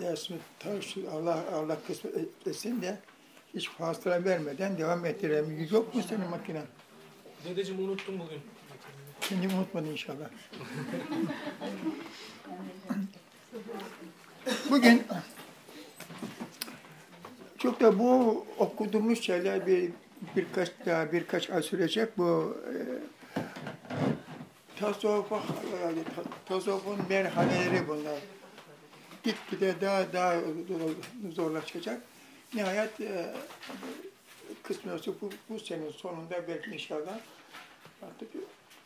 dersimi tartışır, Allah Allah kısmet etsin de hiç fasıla vermeden devam ettirelim. Yok mu senin makinen? Dedeciğim unuttum bugün. Şimdi unutmadın inşallah. Bugün çok da bu okuduğumuz şeyler bir birkaç daha birkaç ay sürecek bu e, tasavvufa ta- tasavvufun merhaleleri bunlar. Gitgide daha daha zorlaşacak. Nihayet e, kısmetse bu, bu senin sonunda belki inşallah artık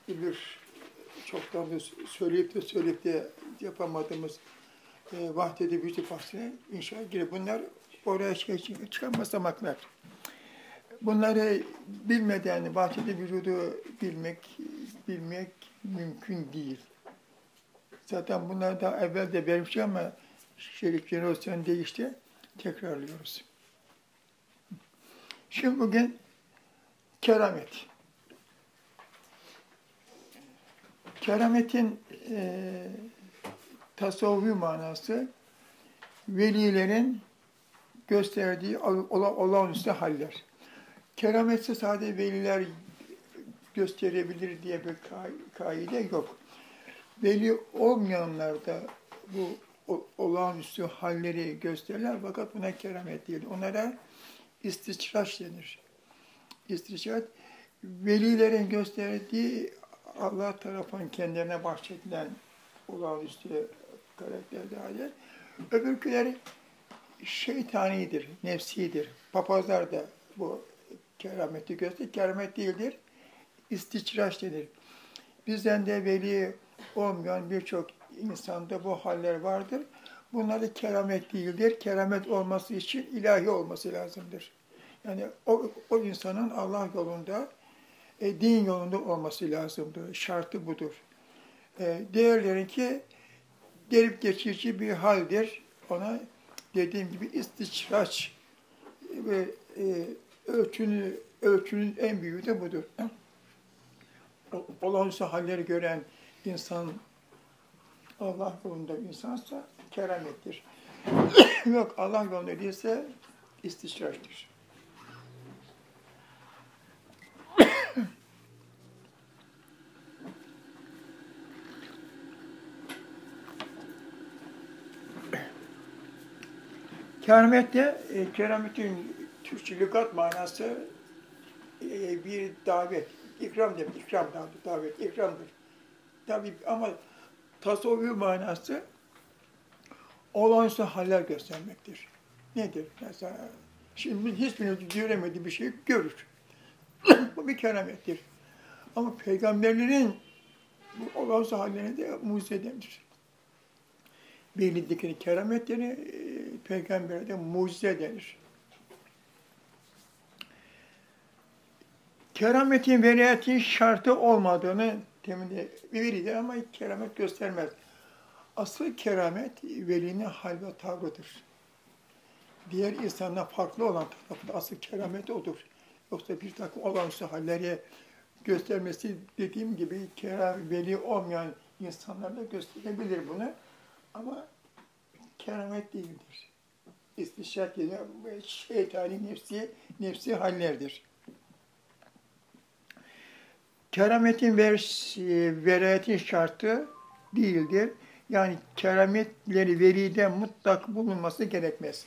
bir çoktan da söyleyip de söyleyip de yapamadığımız e, vahdedi vücut bahsine inşallah girer. Bunlar oraya şey çık- çıkan basamaklar. Bunları bilmeden vahdedi vücudu bilmek, bilmek mümkün değil. Zaten bunlar daha evvel de vermiş ama şerif jenerasyon değişti. Tekrarlıyoruz. Şimdi bugün keramet. Kerametin e, tasavvufi manası velilerin gösterdiği ol- ola- olağanüstü haller. Kerametse sadece veliler gösterebilir diye bir ka- kaide yok. Veli olmayanlar da bu olağanüstü halleri gösterirler fakat buna keramet değil. Onlara istiçraç denir. İstiçraç, velilerin gösterdiği Allah tarafından kendilerine bahşedilen olağanüstü karakterli haller. Öbürküleri şeytanidir, nefsidir. Papazlar da bu kerameti gösterir. Keramet değildir, istiçraç denir. Bizden de veli olmayan birçok insanda bu haller vardır. Bunlar da keramet değildir. Keramet olması için ilahi olması lazımdır. Yani o, o insanın Allah yolunda, e, din yolunda olması lazımdır. Şartı budur. E, diğerlerinki gelip geçici bir haldir. Ona dediğim gibi istiçraç ve e, ölçünü, ölçünün en büyüğü de budur. Olağanüstü halleri gören insan Allah yolunda insansa keramettir. Yok Allah yolunda değilse istişraçtır. Keramette, e, kerametin Türkçe lügat manası e, bir davet, ikram demek, ikram davet, davet, ikramdır. Tabii ama tasavvufi manası olağanüstü haller göstermektir. Nedir? Mesela şimdi hiçbirinin göremediği bir şeyi görür. Bu bir keramettir. Ama peygamberlerin bu olağanüstü hallerine de mucize denir. Bilindikleri kerametleri e, peygambere de mucize denir. Kerametin velayetin şartı olmadığını temin de veridir ama keramet göstermez. Asıl keramet velinin hal ve tavrıdır. Diğer insandan farklı olan tarafı asıl keramet odur. Yoksa bir takım olağanüstü halleri göstermesi dediğim gibi keram, veli olmayan insanlar da gösterebilir bunu. Ama keramet değildir. İstişat yani şeytani nefsi, nefsi hallerdir. Kerametin ver, velayetin şartı değildir. Yani kerametleri veliden mutlak bulunması gerekmez.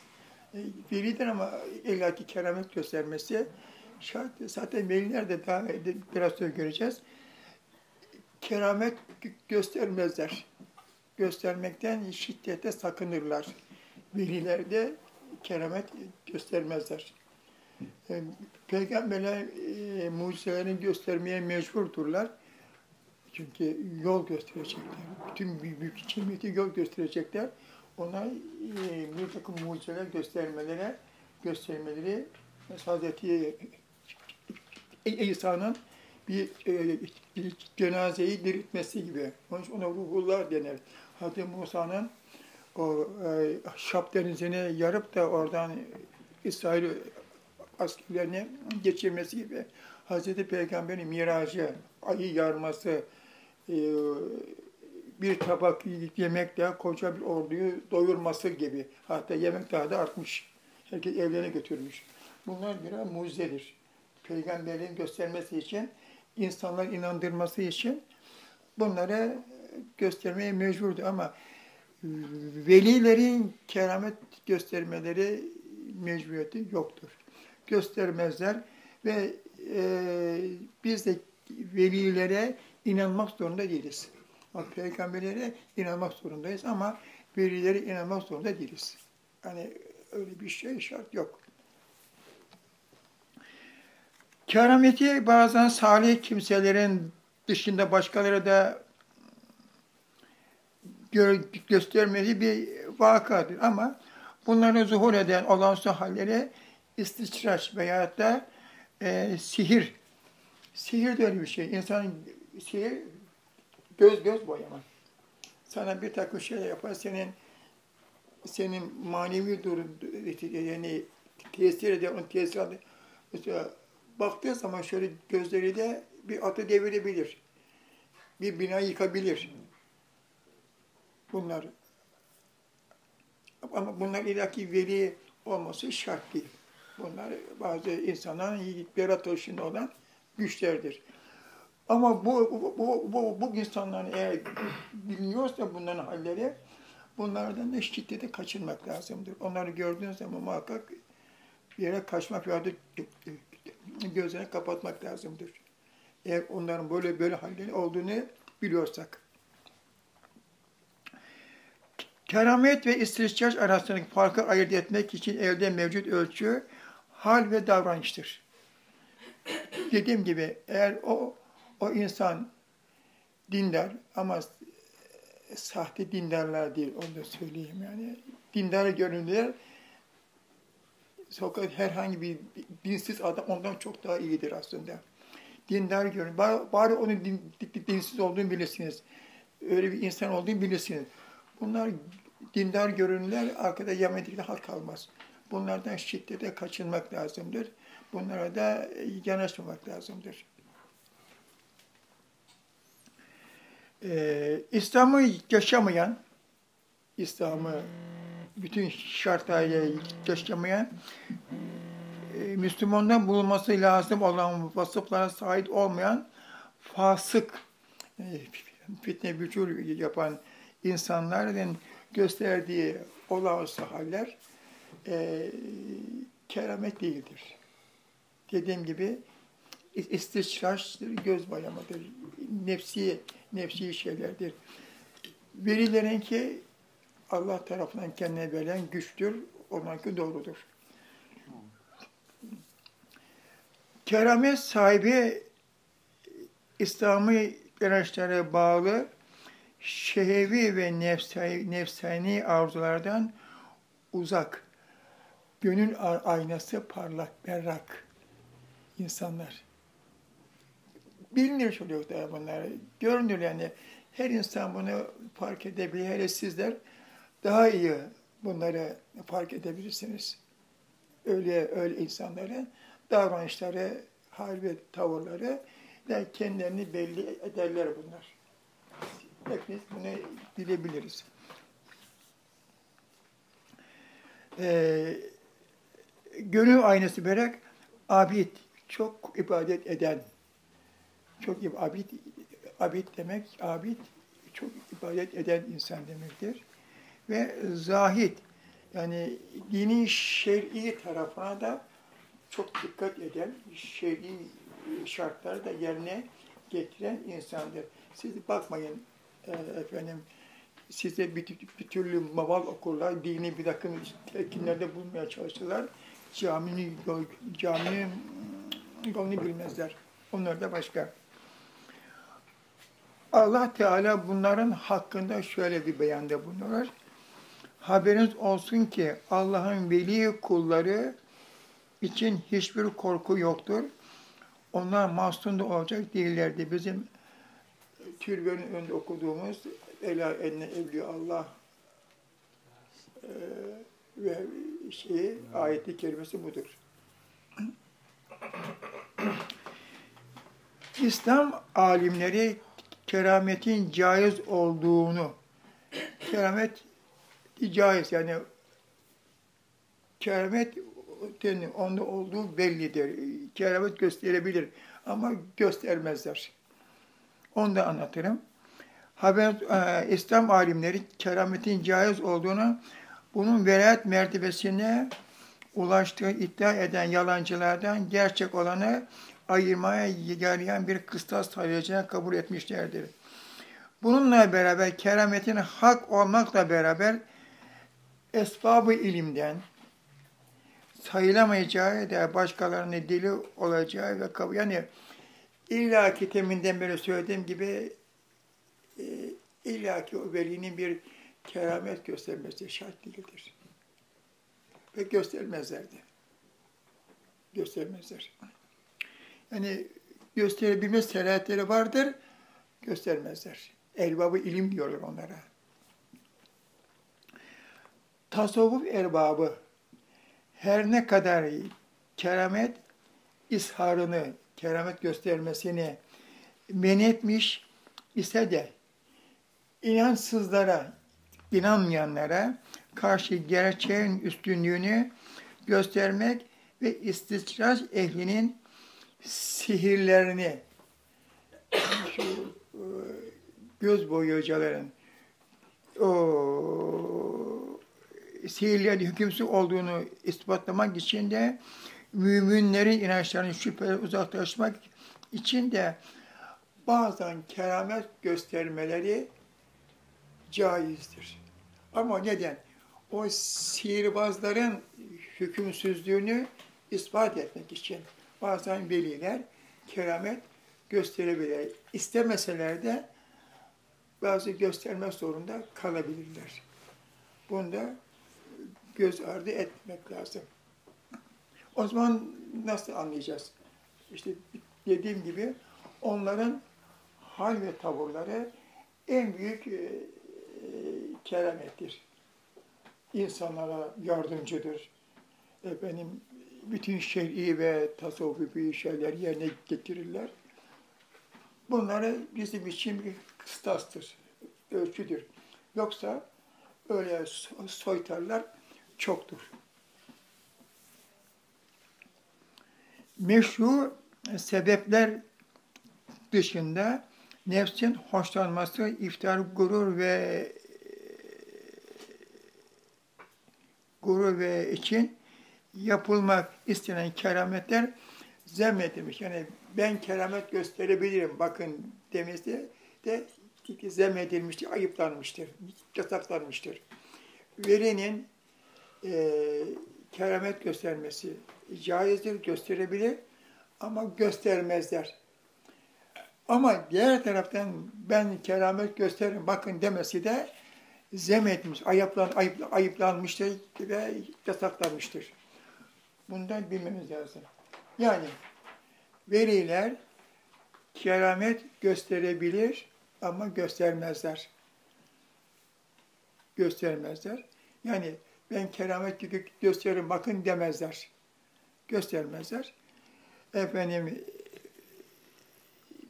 E, Veliden ama illaki keramet göstermesi şart. Zaten veliler de daha biraz sonra göreceğiz. Keramet gö- göstermezler. Göstermekten şiddete sakınırlar. Veliler de keramet göstermezler. E, Peygamberler e, mucizelerini göstermeye mecburdurlar. Çünkü yol gösterecekler. Bütün büyük, cemiyeti yol gösterecekler. Ona e, bir takım mucizeler göstermeleri, göstermeleri Hazreti İsa'nın bir e, cenazeyi diriltmesi gibi. Onun için ona ruhullah denir. Hazreti Musa'nın o e, Şap denizini yarıp da oradan İsrail askerlerini geçirmesi gibi Hazreti Peygamber'in miracı, ayı yarması, e, bir tabak yemekle koca bir orduyu doyurması gibi. Hatta yemek daha da artmış. Herkes evlerine götürmüş. Bunlar bir mucizedir. Peygamberin göstermesi için, insanlar inandırması için bunları göstermeye mecburdu ama velilerin keramet göstermeleri mecburiyeti yoktur. Göstermezler ve e, biz de velilere inanmak zorunda değiliz. Peygamberlere inanmak zorundayız ama velilere inanmak zorunda değiliz. Yani öyle bir şey şart yok. Kerameti bazen salih kimselerin dışında başkaları da gö göstermediği bir vakadır. Ama bunları zuhur eden olağanüstü halleri istiçraç veyahut da e, sihir. Sihir de öyle bir şey. İnsanın sihir göz göz boyamak. Sana bir takım şeyler yapar, senin senin manevi durum yani tesir eder, onun tesir eder. Mesela baktığı zaman şöyle gözleri de bir atı devirebilir. Bir bina yıkabilir. Bunlar. Ama bunlar ilaki veli olması şart değil. Bunlar bazı insanların yaratılışında olan güçlerdir. Ama bu, bu, bu, bu, bu insanların eğer bilmiyorsa bunların halleri, bunlardan da şiddete kaçınmak lazımdır. Onları gördüğün zaman muhakkak bir yere kaçmak ya da gözlerini kapatmak lazımdır. Eğer onların böyle böyle halleri olduğunu biliyorsak. Keramet ve istisçaç arasındaki farkı ayırt etmek için elde mevcut ölçü hal ve davranıştır. Dediğim gibi eğer o o insan dindar ama sahte dindarlar değil onu da söyleyeyim yani. Dindar görünürler sokak herhangi bir dinsiz adam ondan çok daha iyidir aslında. Dindar görün. Bari, bari onun din, dinsiz olduğunu bilirsiniz. Öyle bir insan olduğunu bilirsiniz. Bunlar dindar görünürler, arkada Yemedik'te halk kalmaz. Bunlardan şiddete kaçınmak lazımdır. Bunlara da yanaşmamak lazımdır. Ee, İslam'ı yaşamayan, İslam'ı bütün şartlarıyla yaşamayan, e, Müslümandan bulunması lazım olan vasıflara sahip olmayan fasık, e, fitne bücür yapan insanların gösterdiği olağanüstü haller e, keramet değildir. Dediğim gibi istiçraçtır, göz bayamadır, nefsi, nefsi şeylerdir. Verilerin ki Allah tarafından kendine verilen güçtür, onunki doğrudur. Keramet sahibi İslami inançlara bağlı şehevi ve nefsani, nefsani arzulardan uzak, gönül aynası parlak, berrak insanlar. Bilinir çocuklar bunlar, görünür yani. Her insan bunu fark edebilir, hele sizler daha iyi bunları fark edebilirsiniz. Öyle öyle insanların davranışları, hal ve tavırları da kendilerini belli ederler bunlar. Hepimiz bunu bilebiliriz. Ee, gönül aynası berek abid, çok ibadet eden, çok abid, abid demek, abid, çok ibadet eden insan demektir ve zahid yani dini şer'i tarafına da çok dikkat eden, şer'i şartları da yerine getiren insandır. Siz bakmayın e, efendim size bir, bir türlü maval okurlar, dini bir takım telkinlerde bulmaya çalışırlar. Caminin, caminin yolunu bilmezler. Onlar da başka. Allah Teala bunların hakkında şöyle bir beyanda bulunuyor. Haberiniz olsun ki Allah'ın veli kulları için hiçbir korku yoktur. Onlar masum da olacak değillerdi. Bizim türbenin önünde okuduğumuz Ela enne evliya Allah e, ve şeyi, ayeti kerimesi budur. İslam alimleri kerametin caiz olduğunu, keramet caiz yani keramet onda olduğu bellidir. Keramet gösterebilir ama göstermezler. Onu da anlatırım. Haber, e, İslam alimleri kerametin caiz olduğunu, bunun velayet mertebesine ulaştığı iddia eden yalancılardan gerçek olanı ayırmaya yarayan bir kıstas sayılacağını kabul etmişlerdir. Bununla beraber kerametin hak olmakla beraber esbabı ilimden sayılamayacağı da başkalarının dili olacağı ve kabul yani illaki teminden beri söylediğim gibi e, illaki o velinin bir keramet göstermesi şart değildir. Ve göstermezlerdi. Göstermezler. Yani gösterebilme selahatleri vardır, göstermezler. Elbabı ilim diyorlar onlara. Tasavvuf erbabı her ne kadar keramet isharını, keramet göstermesini men etmiş ise de inansızlara, inanmayanlara karşı gerçeğin üstünlüğünü göstermek ve istisraç ehlinin sihirlerini şu göz boyayıcıların o sihirlerin hükümsüz olduğunu ispatlamak için de müminlerin inançlarını şüphe uzaklaşmak için de bazen keramet göstermeleri caizdir. Ama neden? O sihirbazların hükümsüzlüğünü ispat etmek için bazen veliler keramet gösterebilir. İstemeseler de bazı göstermek zorunda kalabilirler. Bunda göz ardı etmek lazım. O zaman nasıl anlayacağız? İşte dediğim gibi onların hal ve tavırları en büyük keramettir. İnsanlara yardımcıdır. Efendim, bütün şer'i ve tasavvufi şeyler yerine getirirler. Bunları bizim için bir kıstastır, ölçüdür. Yoksa öyle soytarlar çoktur. Meşru sebepler dışında nefsin hoşlanması, iftar, gurur ve gurur ve için yapılmak istenen kerametler zemmedilmiş. Yani ben keramet gösterebilirim bakın demesi de zemmedilmiştir, ayıplanmıştır, yasaklanmıştır. Verinin e, keramet göstermesi caizdir, gösterebilir ama göstermezler. Ama diğer taraftan ben keramet gösteririm bakın demesi de zem etmiş, ayıplan, ayıp, ayıplanmıştır ve yasaklanmıştır. Bundan bilmemiz lazım. Yani veliler keramet gösterebilir ama göstermezler. Göstermezler. Yani ben keramet gösteririm bakın demezler. Göstermezler. Efendim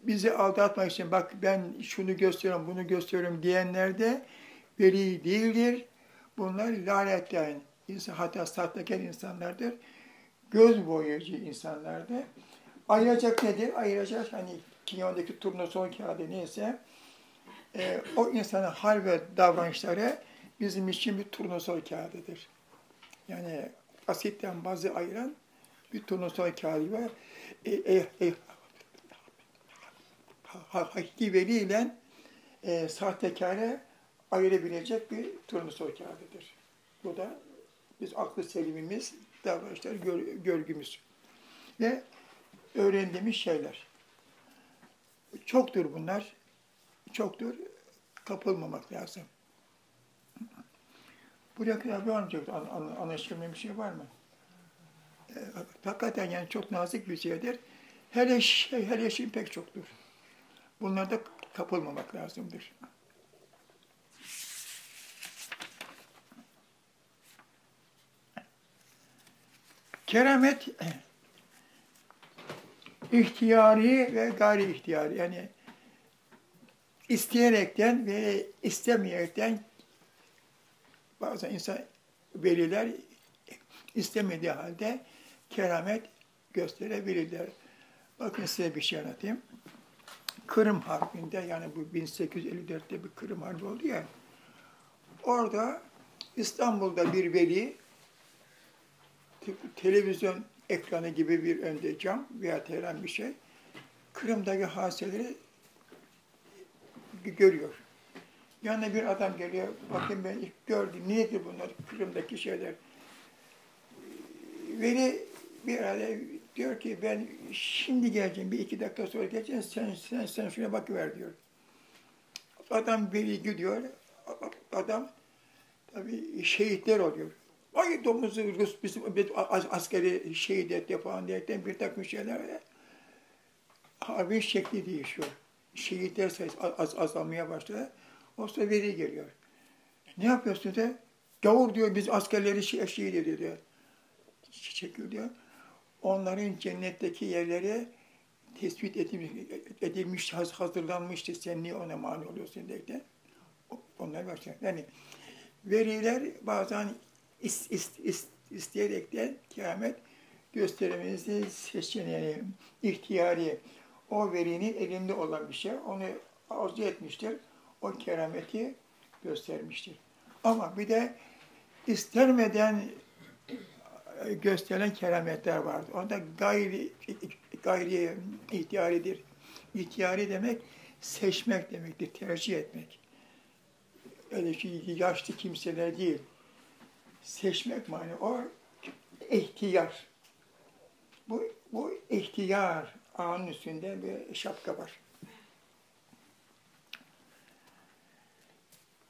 bizi aldatmak için bak ben şunu gösteriyorum, bunu gösteriyorum diyenler de veli değildir. Bunlar lanetten, insan, hatta sahtekar insanlardır. Göz boyayıcı insanlardır. Ayıracak nedir? Ayıracak hani kinyondaki turnusol kağıdı neyse e, o insanın hal ve davranışları bizim için bir turnusol kağıdıdır. Yani asitten bazı ayıran bir turnusol kağıdı var. E, e, e, hakiki veli ile e, sahtekâre ayırabilecek bir turnusol kağıdıdır. Bu da biz aklı selimimiz, davranışlar, gör, görgümüz ve öğrendiğimiz şeyler. Çoktur bunlar, çoktur. Kapılmamak lazım. Buraya kadar mı çok an, an, anlaşılmayan bir şey var mı? E, hakikaten yani çok nazik bir şeydir. Her şey, her eşin pek çoktur. Bunlarda kapılmamak lazımdır. Keramet ihtiyari ve gayri ihtiyari yani isteyerekten ve istemeyerekten bazen insan veliler istemediği halde keramet gösterebilirler. Bakın size bir şey anlatayım. Kırım Harbi'nde yani bu 1854'te bir Kırım Harbi oldu ya. Orada İstanbul'da bir veli televizyon ekranı gibi bir önde cam veya herhangi bir şey Kırım'daki hadiseleri görüyor. Yanına bir adam geliyor, bakın ben ilk gördüm, nedir bunlar Kırım'daki şeyler? Veli bir arada diyor ki ben şimdi geleceğim, bir iki dakika sonra geleceğim, sen, sen, sen şuna bakıver diyor. Adam veli gidiyor, adam tabii şehitler oluyor. Ay domuzu Rus bizim askeri şehit falan diyerekten bir takım şeyler harbin şekli değişiyor. Şehitler sayısı az, azalmaya başladı. O sırada veri geliyor. Ne yapıyorsun de? Gavur diyor biz askerleri şi- şehit ediyor diyor. Çekiyor diyor. Onların cennetteki yerleri tespit edilmiş, edilmiş haz- hazırlanmıştı. Sen niye ona mani oluyorsun derken. Onlar başlıyor. Yani veriler bazen is, is, is, isteyerek de kıyamet göstermenizi seçeneği, ihtiyari, o verinin elinde olan bir şey. Onu arzu etmiştir. O kerameti göstermiştir. Ama bir de istermeden gösteren kerametler vardır. Onda gayri, gayri ihtiyaridir. İhtiyari demek seçmek demektir, tercih etmek. Öyle ki yaşlı kimseler değil. Seçmek mani o ihtiyar. Bu, bu ihtiyar ağının üstünde bir şapka var.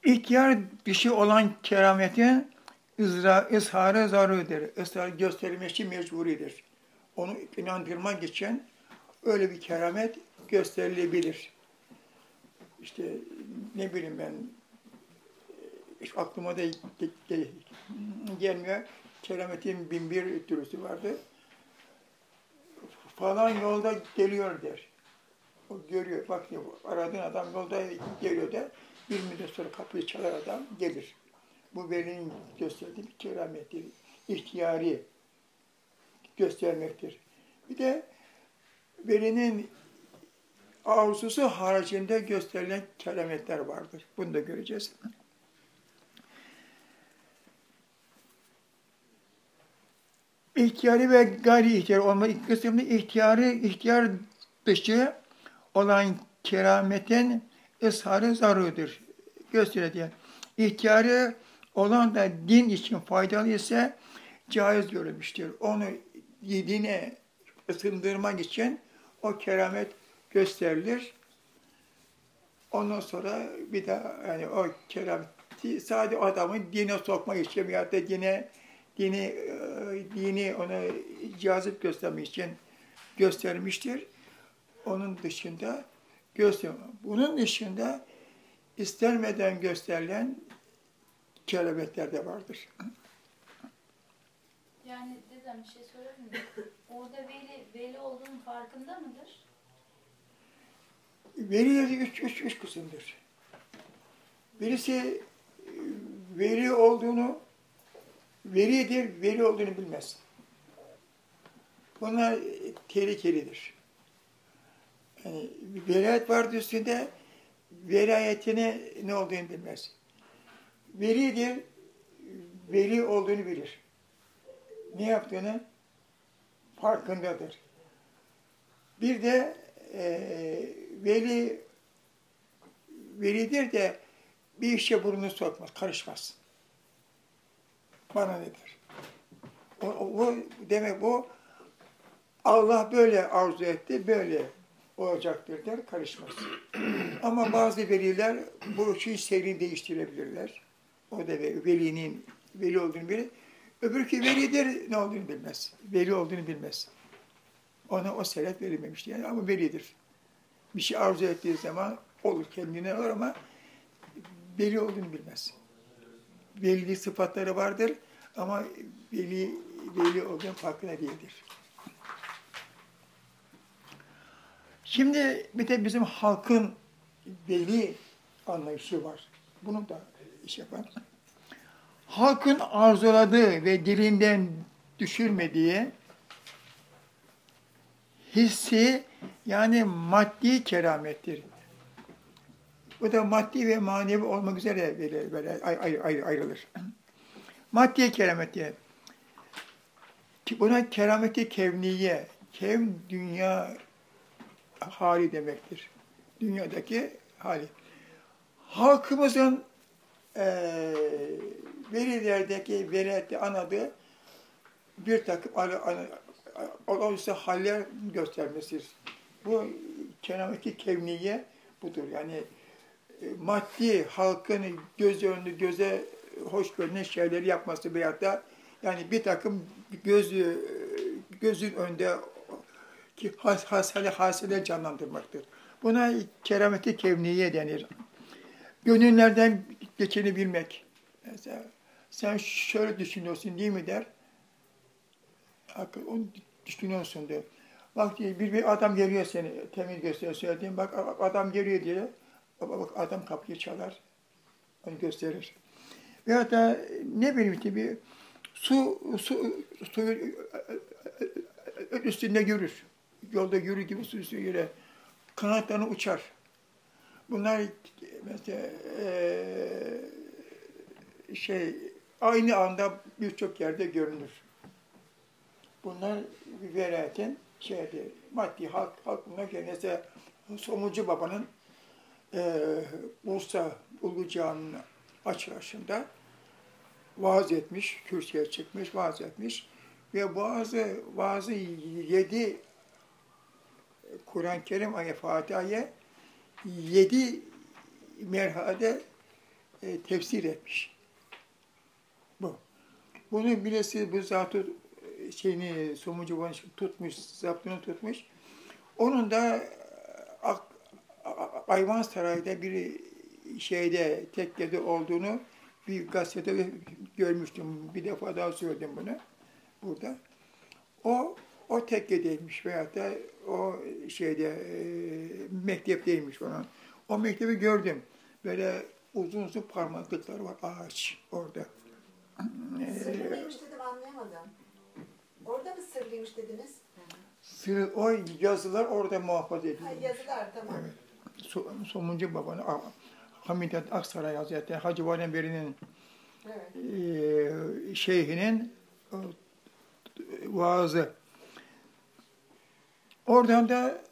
İhtiyar dışı olan kerametin ızra, ızharı zarıdır. Israr gösterilmesi mecburidir. Onu inandırmak için öyle bir keramet gösterilebilir. İşte ne bileyim ben hiç aklıma da gelmiyor. Kerametin bin bir türlüsü vardı. Falan yolda geliyor der. O görüyor, bak diyor, aradığın adam yolda geliyor der. Bir müddet sonra kapıyı çalar adam, gelir. Bu velinin gösterdiği bir. İhtiyari göstermektir. Bir de velinin arzusu haricinde gösterilen kerametler vardır. Bunu da göreceğiz. İhtiyari ve gayri ihtiyar olma kısmında ihtiyarı, ihtiyar dışı olan kerametin ısharı zarıdır. Gösteriyor diye. İhtiyarı olan da din için faydalı ise caiz görülmüştür. Onu dine ısındırmak için o keramet gösterilir. Ondan sonra bir daha yani o kerameti sadece adamın dine sokmak için ya da dine dini e, dini ona cazip göstermek için göstermiştir. Onun dışında göster. Bunun dışında istenmeden gösterilen kerametler de vardır. Yani dedem bir şey sorabilir miyim? Orada veli, veli olduğunun farkında mıdır? Veli üç, üç, üç kısımdır. Birisi e, veli olduğunu, velidir, veli olduğunu bilmez. Bunlar e, tehlikelidir. Yani velayet vardır üstünde, velayetine ne olduğunu bilmez. Velidir, veli olduğunu bilir. Ne yaptığını farkındadır. Bir de e, veli velidir de bir işe burnunu sokmaz, karışmaz. Bana ne der? O, o, demek bu Allah böyle arzu etti, böyle olacaktır der, karışmaz. Ama bazı veliler bu işin seyrini değiştirebilirler. O da ve- velinin veli olduğunu bilir. Öbürkü velidir, ne olduğunu bilmez. Veli olduğunu bilmez. Ona o seret verilmemiştir yani ama velidir. Bir şey arzu ettiği zaman olur kendine olur ama veli olduğunu bilmez. Veli sıfatları vardır ama veli veli olduğunun farkına değildir. Şimdi bir de bizim halkın veli anlayışı var. Bunu da iş yapan. Halkın arzuladığı ve dilinden düşürmediği hissi yani maddi keramettir. Bu da maddi ve manevi olmak üzere böyle, böyle ay- ay- ay- ayrılır. Maddi keramet diye. Buna kerameti kevniye, kevn dünya hali demektir. Dünyadaki hali. Halkımızın eee verilerdeki velayette anadığı bir takım olağanüstü haller göstermesidir. Bu kerameti kevniye budur. Yani e, maddi halkın göz önünde göze hoş görünen şeyleri yapması veyahut da yani bir takım gözü gözün önünde ki has, hasale hasile canlandırmaktır. Buna kerameti kevniye denir. Gönüllerden geçeni bilmek. Mesela sen şöyle düşünüyorsun değil mi der. Hakikaten Onu düşünüyorsun diyor. Bak bir, bir adam geliyor seni temiz gösteriyor söylediğin bak adam geliyor diye bak, bak adam kapıyı çalar onu gösterir. Veyahut da ne bileyim işte bir su, su, suyun üstünde yürür. Yolda yürür gibi su üstünde yürür. Kanatlarını uçar. Bunlar mesela şey aynı anda birçok yerde görünür. Bunlar velayetin şeydi, maddi halk, halk bunlar. Mesela Somuncu Baba'nın eee Bursa Ulu Camii'nin açılışında vaaz etmiş, kürsüye çıkmış, vaaz etmiş ve bazı bazı yedi Kur'an-ı Kerim ayet Fatiha'ya yedi merhalede e, tefsir etmiş. Bu. Bunu birisi bu zatı e, şeyini somucu tutmuş, zaptını tutmuş. Onun da e, Ak- Ayvansaray'da bir şeyde tekkede olduğunu bir gazetede görmüştüm. Bir defa daha söyledim bunu burada. O o tekkedeymiş veyahut da o şeyde e, mektepteymiş falan. O mektebi gördüm. Böyle uzun uzun parmaklıkları var ağaç orada. Sırlıymış dedim anlayamadım. Orada mı sırlıymış dediniz? Sır- o yazılar orada muhafaza Ha, edilmiş. yazılar tamam. Evet. So- Somuncu Baba'nın Hamidət Aksaray Hazretleri Hacı Valem Veli'nin Evet. eee, şeyhinin o, vaazı. Oradan da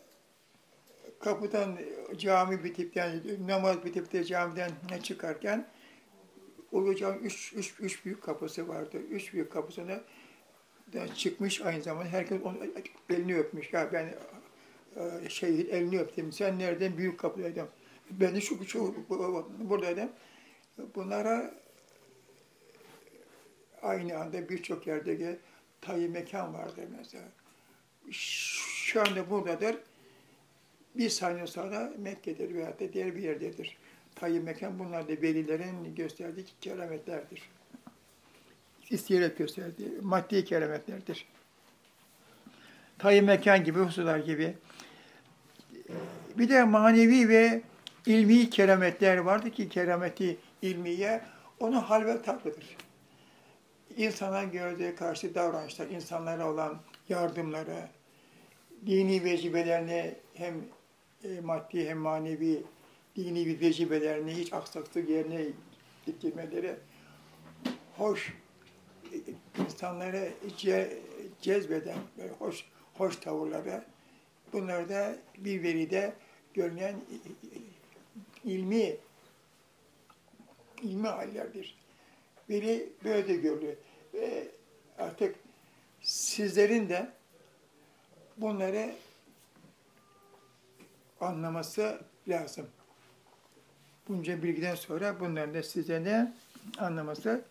kapıdan cami bitip yani namaz bitip de camiden çıkarken Ulucan üç, üç, üç büyük kapısı vardı. Üç büyük kapısına çıkmış aynı zamanda. Herkes onun elini öpmüş. Ya ben e, şeyin elini öptüm. Sen nereden? Büyük kapıdaydım. Ben de şu, şu bu- buradaydım. Bunlara aynı anda birçok yerde tayyi mekan vardır mesela. Şu anda buradadır. Bir saniye sonra Mekke'dir veya da diğer bir yerdedir. Tayyi mekan bunlar da velilerin gösterdiği kerametlerdir. İsteyerek gösterdiği maddi kerametlerdir. Tayyi mekan gibi, hususlar gibi. Bir de manevi ve ilmi kerametler vardı ki kerameti ilmiye onun hal ve tavrıdır. İnsana gördüğü karşı davranışlar, insanlara olan yardımları, dini vecibelerini hem e, maddi hem manevi dini bir vecibelerini hiç aksaklık yerine getirmeleri hoş e, insanları ce, cezbeden hoş hoş tavırları bunlar da bir veride görünen ilmi ilmi hallerdir. Veli böyle de görülüyor. Ve artık sizlerin de bunları anlaması lazım. Bunca bilgiden sonra bunların da size ne anlaması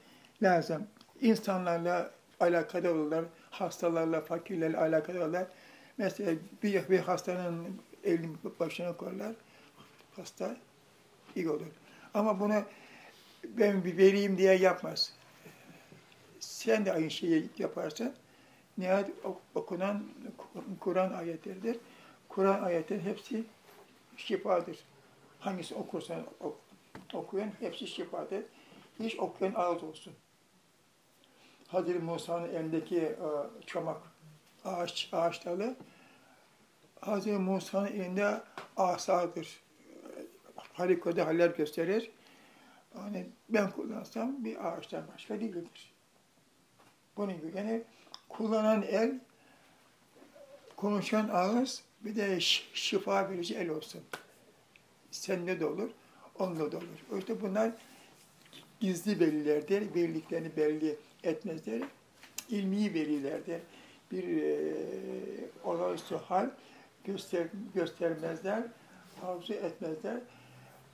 lazım. İnsanlarla alakadar olurlar, hastalarla, fakirlerle alakadar olurlar. Mesela bir, bir hastanın elini başına koyarlar, hasta iyi olur. Ama bunu ben bir vereyim diye yapmaz. Sen de aynı şeyi yaparsan, nihayet okunan Kur'an ayetleridir. Kur'an ayetleri hepsi şifadır. Hangisi okursan ok- okuyun hepsi şifadır. Hiç okuyan ağız olsun. Hazreti Musa'nın elindeki e, çomak ağaç, ağaç dalı Hazreti Musa'nın elinde asadır. Harikulade haller gösterir. Yani ben kullansam bir ağaçtan başka değildir. Bunun gibi yani kullanan el, konuşan ağız, bir de şifa verici el olsun. Sende de olur, onda da olur. İşte bunlar gizli velilerdir, birliklerini belli etmezler. İlmi velilerdir. Bir e, olağanüstü hal göster, göstermezler, arzu etmezler.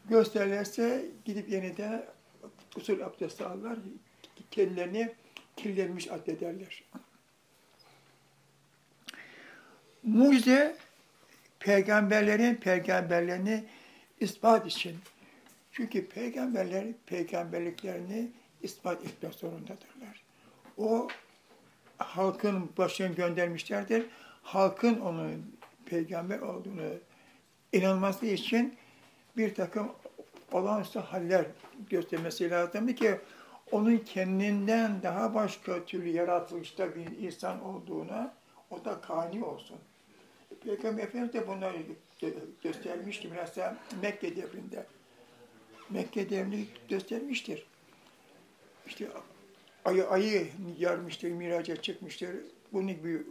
Gösterirlerse gidip yeniden usul abdesti alırlar, kendilerini kirlenmiş addederler. Mucize peygamberlerin peygamberlerini ispat için. Çünkü peygamberler peygamberliklerini ispat etmek zorundadırlar. O halkın başına göndermişlerdir. Halkın onun peygamber olduğunu inanması için bir takım olağanüstü haller göstermesi lazımdı ki onun kendinden daha başka türlü yaratılışta bir insan olduğuna o da kani olsun. Peygamber Efendimiz de bunları gö- göstermişti biraz da Mekke devrinde. Mekke devrinde göstermiştir. İşte ayı, ayı yarmıştır, miraca çıkmıştır. Bunun gibi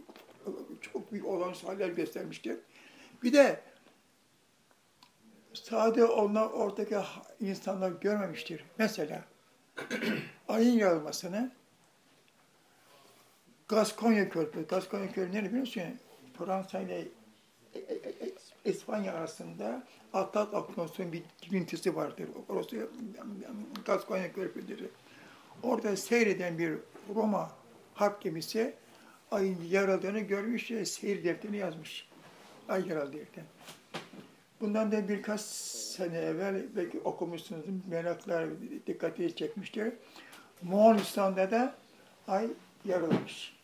çok büyük olağanüstü haller göstermiştir. Bir de sade onlar oradaki insanlar görmemiştir. Mesela ayın yarılmasını Gaskonya Körfezi, Gaskonya Körfezi nerede biliyor musun? Fransa ile İspanya arasında Atlas Okyanusu'nun bir girintisi vardır. Orası Gaskonya Körfezi'dir. Orada seyreden bir Roma harp gemisi ayın yarıldığını görmüş ve seyir defterini yazmış. Ay yarıldı derken. Bundan da birkaç sene evvel belki okumuşsunuz, meraklar dikkatini çekmiştir. Moğolistan'da da ay yarılmış.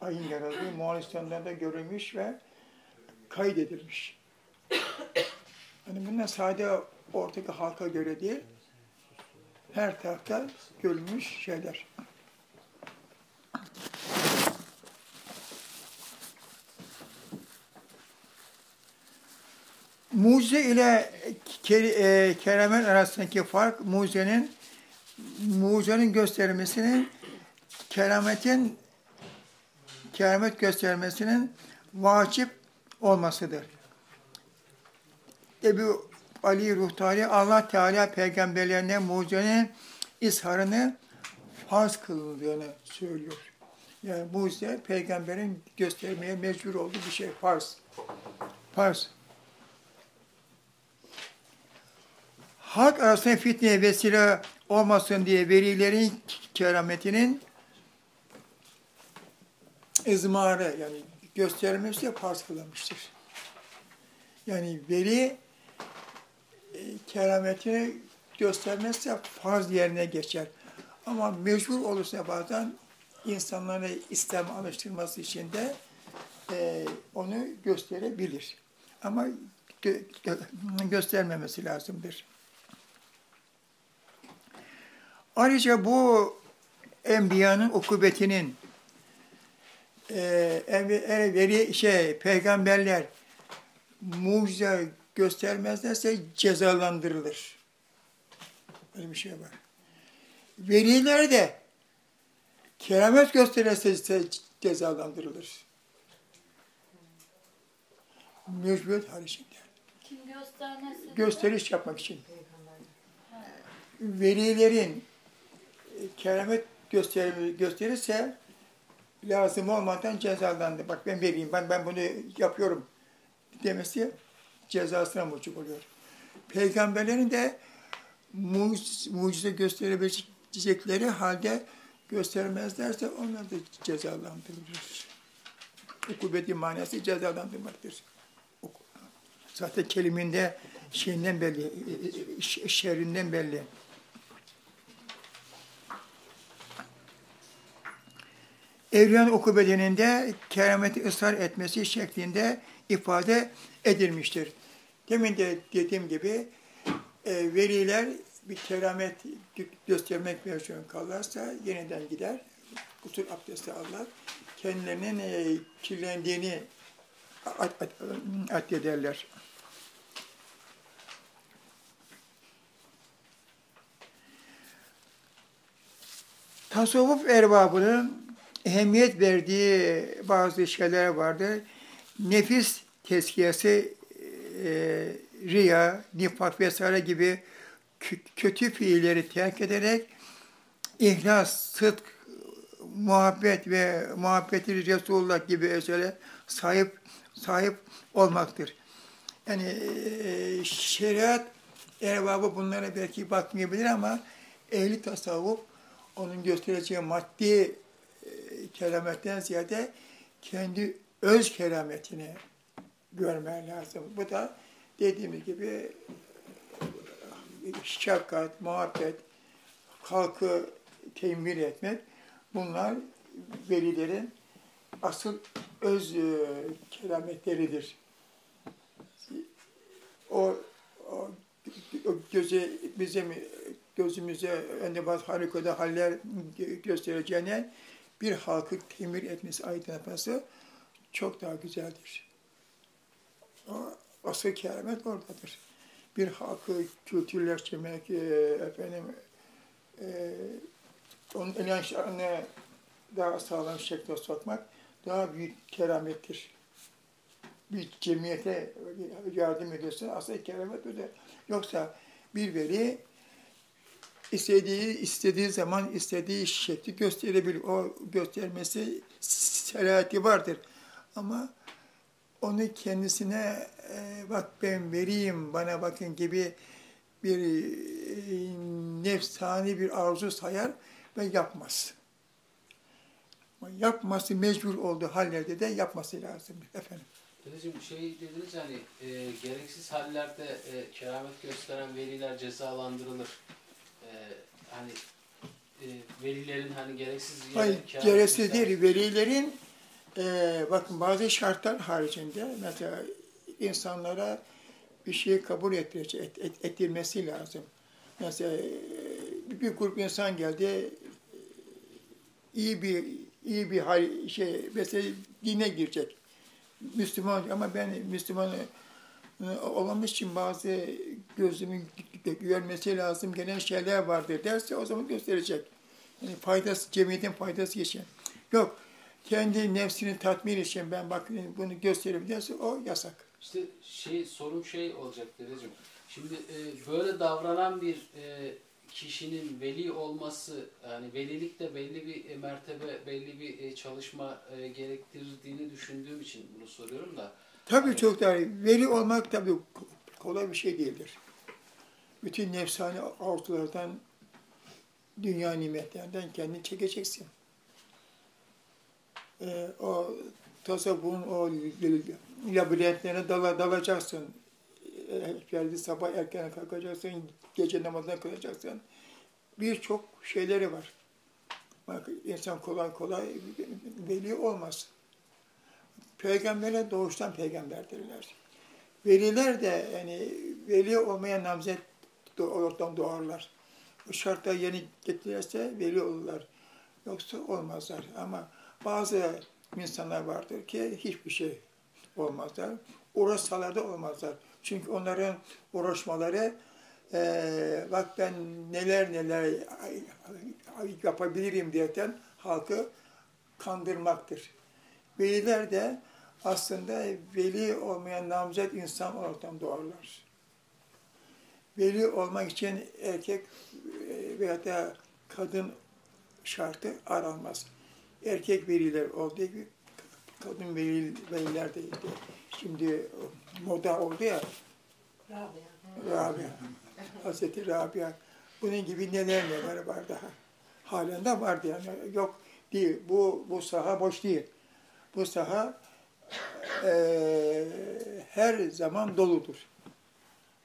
Ayın yarıldığı Moğolistan'da da görülmüş ve kaydedilmiş. Yani bunlar sadece oradaki halka göre değil, her tarafta görülmüş şeyler. Mucize ile e, keramet arasındaki fark mucizenin mucizenin göstermesinin kerametin keramet göstermesinin vacip olmasıdır. Ebu Ali Ruhtari Allah Teala peygamberlerine mucizenin izharını farz kıldığını söylüyor. Yani mucize peygamberin göstermeye mecbur olduğu bir şey farz. Farz. halk arasında fitneye vesile olmasın diye velilerin kerametinin izmarı yani göstermesi farz kılınmıştır. Yani veli kerametini göstermezse farz yerine geçer. Ama mecbur olursa bazen insanları İslam alıştırması için de e, onu gösterebilir. Ama gö- gö- göstermemesi lazımdır. Ayrıca bu enbiyanın ukubetinin e, veri şey peygamberler mucize göstermezlerse cezalandırılır. Böyle bir şey var. Veliler de keramet gösterirse cezalandırılır. Mecburiyet haricinde. Kim göstermezse Gösteriş yapmak için. Velilerin e, keramet göster gösterirse lazım olmadan cezalandı. Bak ben vereyim, ben ben bunu yapıyorum demesi cezasına mucuk oluyor. Peygamberlerin de mucize, gösterebilecekleri halde göstermezlerse onlar da cezalandırılır. Ukubeti manası cezalandırmaktır. Zaten keliminde şeyinden belli, e, e, şerrinden belli. Evliyan oku bedeninde kerameti ısrar etmesi şeklinde ifade edilmiştir. Demin de dediğim gibi e, veliler bir keramet gö- göstermek mecbur kalırsa yeniden gider. Usul abdesti alırlar. Kendilerinin e, kirlendiğini addederler. Tasavvuf erbabının ehemmiyet verdiği bazı şeyler vardır. Nefis tezkiyesi, e, riya, nifak vesaire gibi kö- kötü fiilleri terk ederek ihlas, sıdk, muhabbet ve muhabbeti Resulullah gibi özelliğe sahip sahip olmaktır. Yani e, şeriat erbabı bunlara belki bakmayabilir ama ehli tasavvuf onun göstereceği maddi e, kerametten ziyade kendi öz kerametini görmen lazım. Bu da dediğimiz gibi şefkat, muhabbet, halkı temin etmek bunlar velilerin asıl öz e, kerametleridir. O, o, o göze bizim gözümüze önde bazı harikulade haller göstereceğine bir halkı temir etmesi, aydınlatması çok daha güzeldir. Asıl keramet oradadır. Bir halkı kültürleştirmek, e, efendim, e, onun inançlarını daha sağlam şekilde sokmak daha büyük keramettir. Bir cemiyete yardım ediyorsun, asıl keramet öyle. Yoksa bir veli istediği istediği zaman istediği şekli gösterebilir. O göstermesi selahati vardır. Ama onu kendisine e, bak ben vereyim bana bakın gibi bir e, nefsani bir arzu sayar ve yapmaz. Yapması mecbur olduğu hallerde de yapması lazım efendim. Dedeciğim şey dediniz yani e, gereksiz hallerde e, keramet gösteren veliler cezalandırılır. E, hani e, velilerin hani gereksiz Hayır, gereksiz değil. Velilerin e, bakın bazı şartlar haricinde mesela insanlara bir şeyi kabul ettirecek, et, et- ettirmesi lazım. Mesela e, bir grup insan geldi, iyi bir iyi bir hal, şey mesela dine girecek. Müslüman ama ben Müslüman e, olamış için bazı gözümün görmesi lazım gelen şeyler vardır derse o zaman gösterecek. Yani faydası, cemiyetin faydası için. Yok, kendi nefsini tatmin için ben bak bunu göstereyim derse o yasak. İşte şey sorum şey olacak dedeciğim. Şimdi e, böyle davranan bir e, kişinin veli olması yani velilik de belli bir e, mertebe, belli bir e, çalışma e, gerektirdiğini düşündüğüm için bunu soruyorum da. Tabii çok daha veli olmak tabii kolay bir şey değildir. Bütün nefsani arzulardan, dünya nimetlerinden kendini çekeceksin. Ee, o tasavvufun o labirentlerine dala, dalacaksın. Geldi sabah erken kalkacaksın, gece namazına kılacaksın. Birçok şeyleri var. Bak insan kolay kolay veli olmaz. Peygamberler doğuştan peygamberdirler. Veliler de yani veli olmayan namzet oradan doğarlar. Bu şartlar yeni getirirse veli olurlar. Yoksa olmazlar. Ama bazı insanlar vardır ki hiçbir şey olmazlar. Uğraşsalar da olmazlar. Çünkü onların uğraşmaları eee bak ben neler neler yapabilirim diyerekten halkı kandırmaktır. Veliler de aslında veli olmayan namzet insan oradan doğarlar. Veli olmak için erkek e, veya da kadın şartı aranmaz. Erkek veliler gibi kadın veli, veliler de şimdi moda oldu ya Rabia. Rabia, Hazreti Rabia. Bunun gibi neler neler var daha. Halen de vardı yani. Yok değil. Bu, bu saha boş değil. Bu saha eee, her zaman doludur.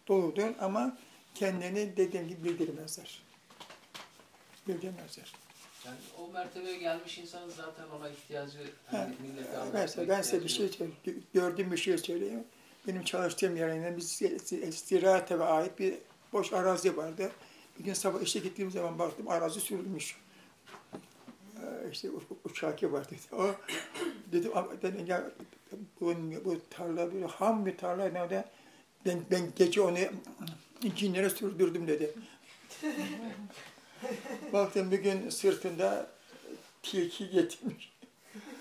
Doludur ama kendini dediğim gibi bildirmezler. Bildirmezler. Yani o mertebeye gelmiş insanın zaten ona ihtiyacı Ha, hani millete Mesela anlatma ben size bir şey söyleyeyim. Gördüğüm bir şey söyleyeyim. benim çalıştığım yerine bir istirahate ait bir boş arazi vardı. Bir gün sabah işe gittiğim zaman baktım arazi sürülmüş. Ee, işte uçaki var dedi. O dedim, dedim ya bu, bu tarla bir ham bir tarla nerede? Ben, ben gece onu cinlere sürdürdüm dedi. Baktım bir gün sırtında tilki getirmiş.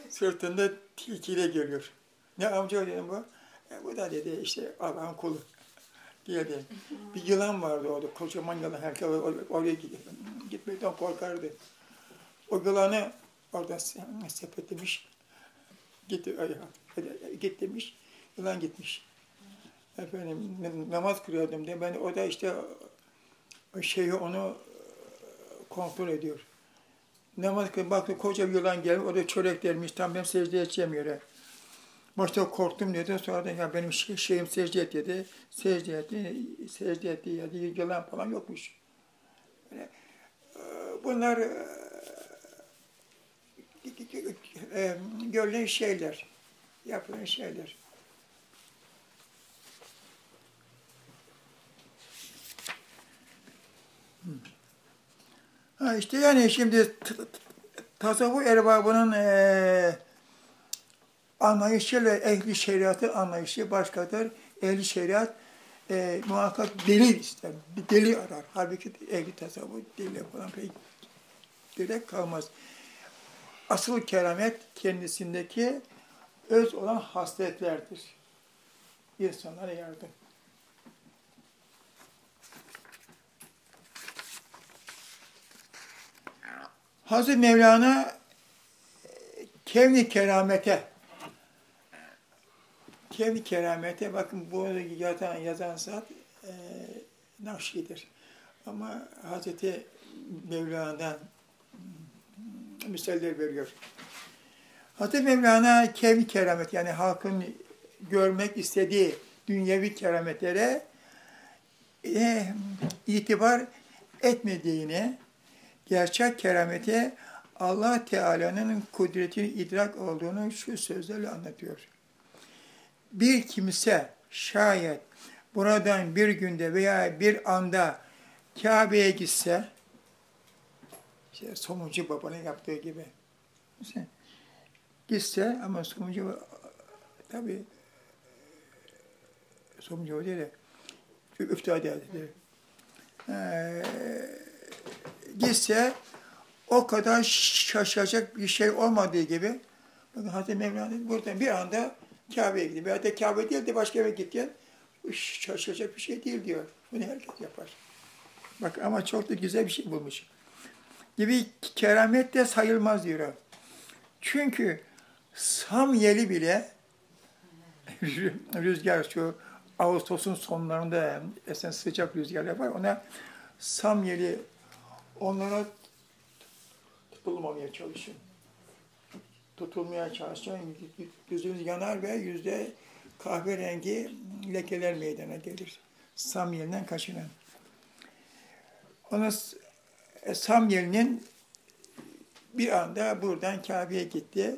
Sırtında tilkiyle geliyor. Ne amca dedim bu? E, bu da dedi işte Allah'ın kulu diye dedi. Bir yılan vardı orada, kocaman yılan. Herkes or- oraya git- gitmekten korkardı. O yılanı orada se- sepetlemiş. Gitti, hadi, git demiş, yılan gitmiş. Efendim namaz kılıyordum diye ben o da işte şeyi onu e, kontrol ediyor. Namaz kılıyor, baktım koca bir yılan gelmiş, o da çörek dermiş, tam ben secde edeceğim yere. Başta korktum dedi, sonra da ya benim şey- şeyim secde et dedi, secde etti, secde etti, ya dedi, yılan falan yokmuş. Böyle, e, bunlar e, e, görülen şeyler, yapılan şeyler. Ha işte yani şimdi tasavvuf erbabının eee anlayışıyla ehli şeriatı anlayışı başkadır. Ehli şeriat eee muhakkak delil ister, bir delil arar. Halbuki ehli tasavvuf delil falan pek gerek kalmaz. Asıl keramet kendisindeki öz olan hasletlerdir. İnsanlara yardım. Hazreti Mevlana kevni keramete kevni keramete bakın bu yazan, yazan zat e, Nakşi'dir. Ama Hazreti Mevlana'dan misaller veriyor. Hazreti Mevlana kevni keramet yani halkın görmek istediği dünyevi kerametlere e, itibar etmediğini, gerçek keramete Allah Teala'nın kudretini idrak olduğunu şu sözlerle anlatıyor. Bir kimse şayet buradan bir günde veya bir anda Kabe'ye gitse, işte Somuncu Baba'nın yaptığı gibi, gitse ama Somuncu tabi Somuncu Baba değil de, Üftade dedi. Ee, gitse o kadar şaşacak bir şey olmadığı gibi bakın Hazreti Mevlana buradan bir anda Kabe'ye gidiyor. Veya da Kabe değil de başka gitken bu şaşacak bir şey değil diyor. Bunu herkes yapar. Bak ama çok da güzel bir şey bulmuş. Gibi keramet de sayılmaz diyor. Çünkü Samyeli bile rüzgar şu Ağustos'un sonlarında esen sıcak rüzgarlar var. Ona Samyeli onlara tutulmamaya çalışın. Tutulmaya çalışın. Yüzünüz yanar ve yüzde kahverengi lekeler meydana gelir. Samyeli'den kaçınan. Ona e, Samyeli'nin bir anda buradan Kabe'ye gitti.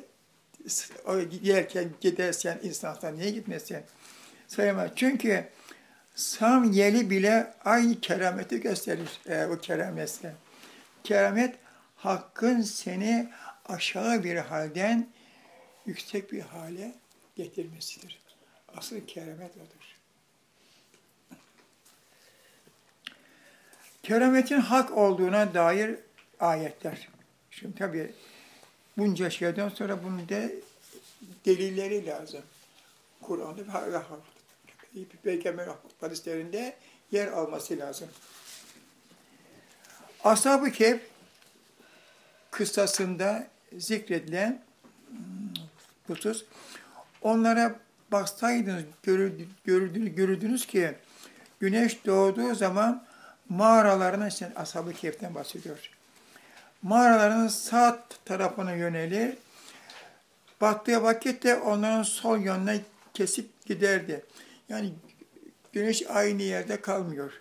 O gelirken gidersen insanlar niye gitmesin? Sayamaz. Çünkü Samyeli bile aynı kerameti gösterir e, o kerametse. Keramet hakkın seni aşağı bir halden yüksek bir hale getirmesidir. Asıl keramet odur. Kerametin hak olduğuna dair ayetler. Şimdi tabii bunca şeyden sonra bunun da delilleri lazım. Kur'an'da ve Peygamber hadislerinde yer alması lazım. Ashab-ı Kehf kıssasında zikredilen husus onlara baksaydınız görürdünüz, görürdünüz ki güneş doğduğu zaman mağaralarına işte Ashab-ı Kehf'ten bahsediyor. Mağaraların sağ tarafına yönelir. Battığı vakitte onların sol yönüne kesip giderdi. Yani güneş aynı yerde kalmıyor.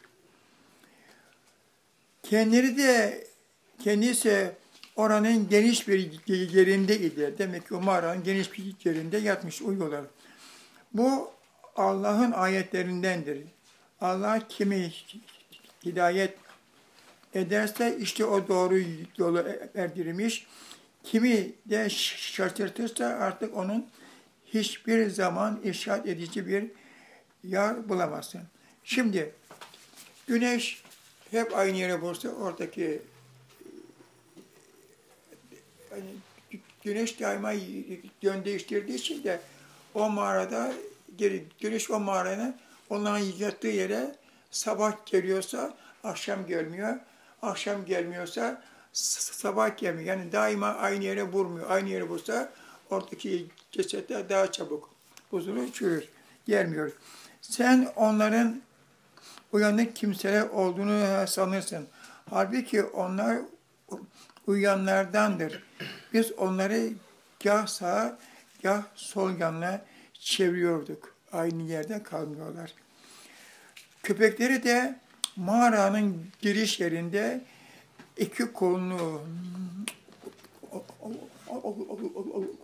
Kendileri de kendisi oranın geniş bir yerinde idi. Demek ki o mağaranın geniş bir yerinde yatmış uyuyorlar. Bu Allah'ın ayetlerindendir. Allah kimi hidayet ederse işte o doğru yolu erdirmiş. Kimi de şaşırtırsa artık onun hiçbir zaman irşad edici bir yar bulamazsın. Şimdi güneş hep aynı yere vursa oradaki hani güneş daima yön değiştirdiği için de o mağarada geri güneş o mağarana onların yattığı yere sabah geliyorsa akşam gelmiyor. Akşam gelmiyorsa sabah gelmiyor. Yani daima aynı yere vurmuyor. Aynı yere vursa oradaki cesetler daha çabuk bozulur, çürür. Gelmiyor. Sen onların uyanık kimseler olduğunu sanırsın. Halbuki onlar uyanlardandır. Biz onları gah sağa, gah sol yanına çeviriyorduk. Aynı yerde kalmıyorlar. Köpekleri de mağaranın giriş yerinde iki kolunu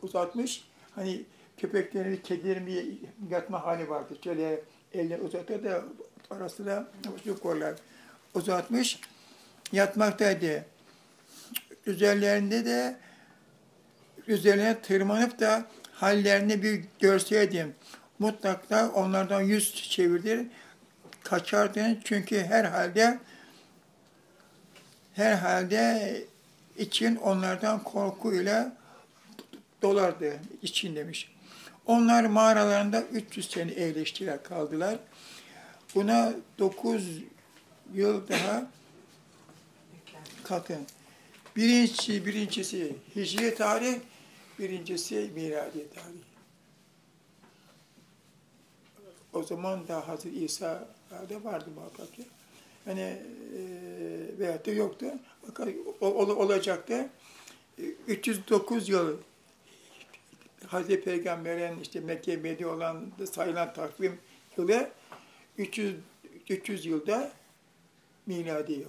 uzatmış. Hani köpeklerin, kedilerin bir yatma hali vardı. Şöyle elle uzatıyor da arasında şu kollar uzatmış. Yatmaktaydı. Üzerlerinde de üzerine tırmanıp da hallerini bir görseydim mutlaka onlardan yüz çevirir kaçardın çünkü herhalde herhalde için onlardan korkuyla dolardı için demiş. Onlar mağaralarında 300 sene eğleştiler kaldılar. Buna 9 yıl daha katın. Birincisi, birincisi hicri tarih, birincisi miladi tarih. O zaman da Hazreti İsa da vardı muhakkak ki. Yani e, veyahut da yoktu. Fakat ol- olacaktı. E, 309 yıl Hazreti Peygamber'in işte Mekke Medine olan sayılan takvim yılı 300 300 yılda miladi yıl.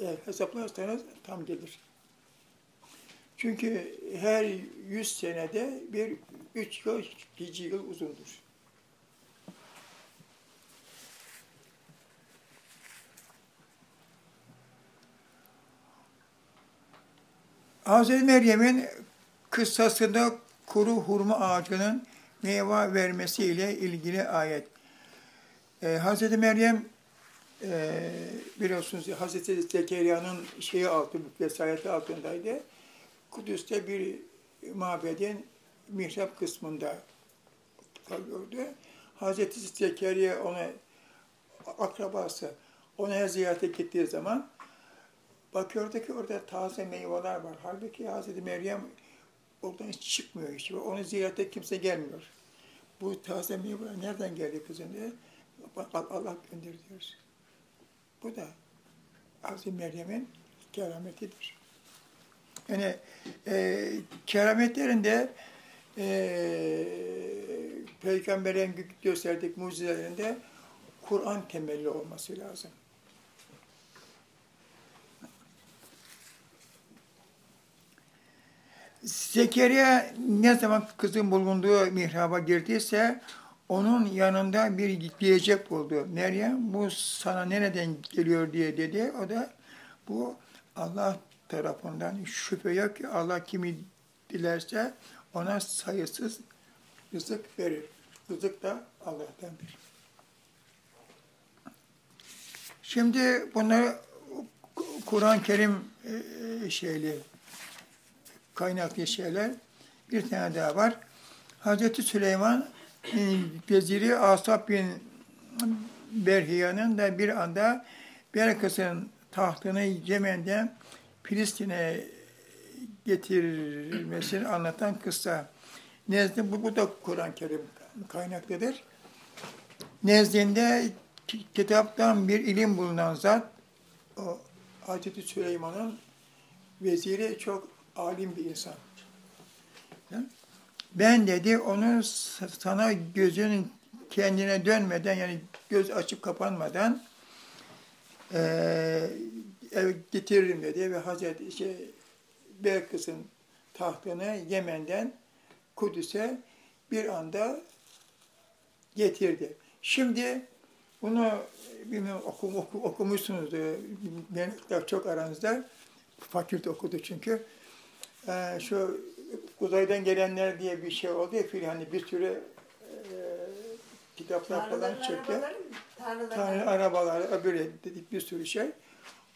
Eğer hesaplarsanız tam gelir. Çünkü her 100 senede bir 3 yıl, hicri yıl uzundur. Hazreti Meryem'in kıssasında kuru hurma ağacının meyve vermesiyle ilgili ayet. Ee, Hazreti Meryem e, biliyorsunuz Hazreti Zekeriya'nın şeyi altı, vesayeti altındaydı. Kudüs'te bir mabedin mihrap kısmında kalıyordu. Hazreti Zekeriya ona akrabası ona ziyarete gittiği zaman bakıyordu ki orada taze meyveler var. Halbuki Hazreti Meryem oradan hiç çıkmıyor hiç. Onu ziyarete kimse gelmiyor. Bu taze meyveler nereden geldi kızım diye "Bak, Allah gönderdi diyoruz. Bu da Hazreti Meryem'in kerametidir. Yani e, kerametlerinde e, peygamberin gösterdik mucizelerinde Kur'an temelli olması lazım. Zekeriya ne zaman kızın bulunduğu mihraba girdiyse onun yanında bir diyecek buldu. Meryem bu sana nereden geliyor diye dedi. O da bu Allah tarafından şüphe yok ki Allah kimi dilerse ona sayısız rızık verir. Rızık da Allah'tandır. Şimdi bunları Kur'an-ı Kerim e, şeyli kaynaklı şeyler bir tane daha var. Hazreti Süleyman Veziri Asap bin Berhiya'nın da bir anda Belkıs'ın tahtını Yemen'den Filistin'e getirilmesini anlatan kıssa. Nezdinde bu, bu da Kur'an-ı Kerim kaynaklıdır. Nezdinde ki- kitaptan bir ilim bulunan zat o Hazreti Süleyman'ın veziri çok alim bir insan. Ben dedi onu sana gözünün kendine dönmeden yani göz açıp kapanmadan eee ev getiririm dedi ve Hazreti şey, Belkıs'ın tahtını Yemen'den Kudüs'e bir anda getirdi. Şimdi bunu bilmiyorum okum, oku, okumuşsunuz. e, Ben çok aranızda fakülte okudu çünkü. Ee, şu uzaydan gelenler diye bir şey oldu ya fil hani bir sürü e, kitaplar falan çıktı. Tanrı arabalar, öbürü dedik bir sürü şey.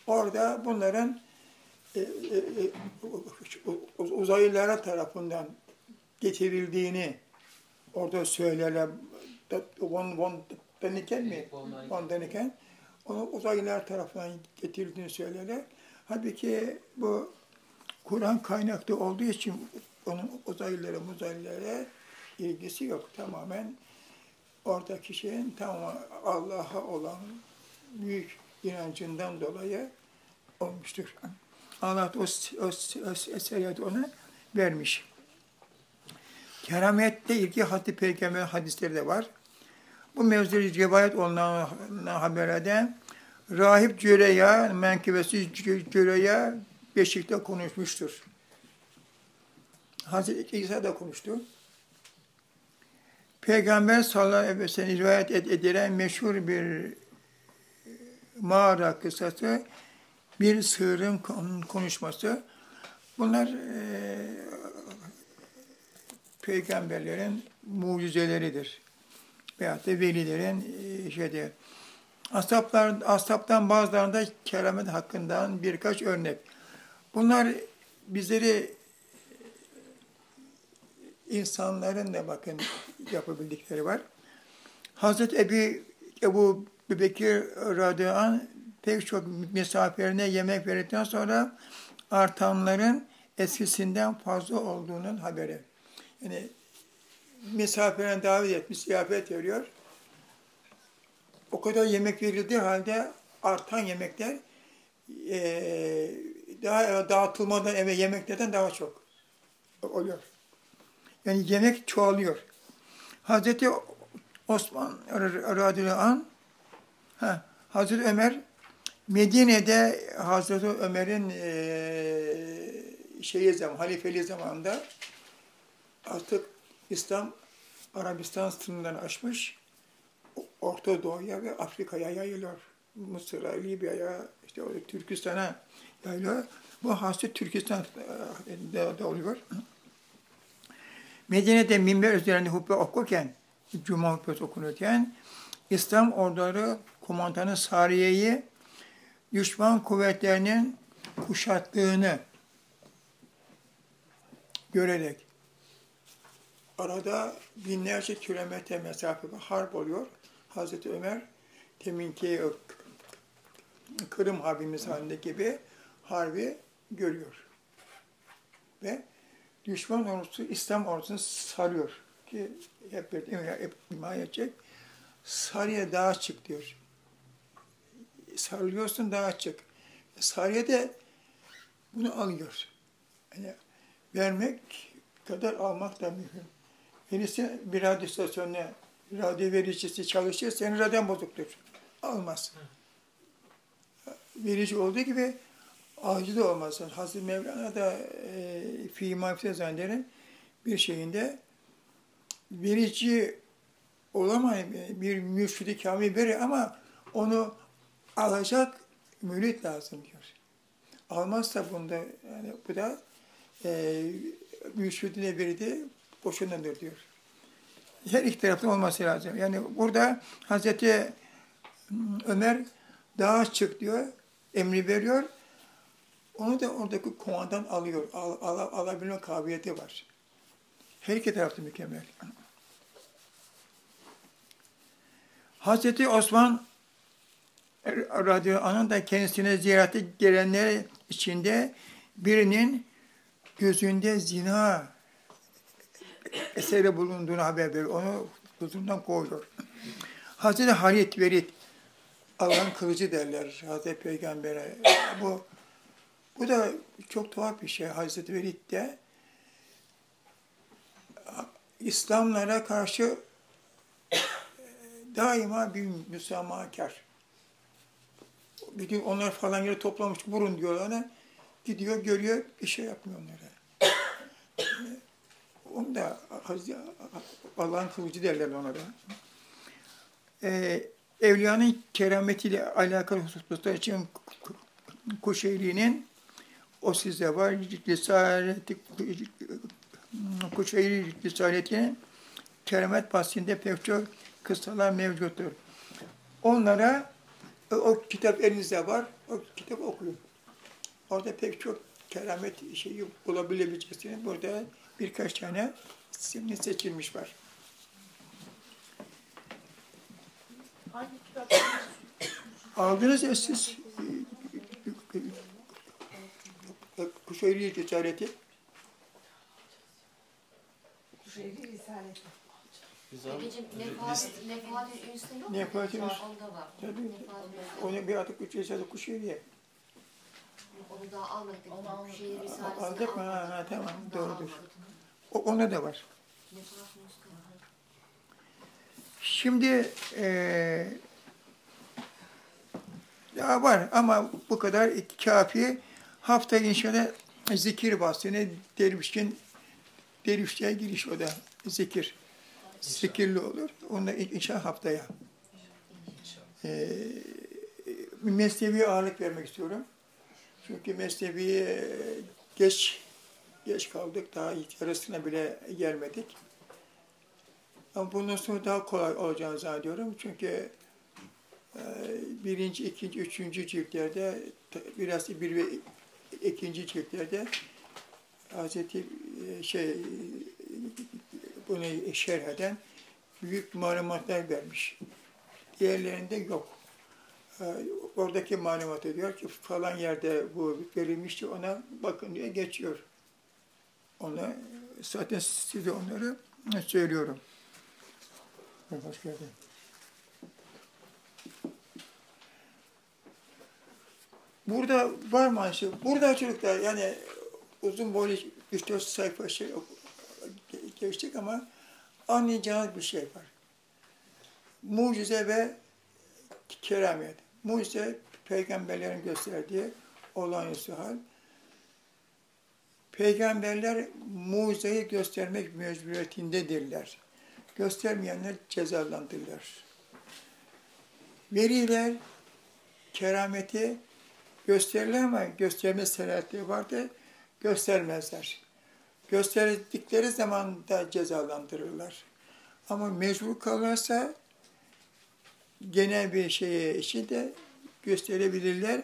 Orada bunların e, e, e, uzaylılara tarafından getirildiğini orada söylerler. Von, von Daniken mi? Von Von Daniken. Onu uzaylılar tarafından getirildiğini söylerler. Halbuki bu Kur'an kaynaklı olduğu için onun uzaylılara, uzaylılara ilgisi yok. Tamamen oradaki şeyin tamam Allah'a olan büyük inancından dolayı olmuştur. Allah o, o, o eseri ona vermiş. Kerametle ilgili Hazreti Peygamber hadisleri de var. Bu mevzuda rivayet olunan haber eden Rahip Cüreya, menkıbesi Cüreya Beşik'te konuşmuştur. Hazreti İsa da konuştu. Peygamber sallallahu aleyhi ve sellem rivayet ed- edilen meşhur bir mağara kıssası, bir sığırın kon- konuşması. Bunlar eee, peygamberlerin mucizeleridir. Veyahut da velilerin eee, şeyde. Asaplar, asaptan bazılarında keramet hakkından birkaç örnek. Bunlar bizleri insanların da bakın yapabildikleri var. Hazreti Ebu, Ebu Bekir anh pek çok misafirine yemek verdikten sonra artanların eskisinden fazla olduğunun haberi. Yani misafirine davet etmiş, ziyafet veriyor. O kadar yemek verildiği halde artan yemekler eee, daha dağıtılmadan eve yemeklerden daha çok oluyor. Yani yemek çoğalıyor. Hazreti Osman radıyallahu ha, Hazreti Ömer, Medine'de Hazreti Ömer'in eee şeyi zaman, halifeliği zamanında artık İslam Arabistan sınırlarını aşmış, Orta Doğu'ya ve Afrika'ya yayılıyor. Mısır'a, Libya'ya, işte Türkistan'a yayılıyor. Bu Hazreti Türkistan'da da oluyor. Medine'de minber üzerinde hutbe okurken, Cuma hutbesi okunurken, İslam orduları komutanı Sariye'yi düşman kuvvetlerinin kuşattığını görerek arada binlerce kilometre mesafe harp oluyor. Hazreti Ömer teminki Kırım Harbi misalinde gibi harbi görüyor. Ve düşman ordusu İslam ordusunu sarıyor. Ki hep birlikte hep himaye edecek. Sarıya daha çık diyor. Sarılıyorsun daha çık. Sarıya da bunu alıyor. Yani vermek kadar almak da mühim. Birisi bir radyo istasyonuna radyo vericisi çalışıyor, senin radyon bozuktur. Almaz. Verici olduğu gibi da olmaz. Hazreti Mevlana da e, Fi Mafise Zander'in bir şeyinde verici olamayın bir mürşidi kamil verir ama onu alacak mürit lazım diyor. Almazsa bunda yani bu da e, mürşidine verdi boşundadır diyor. Her iki taraftan olması lazım. Yani burada Hazreti Ömer dağa çık diyor, emri veriyor. Onu da oradaki komandan alıyor. Al, al, alabilme kabiliyeti var. Her iki tarafta mükemmel. Hazreti Osman radyo anın da kendisine ziyarete gelenler içinde birinin gözünde zina eseri bulunduğunu haber veriyor. Onu huzurundan kovuyor. Hazreti Halit Verit Allah'ın kılıcı derler Hazreti Peygamber'e. Bu bu da çok tuhaf bir şey. Hazreti Velid de İslamlara karşı daima bir müsamahakar. Gün onlar falan yere toplamış, vurun diyorlar ona. Gidiyor, görüyor, bir şey yapmıyor onlara. Onu da Allah'ın kılıcı derler ona da. e, evliyanın kerametiyle alakalı hususlar için Kuşeyri'nin o sizde var. Risale-i Kuşeyri Risaleti'nin keramet bahsinde pek çok kıssalar mevcuttur. Onlara e, o kitap elinizde var. O kitap okuyun. Orada pek çok keramet şeyi bulabileceksiniz. Burada birkaç tane seçilmiş var. Hangi kitap? Aldınız ya siz Kuşeyri Risaleti. Şehri Risaleti. Biz abi Dedeciğim list- Nefahat, Nefahat'in üstünde yok mu? Nefahat'in üst- Onda var. Tabii. Nefahat'in Onu bir atık üç Risale Kuşeyri'ye. Onu daha almadık. Onu almadık. Şehir Risalesi'ni Aldık mı? Ha, almadık. ha, tamam, Onu daha doğrudur. almadık. O, ona da var. Nefahat'in. Şimdi eee ya var ama bu kadar kafi. Hafta inşallah zikir bahsine dervişkin dervişliğe giriş o da zikir. Zikirli olur. Onda inşallah haftaya. Eee mesnevi ağırlık vermek istiyorum. Çünkü mesneviye geç geç kaldık. Daha yarısına bile gelmedik. Ama bundan sonra daha kolay olacağını zannediyorum. Çünkü e, birinci, ikinci, üçüncü ciltlerde biraz bir ve ikinci ciltlerde Hazreti şey bunu şerh eden büyük malumatlar vermiş. Diğerlerinde yok. E, Oradaki malumatı diyor ki falan yerde bu verilmişti ona bakın diye geçiyor. Ona zaten size onları söylüyorum. Hoş geldin. Burada var mı şey? Burada çocuklar yani uzun boylu 3-4 sayfa şey geçtik ama anlayacağınız bir şey var. Mucize ve keramet. Mucize peygamberlerin gösterdiği olağanüstü hal. Peygamberler mucizeyi göstermek mecburiyetindedirler göstermeyenler cezalandırılır. Veliler kerameti gösterirler ama gösterme serahati vardı, göstermezler. Gösterdikleri zaman da cezalandırırlar. Ama mecbur kalırsa genel bir şeye için de gösterebilirler.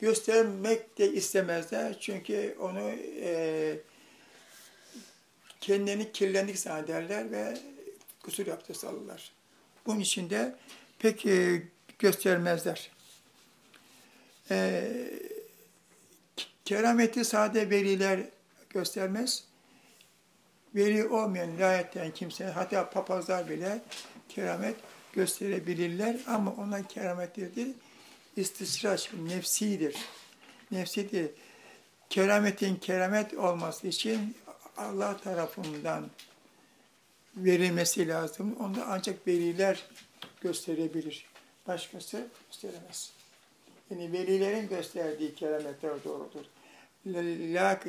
Göstermek de istemezler çünkü onu eee kendilerini kirlendik zannederler ve kusur abdest alırlar. Bunun için de pek e, göstermezler. E, kerameti sade veliler göstermez. Veli olmayan layetten kimse, hatta papazlar bile keramet gösterebilirler ama onlar keramet değildir. İstisraç, nefsidir. Nefsidir. Kerametin keramet olması için Allah tarafından verilmesi lazım. Onu ancak veliler gösterebilir. Başkası gösteremez. Yani velilerin gösterdiği kerametler doğrudur. La-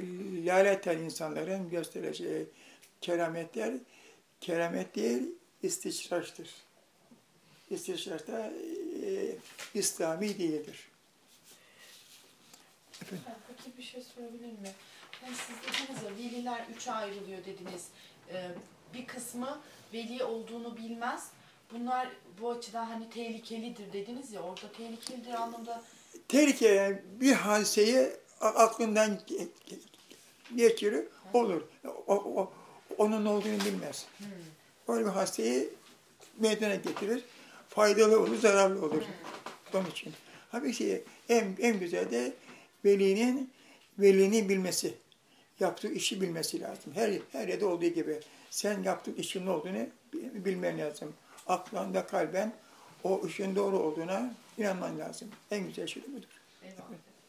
Laleten insanların göstereceği kerametler, keramet değil, istişraçtır. İstişraç da e, İslami değildir. Peki bir şey sorabilir miyim? Yani siz dediniz ya veliler üçe ayrılıyor dediniz. Ee, bir kısmı veli olduğunu bilmez. Bunlar bu açıdan hani tehlikelidir dediniz ya orada tehlikelidir anlamda tehlike bir hadiseyi aklından ge- ge- geçirir, olur. O, o- onun olduğunu bilmez. Öyle bir hadiseyi meydana getirir. Faydalı olur, zararlı olur. Onun için. Halbuki en, en güzel de velinin velini bilmesi. Yaptığı işi bilmesi lazım. Her, her yerde olduğu gibi. Sen yaptığın işin ne olduğunu bi- bilmen lazım. Aklında kalben o işin doğru olduğuna inanman lazım. En güzel şey budur.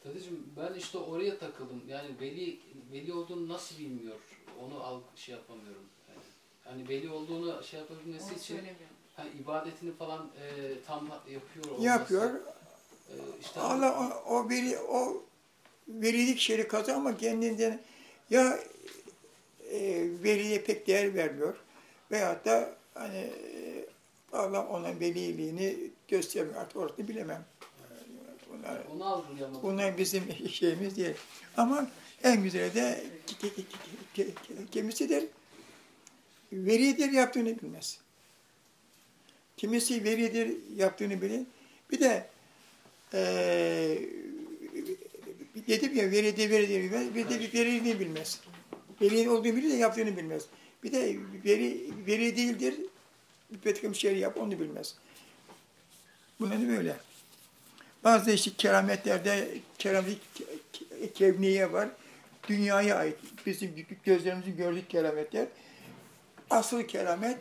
Dedeciğim ben işte oraya takıldım. Yani veli veli olduğunu nasıl bilmiyor? Onu al şey yapamıyorum. Yani, hani veli olduğunu şey yapabilmesi için hani ibadetini falan e, tam yapıyor olması. Yapıyor. E, işte Allah o, o veli o velilik şeyi kazan ama kendinden ya e, veliye pek değer vermiyor veyahut da hani e, Allah onun veliliğini göstermiyor. Artık orasını bilemem. Bunlar, bunlar bizim şeyimiz değil. Ama en güzeli de kimisidir. Veridir yaptığını bilmez. Kimisi veridir yaptığını bilir. Bir de eee dedim ya veridir veridir bilmez. Bir de verildiğini bilmez. Veri olduğunu bilir de yaptığını bilmez. Bir de veri, veri değildir. Bir takım şey yap onu bilmez. Bunlar da böyle. Bazı işte kerametlerde keramet ke- kevniye var. Dünyaya ait. Bizim gözlerimizin gördüğü kerametler. Asıl keramet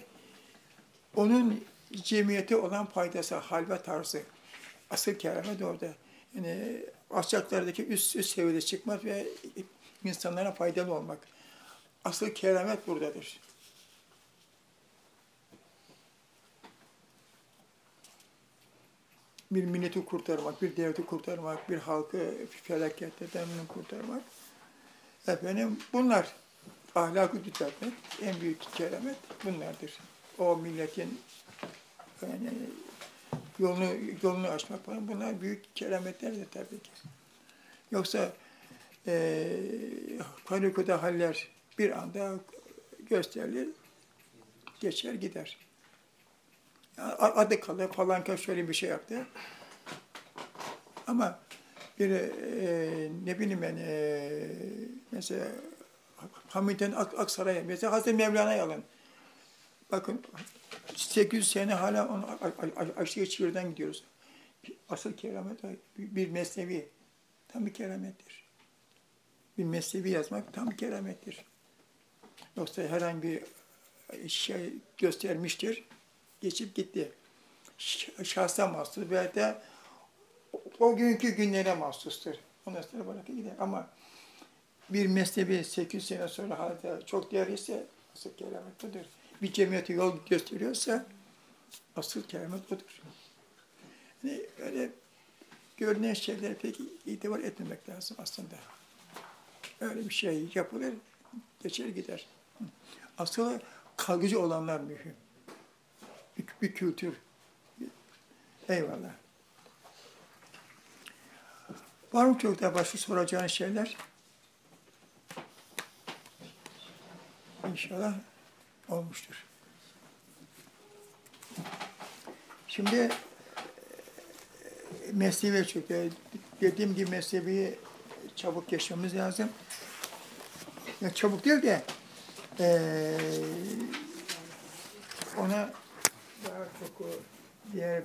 onun cemiyete olan faydası, hal ve tarzı. Asıl keramet orada. Yani alçaklardaki üst üst seviyede çıkmak ve insanlara faydalı olmak. Asıl keramet buradadır. Bir milleti kurtarmak, bir devleti kurtarmak, bir halkı felaketlerden kurtarmak. Efendim bunlar ahlakı düzeltmek en büyük keramet bunlardır. O milletin yani yolunu yolunu açmak falan bunlar büyük kerametlerdir tabii ki. Yoksa eee harikulade haller bir anda gösterilir, geçer gider. Adı kalır falan şöyle bir şey yaptı. Ama bir e, ne bileyim ben e, mesela Hamid'in Ak Aksaray'a mesela Hazreti Mevlana'yı alın. Bakın 800 sene hala onu a- a- a- aşıya çığırdan gidiyoruz. Asıl keramet bir mesnevi. Tam bir keramettir. Bir mesnevi yazmak tam bir keramettir. Yoksa herhangi bir şey göstermiştir geçip gitti. Şahsa mahsus veya da o- günkü günlere mahsustur. Ondan sonra bırakıp gider. Ama bir mezhebi 800 sene sonra hala çok değerliyse asıl keramet odur. Bir cemiyete yol gösteriyorsa asıl keramet odur. Yani öyle görünen şeylere pek itibar etmemek lazım aslında. Öyle bir şey yapılır, geçer gider. Asıl kalıcı olanlar mühim bir, kültür. Eyvallah. Var mı çok daha başka soracağın şeyler? İnşallah olmuştur. Şimdi e, mesleğe çıktı. Dediğim gibi mesleği çabuk geçmemiz lazım. Ya çabuk değil de eee ona daha çok o diğer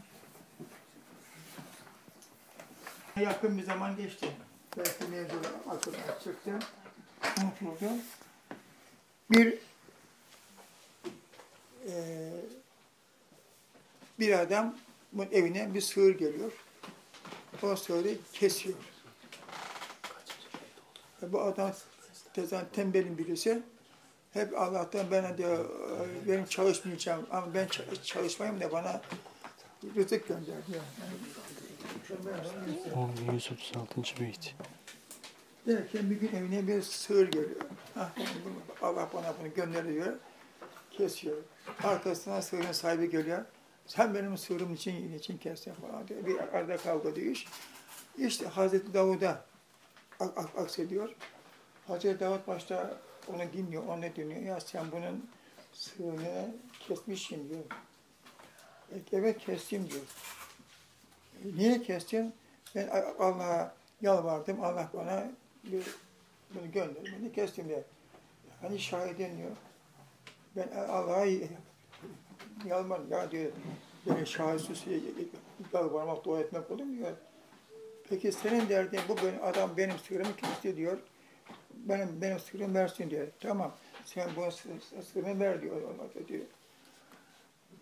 yakın bir zaman geçti. Belki mevzu aklıma çıktı. Unutuldu. Bir eee bir adam bu evine bir sığır geliyor. O sığırı kesiyor. E Bu adam tezan tembelin birisi. Hep Allah'tan ben diyor, benim çalışmayacağım ama ben çalışmayayım da bana rızık gönder diyor. Yani, 136. beyt. derken bir gün evine bir sığır geliyor. Ah, Allah bana bunu gönderiyor. Kesiyor. Arkasından sığırın sahibi geliyor. Sen benim sığırım için, için kestin falan diyor. Bir arada kavga diyor. İşte Hazreti Davud'a ak- ak- aksediyor. Hazreti Davud başta onu dinliyor, onu dinliyor. Ya sen bunun sığırını kesmişsin diyor. Evet kestim diyor. E, Niye kestin? Ben Allah'a yalvardım. Allah bana bir, bunu göndermedi. Kestim diyor. Hani şahidin diyor. Ben Allah'a yalvardım. Ya diyor. Yani şahitsiz yalvarmak, dua etmek olur mu diyor. Peki senin derdin bu adam benim sığırımı kesti diyor. Benim benim sığırımı versin diyor. Tamam. Sen bu sı- sığırımı ver diyor. ona da diyor.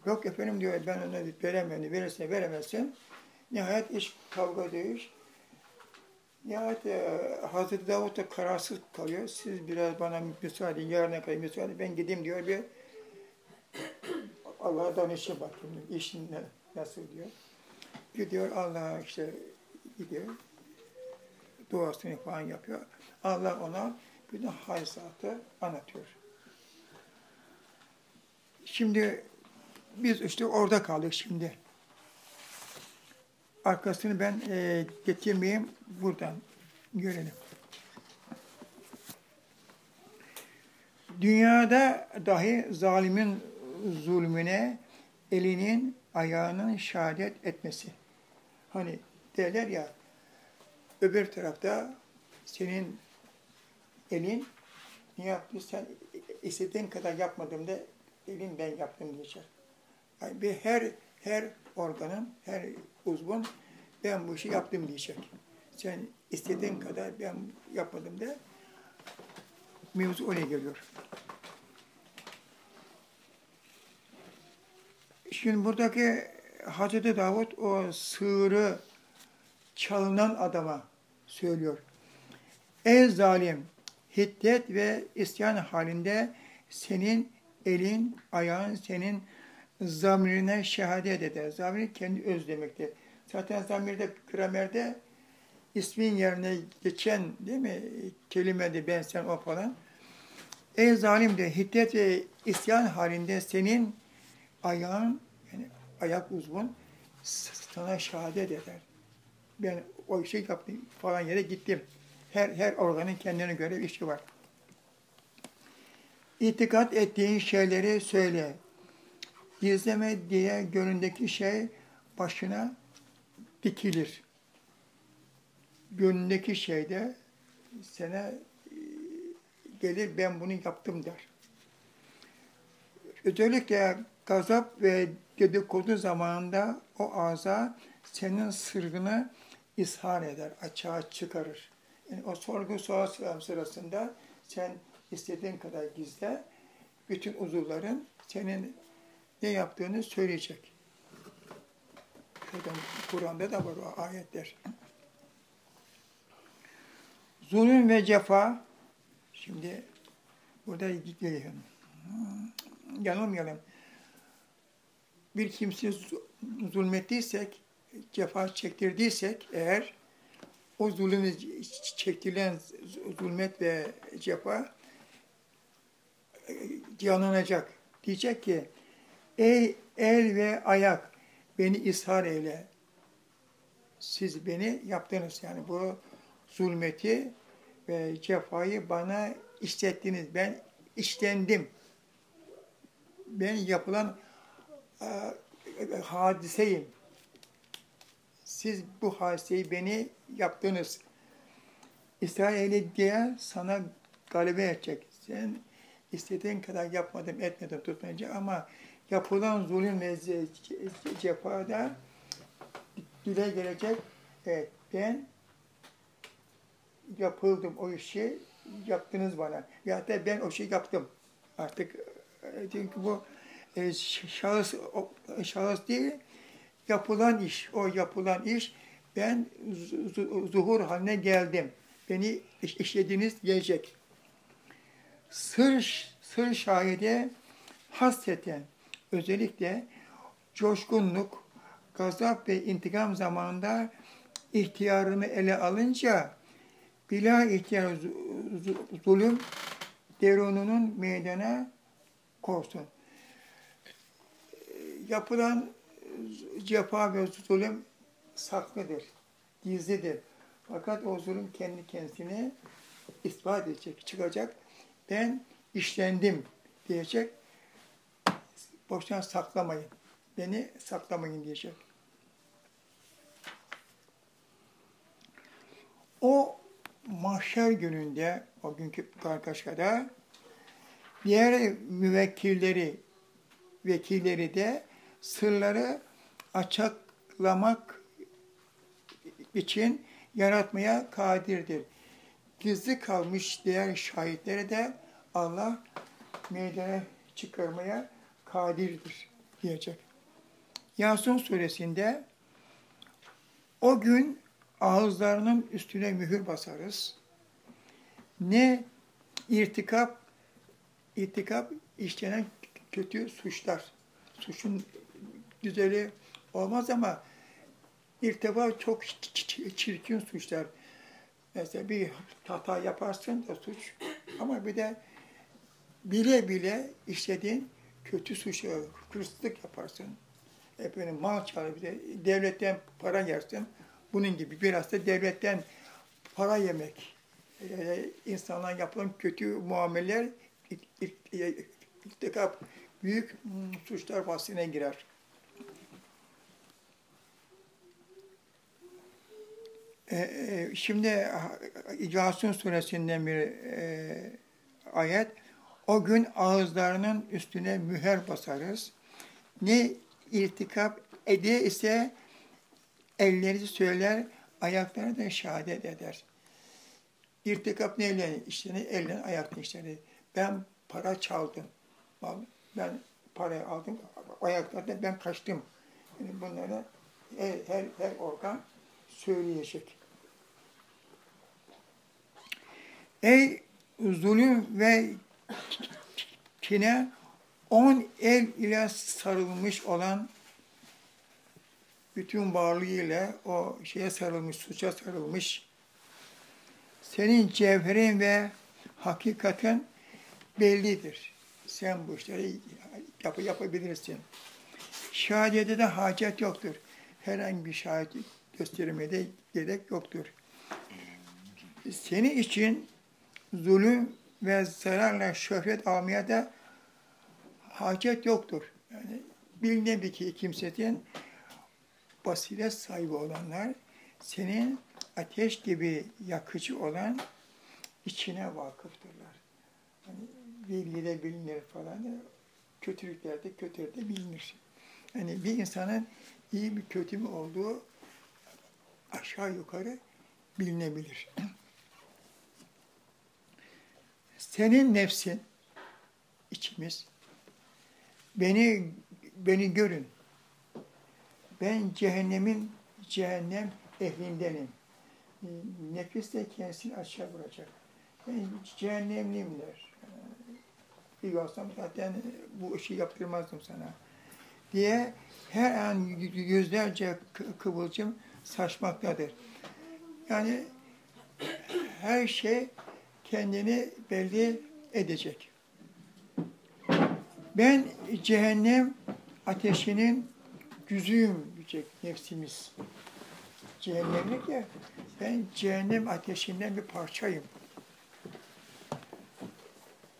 Yok efendim diyor ben ona veremem. Verirsen veremezsin. Nihayet iş kavga dövüş. Nihayet e, Hazreti Davut da kararsız kalıyor. Siz biraz bana müsaade, yarına kadar müsaade, ben gideyim diyor bir Allah'a danışayım bakayım işin nasıl diyor. Gidiyor Allah'a işte gidiyor. Duasını falan yapıyor. Allah ona bütün hayzatı anlatıyor. Şimdi biz işte orada kaldık şimdi. Arkasını ben e, getirmeyeyim buradan görelim. Dünyada dahi zalimin zulmüne elinin ayağının şehadet etmesi. Hani derler ya öbür tarafta senin elin ne yaptı sen istediğin kadar yapmadım da elin ben yaptım diyecek. Yani bir her her organın, her uzvun ben bu işi yaptım diyecek. Sen istediğin kadar ben yapmadım da mevzu oraya geliyor. Şimdi buradaki Hazreti Davut o sığırı çalınan adama söylüyor. Ey zalim, hiddet ve isyan halinde senin elin, ayağın senin zamirine şehadet eder. Zamir kendi öz demektir. Zaten zamirde, gramerde ismin yerine geçen değil mi kelimede ben sen o falan. Ey zalim de hiddet ve isyan halinde senin ayağın yani ayak uzvun sana şehadet eder. Ben o işi yaptım falan yere gittim. Her her organın kendine göre bir işi var. İtikat ettiğin şeyleri söyle. Gizleme diye gönlündeki şey başına dikilir. Gönlündeki şey de sana e, gelir ben bunu yaptım der. Özellikle gazap ve dedikodu zamanında o ağza senin sırrını ishar eder, açığa çıkarır. Yani o sorgu sual sırasında sen istediğin kadar gizle, bütün uzuvların senin ne yaptığını söyleyecek. Kur'an'da da var o ayetler. Zulüm ve cefa, şimdi burada gidelim. Yanılmayalım. Bir kimse zulmettiysek, cefa çektirdiysek eğer o zulümü çektirilen zulmet ve cefa yanılacak. Diyecek ki ey el ve ayak beni ishar eyle. Siz beni yaptınız. Yani bu zulmeti ve cefayı bana işlettiniz. Ben işlendim. Ben yapılan e, hadiseyim. Siz bu hadiseyi beni yaptınız. İsrail'i diye sana galebe edecek. Sen istediğin kadar yapmadım, etmedim, tutmayınca ama yapılan zulüm ve cefada dile gelecek. Evet, ben yapıldım o işi, yaptınız bana. Ya da ben o şeyi yaptım. Artık e, çünkü bu e, şahıs şahıs değil, yapılan iş, o yapılan iş ben zuhur haline geldim. Beni iş, işlediğiniz gelecek. Sır, sır şahide hasreten özellikle coşkunluk, gazap ve intikam zamanında ihtiyarını ele alınca bila ihtiyar zulüm derununun meydana korsun. Yapılan cefa ve zulüm saklıdır, gizlidir. Fakat o zulüm kendi kendisini ispat edecek, çıkacak. Ben işlendim diyecek. Boşuna saklamayın. Beni saklamayın diyecek. O mahşer gününde, o günkü kargaşada diğer müvekkilleri, vekilleri de sırları açıklamak için yaratmaya kadirdir. Gizli kalmış diğer şahitleri de Allah meydana çıkarmaya kadirdir diyecek. Yasin suresinde o gün ağızlarının üstüne mühür basarız. Ne irtikap, irtikap işlenen kötü suçlar. Suçun güzeli olmaz ama irtifa çok çirkin suçlar. Mesela bir hata yaparsın da suç ama bir de bile bile işlediğin kötü suç, hırsızlık yaparsın. Efendim mal çalıp bir de devletten para yersin. Bunun gibi biraz da devletten para yemek. Ee, insanlara yapılan kötü muameleler ik- ik- e, irtikap büyük hmm, suçlar bahsine girer. Ee, e, şimdi Yasin suresinden bir e, ayet. O gün ağızlarının üstüne müher basarız. Ne irtikap ede ise elleri söyler, ayakları da şehadet eder. İrtikap neyle işlenir? Elle, ayakla işlenir. Ben para çaldım. Ben parayı aldım. Ayaklarda ben kaçtım. Yani bunlara her, her, her organ söyleyecek. Ey zulüm ve kine on el ile sarılmış olan bütün varlığıyla o şeye sarılmış, suça sarılmış. Senin cevherin ve hakikatin bellidir. Sen bu işleri yap yapabilirsin. Şehadete de hacet yoktur. Herhangi bir şahit göstermeye de gerek yoktur. Senin için zulüm ve zararla şöhret almaya da hacet yoktur. Yani bilinen bir ki kimsenin basiret sahibi olanlar senin ateş gibi yakıcı olan içine vakıftırlar. Hani bilgide bilinir falan. Kötülüklerde kötülükte bilinir. Yani bir insanın iyi mi kötü mü olduğu aşağı yukarı bilinebilir. Senin nefsin, içimiz, beni beni görün. Ben cehennemin cehennem ehlindenim. Nefis de kendisini aşağı vuracak. Ben cehennemliyim der. İyi olsam zaten bu işi yaptırmazdım sana. Diye her an yüzlerce kı- kıvılcım saçmaktadır. Yani her şey kendini belli edecek. Ben cehennem ateşinin yüzüyüm diyecek nefsimiz. Cehennemlik ya, ben cehennem ateşinden bir parçayım.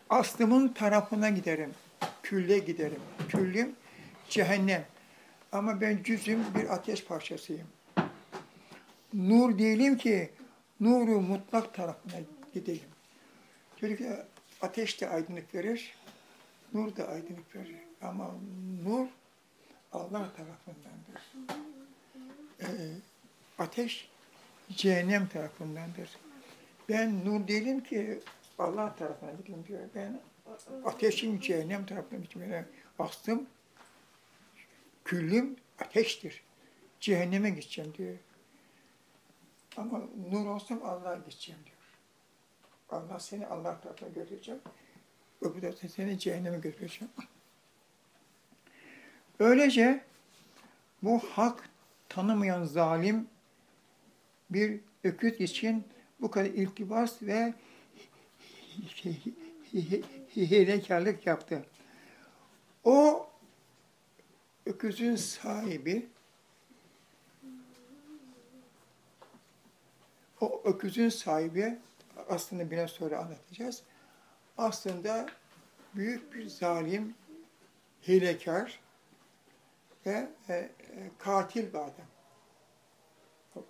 Aslımın tarafına giderim, külle giderim. Küllüm cehennem. Ama ben cüzüm bir ateş parçasıyım. Nur değilim ki nuru mutlak tarafına Çünkü ateş de aydınlık verir, nur da aydınlık verir. Ama nur Allah tarafındandır. Ee, ateş cehennem tarafındandır. Ben nur değilim ki Allah tarafına gideyim diyor. Ben ateşin cehennem tarafına gitmeye bastım. Küllüm ateştir. Cehenneme gideceğim diyor. Ama nur olsam Allah'a gideceğim diyor. Allah seni Allah tarafına götüreceğim. Öbür tarafta seni cehenneme götüreceğim. Öylece bu hak tanımayan zalim bir öküz için bu kadar iltibas ve hilekarlık yaptı. O öküzün sahibi o öküzün sahibi aslında biraz sonra anlatacağız. Aslında büyük bir zalim, hilekar ve e, e, katil bir adam.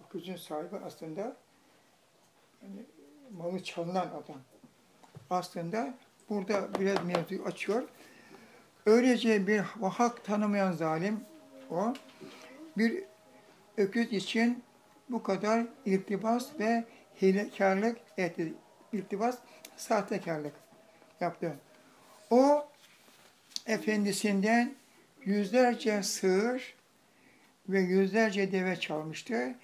Öküzün sahibi aslında yani malı çalınan adam. Aslında burada biraz mevzuyu açıyor. Öylece bir hak tanımayan zalim o bir öküz için bu kadar iltibas ve hilekarlık etti. İltibas, sahtekarlık yaptı. O efendisinden yüzlerce sığır ve yüzlerce deve çalmıştı.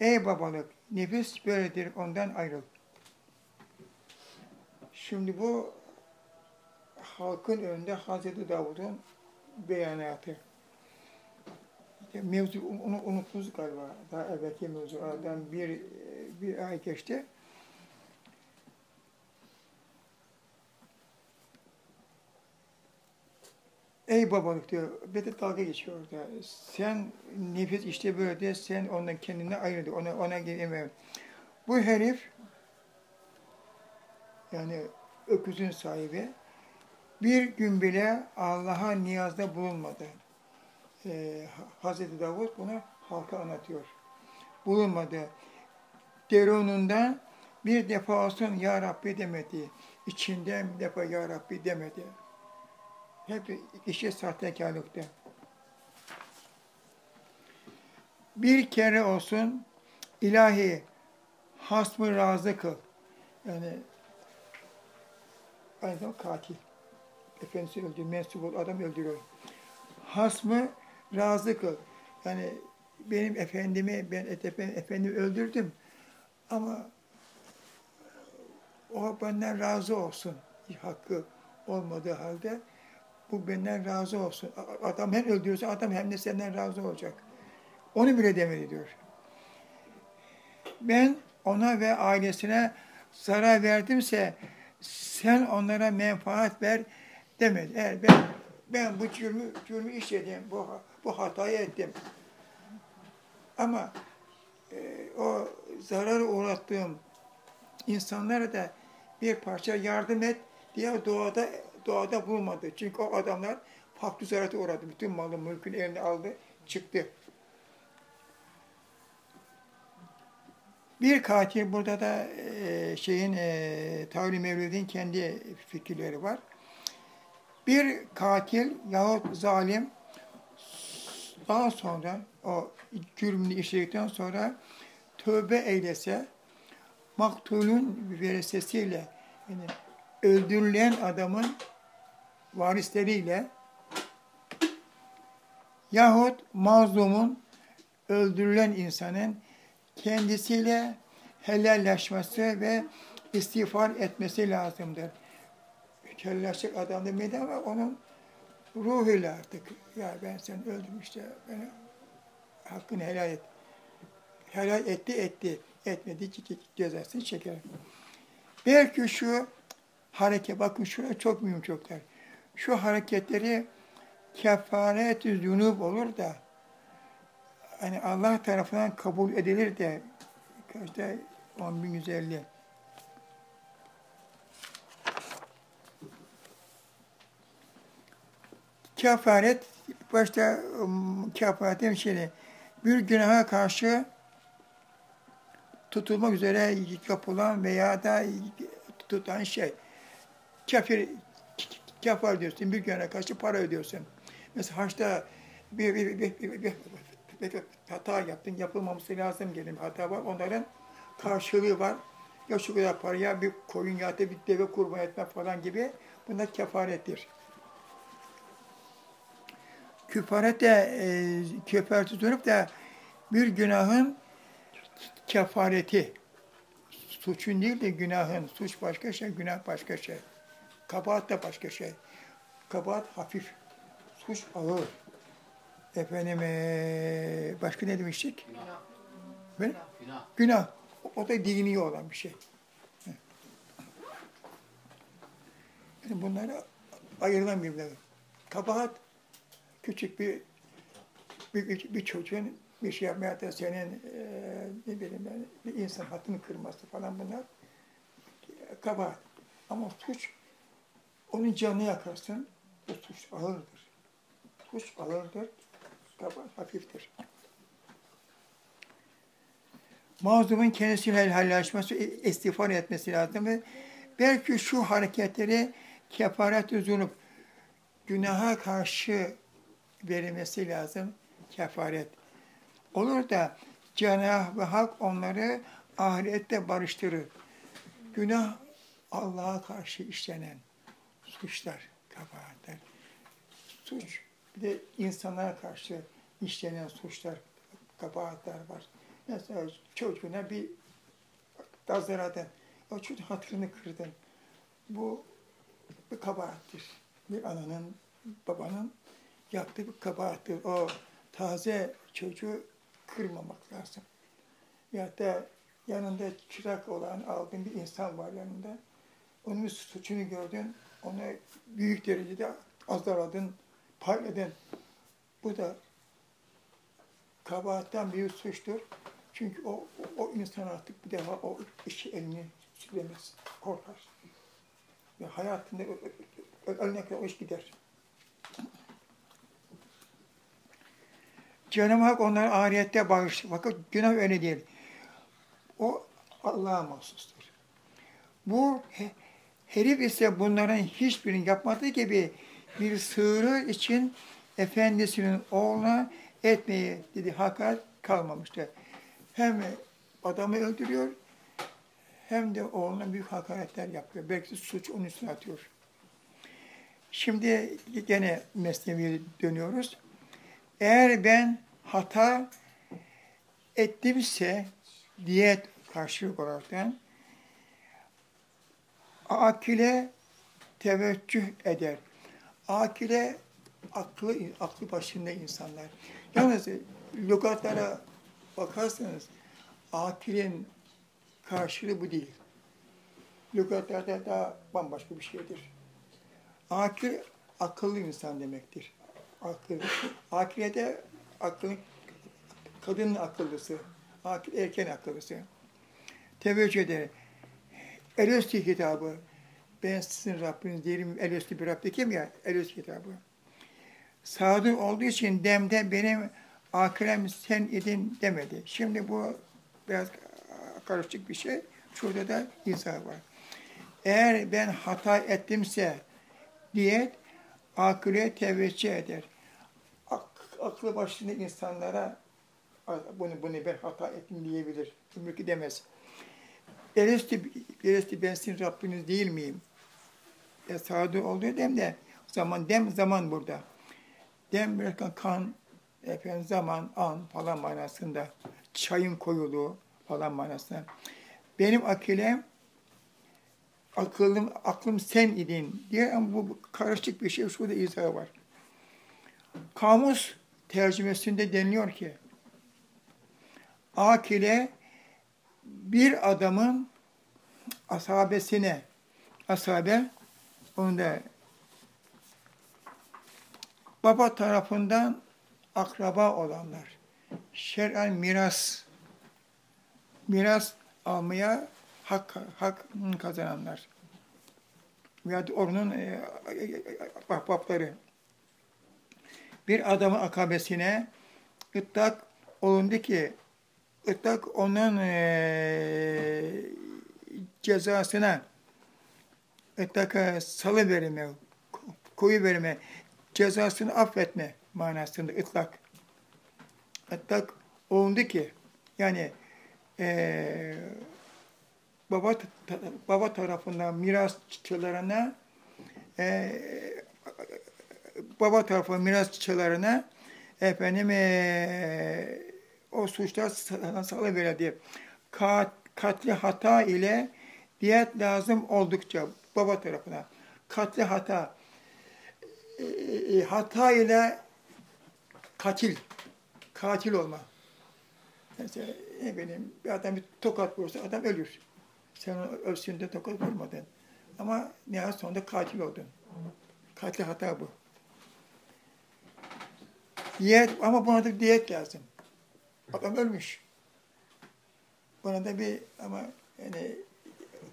Ey babalık, nefis böyledir, ondan ayrıl. Şimdi bu halkın önünde Hazreti Davud'un beyanatı. Mevzu onu unuttunuz galiba. Daha evvelki mevzulardan bir bir ay geçti. Ey babalık diyor. Bir de dalga geçiyor orada. Sen nefis işte böyle de sen ondan kendini ayırdı. Ona, ona gelemiyor. Bu herif yani öküzün sahibi bir gün bile Allah'a niyazda bulunmadı. Ee, Hazreti Davut bunu halka anlatıyor. Bulunmadı. Derununda bir defa olsun Ya Rabbi demedi. İçinden bir defa Ya Rabbi demedi. Hep işi sahtekarlıkta. Bir kere olsun ilahi hasmı razı kıl. Yani aynı zamanda katil. Efendisi öldürüyor, mensup adam öldürüyor. Hasmı razı kıl. Yani benim efendimi, ben efendimi öldürdüm ama o benden razı olsun. Hakkı olmadığı halde bu benden razı olsun. Adam hem öldürüyorsa adam hem de senden razı olacak. Onu bile demedi diyor. Ben ona ve ailesine zarar verdimse sen onlara menfaat ver demedi. Eğer ben ben bu cürmü, cürmü işledim, bu, bu hatayı ettim. Ama e, o zarar uğrattığım insanlara da bir parça yardım et diye doğada doğada bulmadı. Çünkü o adamlar farklı zararete uğradı. Bütün malı mülkün eline aldı, çıktı. Bir katil burada da e, şeyin e, Tavri Mevlid'in kendi fikirleri var. Bir katil yahut zalim daha sonra o cürmünü işledikten sonra tövbe eylese maktulün veresesiyle yani öldürülen adamın varisleriyle yahut mazlumun öldürülen insanın kendisiyle helalleşmesi ve istiğfar etmesi lazımdır. Helalleşecek adam demedi ama onun ruhuyla artık ya ben seni öldüm işte bana hakkını helal et. Helal etti etti. Etmedi ce- ce- cezasını çeker. Belki şu hareket bakın şurada çok mühim çoklar. Şu hareketleri kefaret-i zünub olur da hani Allah tarafından kabul edilir de kaçta 10.150 kefaret başta kefaretin şeyi bir günaha karşı tutulmak üzere yapılan veya da tutan şey. Kafir, kafir diyorsun, bir günaha karşı para ödüyorsun. Mesela haçta bir, bir, bir, bir, bir, bir, bir hata yaptın, yapılmaması lazım bir hata var. Onların karşılığı var. Ya şu kadar paraya bir koyun ya da bir deve kurban etme falan gibi. Bunlar kefarettir. Küfaret de, e, kefareti durup da bir günahın kefareti. Suçun değil de günahın. Suç başka şey, günah başka şey. Kabahat da başka şey. Kabahat hafif. Suç ağır. Efendim eee, başka ne demiştik? Günah. Böyle? Günah. Günah. O- O da dini olan bir şey. Yani bunlara ayrılan birbirleri. Kabahat küçük bir bir, bir, bir çocuğun bir şey yapmaya da senin eee ne bileyim ben bir insan hattını kırması falan bunlar kabahat. Ama suç onun canını yakarsın. Bu suç ağırdır. Suç ağırdır. Kabahat hafiftir. mazlumun kendisiyle helalleşmesi, istiğfar etmesi lazım ve belki şu hareketleri kefaret zunup günaha karşı verilmesi lazım kefaret. Olur da Cenab-ı Hak onları ahirette barıştırır. Günah Allah'a karşı işlenen suçlar, kabahatler. Suç, bir de insanlara karşı işlenen suçlar, kabahatler var. Mesela çocuğuna bir dazaradın, o çocuğun hatırını kırdın. Bu bir kabahattir. Bir ananın, babanın yaptığı bir kabahattir. O taze çocuğu kırmamak lazım. Ya da yanında çırak olan aldığın bir insan var yanında. Onun suçunu gördün, onu büyük derecede azaradın, payladın. Bu da kabahatten büyük suçtur. Çünkü o, o, insan artık bir defa o işi elini süremez, korkar. Ve hayatında ö- ö- ö- ölene kadar o iş gider. Cenab-ı Hak onları ahirette bağışlar. Fakat günah öyle değil. O Allah'a mahsustur. Bu he- herif ise bunların hiçbirini yapmadığı gibi bir sığırı için efendisinin oğluna etmeye dedi hakaret kalmamıştı. Hem adamı öldürüyor hem de oğluna büyük hakaretler yapıyor. Belki suç onun üstüne atıyor. Şimdi gene Mesnevi'ye dönüyoruz. Eğer ben hata ettimse diyet karşılık olaraktan akile teveccüh eder. Akile aklı, aklı başında insanlar. Yalnız lügatlara bakarsanız akilin karşılığı bu değil. Lügatlarda daha bambaşka bir şeydir. Akil, akıllı insan demektir. Akıl. Akile de aklın, kadının akıllısı. Akil erken akıllısı. Teveccüh eder. Elösti kitabı. Ben sizin Rabbiniz değilim. Elösti bir Rab kim ya? Elösti kitabı. Sadık olduğu için demde benim akilem sen idin demedi. Şimdi bu biraz karışık bir şey. Şurada da izah var. Eğer ben hata ettimse diyet akile teveccüh eder. Ak, aklı başında insanlara bunu bunu ben hata ettim diyebilir. Çünkü demez. Elesti, elesti ben sizin Rabbiniz değil miyim? E, sadık olduğu demde zaman dem zaman burada. Dem biraz kan efendim zaman an falan manasında çayın koyuluğu falan manasında. Benim akilem akıllım aklım sen idin diye ama bu karışık bir şey. Şurada izahı var. Kamus tercümesinde deniliyor ki akile bir adamın asabesine asabe onu da baba tarafından akraba olanlar şer'en miras miras almaya hak, hak kazananlar veya onun e, ahbapları bir adamın akabesine ıtlak olundu ki ıtlak onun e, cezasına ıtlaka salı verme, koyu verme, cezasını affetme manasında ıtlak. Itlak olundu ki yani e, baba baba tarafından mirasçılarına e, baba tarafı mirasçılarına efendim e, o suçlar salı verildi. Kat, katli hata ile diyet lazım oldukça baba tarafına. Katli hata e, e, hata ile katil katil olma. Mesela ne bileyim bir adam bir tokat vursa adam ölür. Sen ölsün de tokat vurmadın. Ama nihayet sonunda katil oldun. Katil hata bu. Diyet, ama buna da diyet lazım. Adam ölmüş. Buna da bir ama yani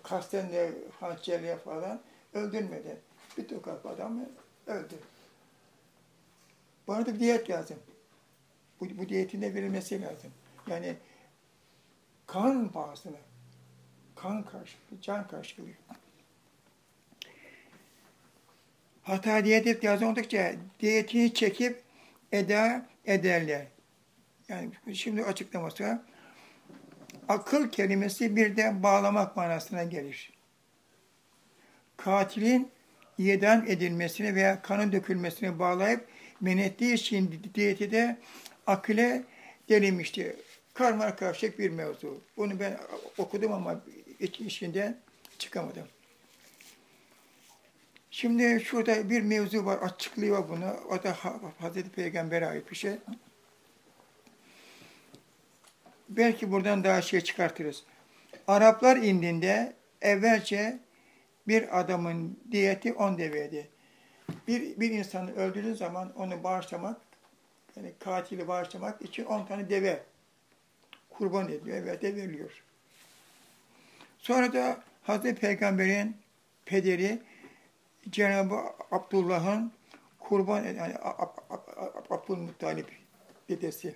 kasten de falan öldürmedi. Bir tokat adamı öldü. Buna da bir diyet lazım. Bu, bu diyetin de verilmesi lazım. Yani kan pahasına, kan karşılığı, can karşılığı. Hata diyet ihtiyacı oldukça diyetini çekip eda ederler. Yani şimdi açıklaması akıl kelimesi bir de bağlamak manasına gelir. Katilin idam edilmesine veya kanın dökülmesine bağlayıp men için diyeti de akile denilmişti. Karma karışık bir mevzu. Bunu ben okudum ama iç- içinden çıkamadım. Şimdi şurada bir mevzu var, açıklıyor bunu. O da Ha- Hazreti Peygamber'e ait bir şey. Belki buradan daha şey çıkartırız. Araplar indinde evvelce bir adamın diyeti on deveydi. bir, bir insanı öldürdüğü zaman onu bağışlamak, yani katili bağışlamak için 10 tane deve kurban ediyor ve de veriliyor. Sonra da Hazreti Peygamber'in pederi Cenab-ı Abdullah'ın kurban yani Ab- Ab- Ab- Abdülmuttalip dedesi.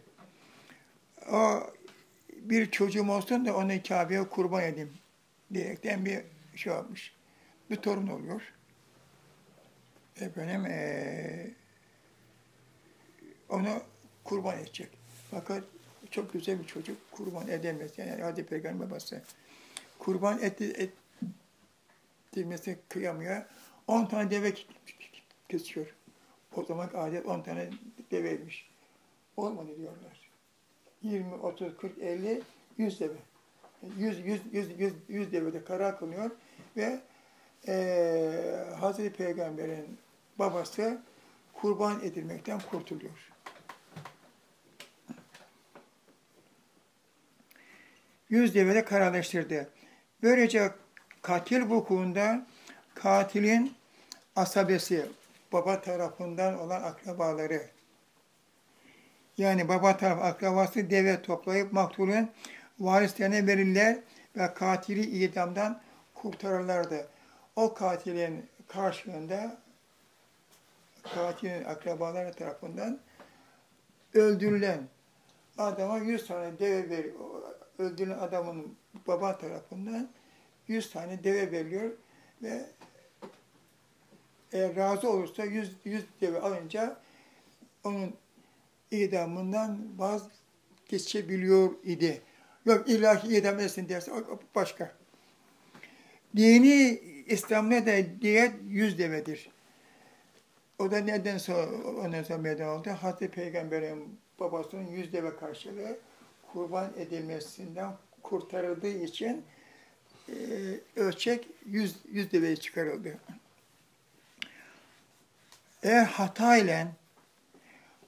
O bir çocuğum olsun da onu Kabe'ye kurban edeyim diyerekten bir şey yapmış. Bir torun oluyor. Efendim eee onu kurban edecek. Fakat çok güzel bir çocuk kurban edemez. Yani Hadi Peygamber babası. Kurban etti, ettirmesi kıyamıyor. 10 tane deve kesiyor. O zaman adet 10 tane deveymiş. Olmadı diyorlar. 20, 30, 40, 50, 100 deve. 100, 100, 100, 100, 100 devede karar kılıyor ve eee Hazreti Peygamber'in babası kurban edilmekten kurtuluyor. Yüz devede kararlaştırdı. Böylece katil vukuunda katilin asabesi, baba tarafından olan akrabaları, yani baba taraf akrabası deve toplayıp maktulün varislerine verirler ve katili idamdan kurtarırlardı. O katilin karşılığında katilin akrabaları tarafından öldürülen adama 100 tane deve ver, öldürülen adamın baba tarafından 100 tane deve veriliyor ve eğer razı olursa 100, 100 deve alınca onun idamından vazgeçebiliyor idi. Yok ilahi idam etsin derse başka. Dini İslam'da da diyet yüz devedir. O da neden sonra, ondan sonra meydana oldu? Hazreti Peygamber'in babasının yüz deve karşılığı kurban edilmesinden kurtarıldığı için e, ölçek yüz, yüz deveye çıkarıldı. Eğer hata ile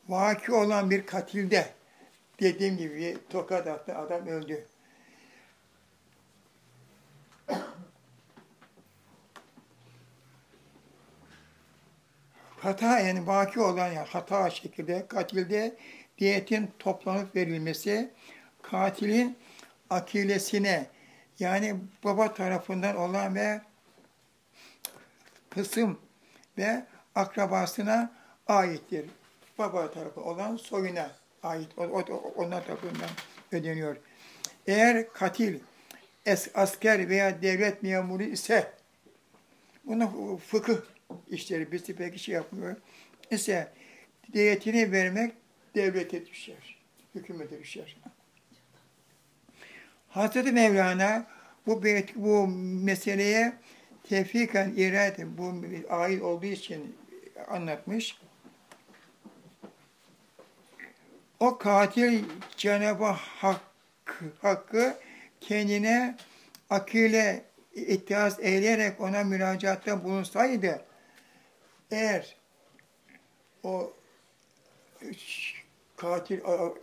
vaki olan bir katilde dediğim gibi tokat attı adam öldü. Hata yani vaki olan yani hata şekilde katilde diyetin toplanıp verilmesi katilin akilesine yani baba tarafından olan ve kısım ve akrabasına aittir. Baba tarafı olan soyuna ait. Onlar tarafından ödeniyor. Eğer katil es, asker veya devlet memuru ise bunu fıkıh işleri bizi pek şey yapmıyor. ise diyetini vermek devlete düşer. Hükümete düşer. Hazreti Mevlana bu beyt, bu meseleye tevfiken irade bu ait olduğu için anlatmış. O katil Cenab-ı Hakkı, Hakkı kendine akile itiraz eyleyerek ona müracaatta bulunsaydı eğer o katil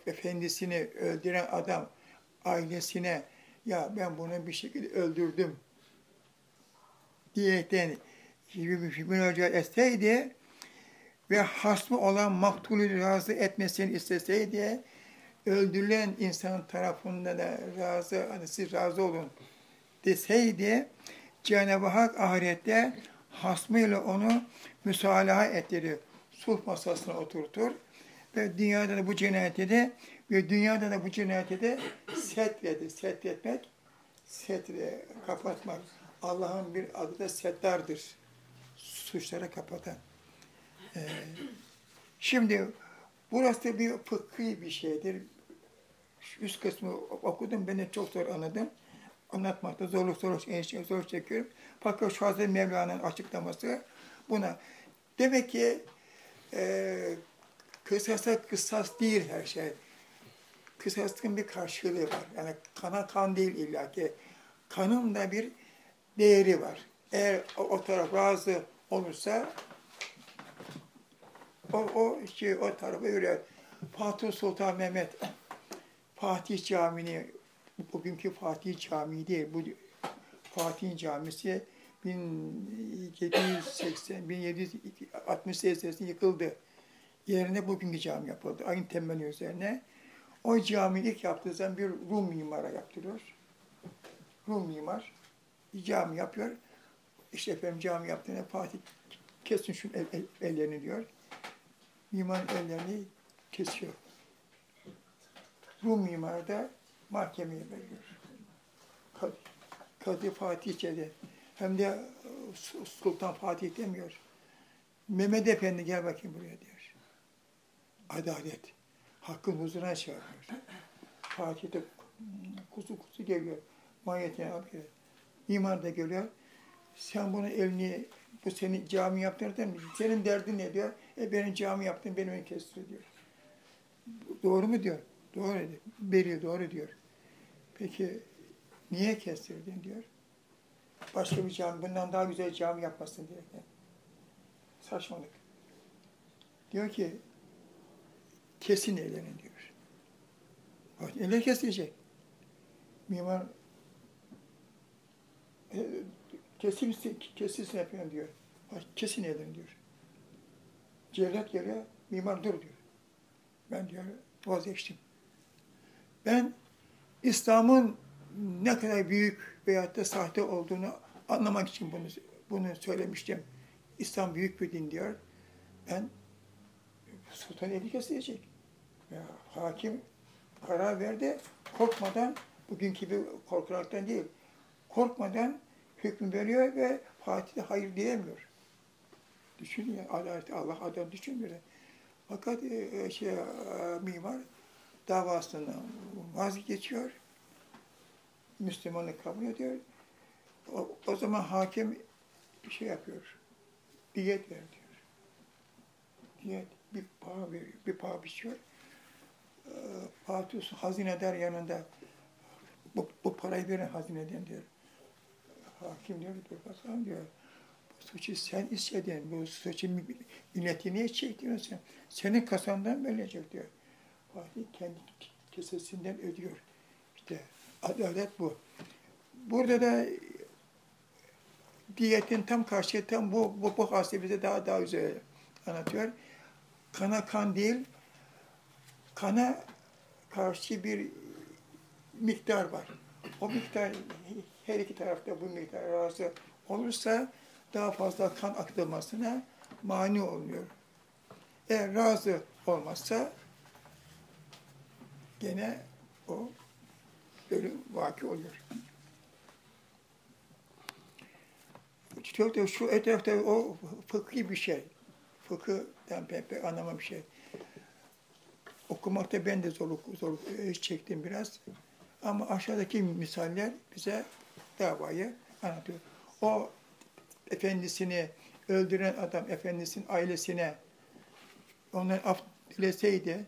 efendisini öldüren adam ailesine ya ben bunu bir şekilde öldürdüm diyerekten müracaat etseydi ve hasmı olan maktulü razı etmesini isteseydi öldürülen insan tarafından da razı, hani siz razı olun deseydi Cenab-ı Hak ahirette hasmıyla onu müsalaha ettirir. Sulh masasına oturtur ve dünyada da bu cinayeti de ve dünyada da bu cinayeti de setredir. Setretmek, setre, kapatmak. Allah'ın bir adı da settardır. Suçları kapatan. Ee, şimdi burası bir fıkhi bir şeydir. Şu üst kısmı okudum, ben de çok zor anladım. Anlatmakta zorluk zor, zor çekiyorum. Fakat şu Hazreti Mevlana'nın açıklaması buna. Demek ki e, kısasa kısas değil her şey. Kısasın bir karşılığı var. Yani kana kan değil illaki. Kanın da bir değeri var. Eğer o, o taraf razı olursa o, o, şey, o tarafa yürüyor. Fatih Sultan Mehmet Fatih Camii'ni bugünkü Fatih Camii değil, bu Fatih Camisi 1780, 60 senesinde yıkıldı. Yerine bugünkü cami yapıldı. Aynı temeli üzerine. O camiyi ilk yaptığı zaman bir Rum mimara yaptırıyor. Rum mimar cami yapıyor. İşte efendim cami yaptığında Fatih kesin şu el, el- ellerini diyor. Mimar ellerini kesiyor. Rum mimar da mahkemeye veriyor. Kadı, Kadı Fatih içeri. Hem de Su- Sultan Fatih demiyor. Mehmet Efendi gel bakayım buraya diyor. Adalet. Hakkın huzuruna çağırıyor. Fatih de kuzu kuzu geliyor. Mahiyetine alıyor. İmam da geliyor. Sen bunu elini, bu seni cami yaptırdın mı? Senin derdin ne diyor? E benim cami yaptım, benim önü kesti diyor. Doğru mu diyor? Doğru diyor. Beri doğru diyor. Peki niye kestirdin diyor. Başka bir cami, bundan daha güzel cami yapmasın diye. Saçmalık. Diyor ki, kesin ellerini diyor. Bak, kesilecek. Mimar e, kesilsin, kesilsin yapıyorum diyor. Kesin ellerini diyor. Cellat geliyor, mimar dur diyor. Ben diyor vazgeçtim. Ben İslam'ın ne kadar büyük veyahut da sahte olduğunu anlamak için bunu bunu söylemiştim. İslam büyük bir din diyor. Ben sultan eli kesilecek. Ya, hakim karar verdi. Korkmadan, bugünkü gibi korkaraktan değil, korkmadan hüküm veriyor ve Fatih de hayır diyemiyor. Düşün ya, Allah adam düşünmüyor. Fakat e, şey, e, mimar davasından vazgeçiyor. Müslümanlık kabul ediyor. O, o zaman hakim şey yapıyor. Diyet ver diyor. Diyet bir paha veriyor, bir paha biçiyor. Fatih hazinedar yanında bu, bu parayı verin hazineden diyor. Hakim diyor, dur bakalım diyor. Bu suçu sen istedin, bu suçu milleti niye çektin sen? Senin kasandan verilecek diyor. Fatih kendi kesesinden ödüyor. İşte adalet bu. Burada da diyetin tam karşı tam bu bu, bu hasre bize daha daha güzel anlatıyor. Kana kan değil, kana karşı bir miktar var. O miktar her iki tarafta bu miktar razı olursa daha fazla kan akıtılmasına mani olmuyor. Eğer razı olmazsa gene o ölüm vaki oluyor. Çok da şu etrafta o fıkhi bir şey. Fıkıhdan pek pek anlamam bir şey. Okumakta ben de zorluk, zorluk e, çektim biraz. Ama aşağıdaki misaller bize davayı anlatıyor. O efendisini öldüren adam efendisinin ailesine ondan af dileseydi,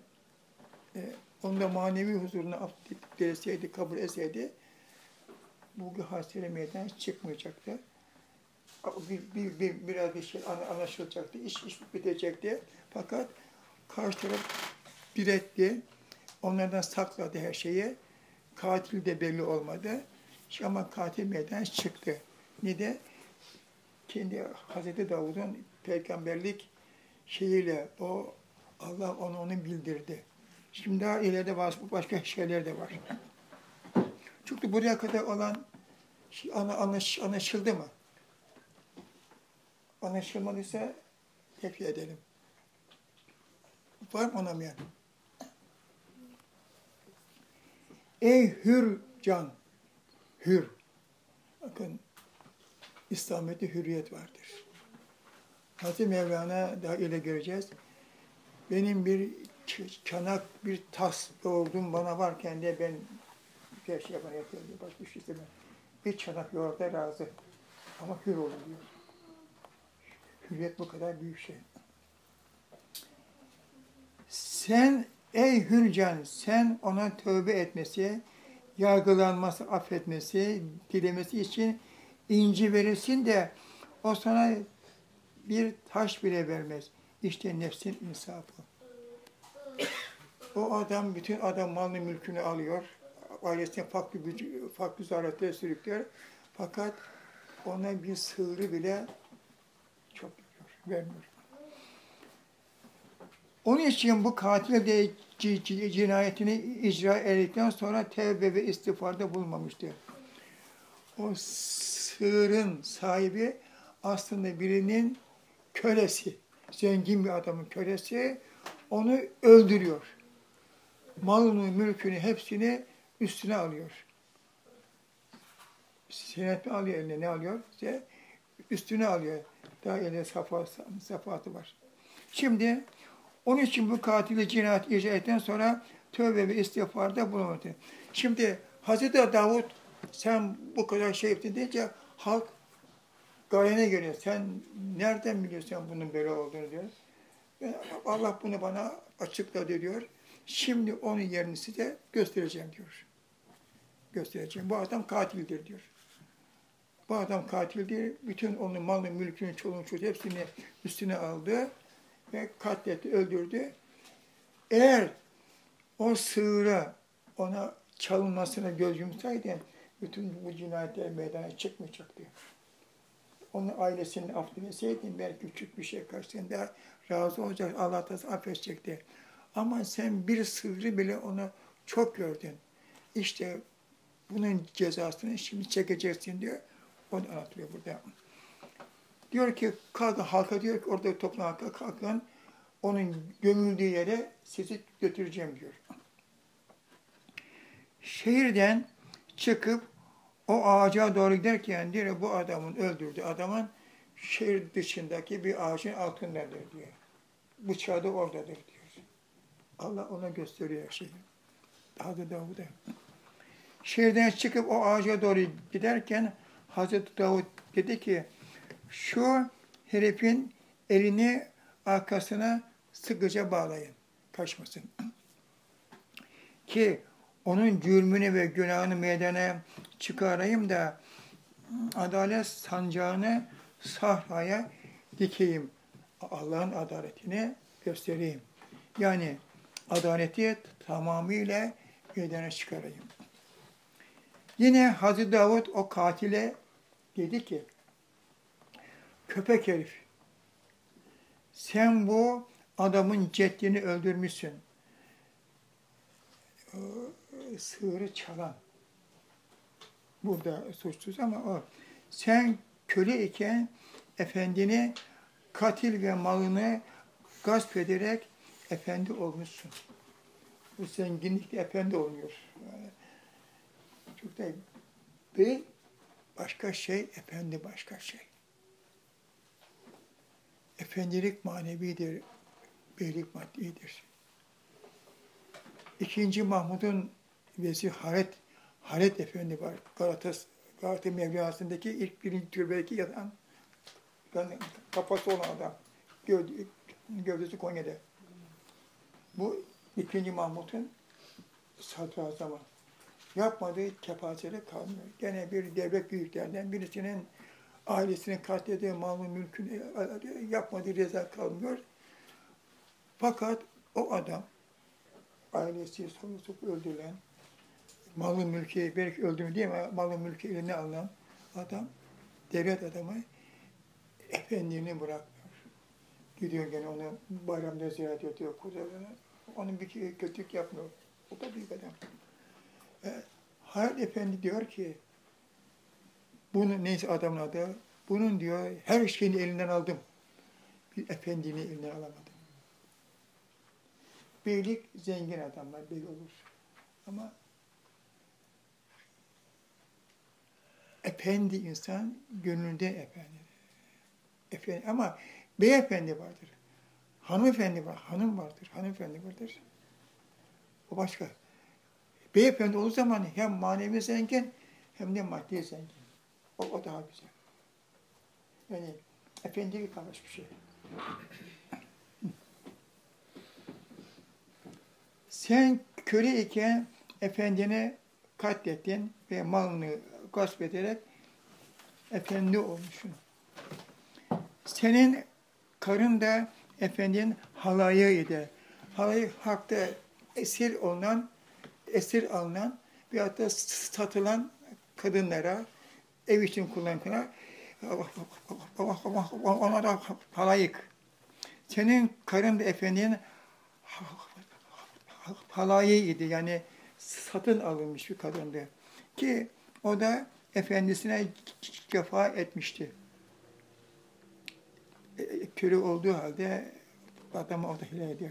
e, onun da manevi huzuruna af dileseydi, kabul etseydi, bu hasire meydan çıkmayacaktı. Bir, bir, bir, biraz bir şey anlaşılacaktı, iş, iş bitecekti. Fakat karşı taraf diretti, onlardan sakladı her şeyi. Katil de belli olmadı. Ama katil meydan çıktı. Ne de kendi Hazreti Davud'un peygamberlik şeyiyle o Allah onu onu bildirdi. Şimdi daha ileride başka şeyler de var. Çünkü buraya kadar olan şey anlaşıldı mı? Anlaşılmadıysa tepki edelim. Var mı anlamayan? Ey hür can, hür. Bakın İslamiyet'te hürriyet vardır. Hazreti Mevlana daha ile göreceğiz. Benim bir çanak, bir tas yoğurdum bana varken de ben bir şey yapana yapıyorum diyor. Başka bir şey. Bir çanak yoğurda razı. Ama hür olun diyor. Hürriyet bu kadar büyük şey. Sen ey hürcan, sen ona tövbe etmesi, yargılanması, affetmesi, dilemesi için inci verirsin de o sana bir taş bile vermez. İşte nefsin insafı. O adam bütün adam malını mülkünü alıyor. Ailesine farklı farklı zaretlere sürüklüyor. Fakat ona bir sığırı bile çok vermiyor. Onun için bu katil de ci- ci- cinayetini icra ettikten sonra tevbe ve istiğfarda bulunmamıştı. O sığırın sahibi aslında birinin kölesi, zengin bir adamın kölesi, onu öldürüyor. Malını, mülkünü hepsini üstüne alıyor. Senet mi alıyor eline, ne alıyor? İşte üstüne alıyor. Daha elinde safa, safatı var. Şimdi onun için bu katili cinayet icra ettikten sonra tövbe ve istiğfarda bulunmadı. Şimdi Hazreti Davut sen bu kadar şey yaptın deyince halk gayene geliyor. Sen nereden biliyorsun bunun böyle olduğunu diyor. "E, Allah bunu bana açıkladı diyor. Şimdi onun yerini size göstereceğim diyor. Göstereceğim. Bu adam katildir diyor. Bu adam katildir. Bütün onun malını, mülkünü, çoluğunu, çocuğu hepsini üstüne aldı ve katletti, öldürdü. Eğer o sığıra ona çalınmasına göz yumsaydı bütün bu cinayetler meydana çıkmayacaktı. Onun ailesinin affedilseydin belki küçük bir şey karşısında razı olacak, Allah da affedecekti. Ama sen bir sığırı bile ona çok gördün. İşte bunun cezasını şimdi çekeceksin diyor. Onu anlatıyor burada. Diyor ki kalkın halka diyor ki orada toplanan halka kalkın onun gömüldüğü yere sizi götüreceğim diyor. Şehirden çıkıp o ağaca doğru giderken diyor bu adamın öldürdüğü adamın şehir dışındaki bir ağacın altındadır diyor. Bıçağı da oradadır diyor. Allah ona gösteriyor şeyi. Hazreti Davud'a. Şehirden çıkıp o ağaca doğru giderken Hazreti Davud dedi ki şu herifin elini arkasına sıkıca bağlayın. Kaçmasın. Ki onun cürmünü ve günahını meydana çıkarayım da adalet sancağını sahraya dikeyim. Allah'ın adaletini göstereyim. Yani adaleti tamamıyla meydana çıkarayım. Yine Hazreti Davud o katile dedi ki, köpek herif, sen bu adamın ceddini öldürmüşsün. Ee, Sığırı çalan. Burada suçsuz ama o. Sen köle iken efendini katil ve malını gasp ederek efendi olmuşsun. Bu zenginlikle efendi olmuyor. Çok da bey başka şey, efendi başka şey. Efendilik manevidir, beylik maddidir. İkinci Mahmud'un vezir Haret, Haret Efendi var. Galatas, Galata Mevlası'ndaki ilk birinci türbedeki yatan, kafası olan adam. Gövde, gövdesi Konya'da. Bu ikinci Mahmud'un sadrazamı. Yapmadığı kepazelik kalmıyor. Gene bir devlet büyüklerden birisinin ailesinin katlediği malın mülkünü yapmadığı reza kalmıyor. Fakat o adam ailesi sorusu öldürülen, malın mülkü, belki öldürmüyor değil mi? Malın mülkü eline alınan adam, devlet adamı efendini bırakmıyor. Gidiyor gene onu bayramda ziyaret ediyor kuzelerine. Onun bir kötülük yapmıyor. O da büyük adam. E, Hayat Efendi diyor ki, bunu neyse adamın adı, bunun diyor her şeyini elinden aldım. Bir efendini eline alamadım. Beylik zengin adamlar bey olur. Ama efendi insan gönlünde efendi. efendi. Ama beyefendi vardır. Hanımefendi var, hanım vardır, hanımefendi vardır. O başka. Beyefendi olduğu zaman hem manevi zengin hem de maddi zengin. O, o daha güzel. Yani efendilik kalmış bir şey. Sen köle iken efendini katlettin ve malını gasp ederek efendi olmuşsun. Senin karın da efendinin halayıydı. Halayı hakta esir olunan, esir alınan veyahut da satılan kadınlara, ev için kullanılanlara ona da halayık. Senin karın da efendinin halayı idi. Yani satın alınmış bir kadındı. Ki o da efendisine cefa etmişti. E, Köle olduğu halde adamı o da hile ediyor.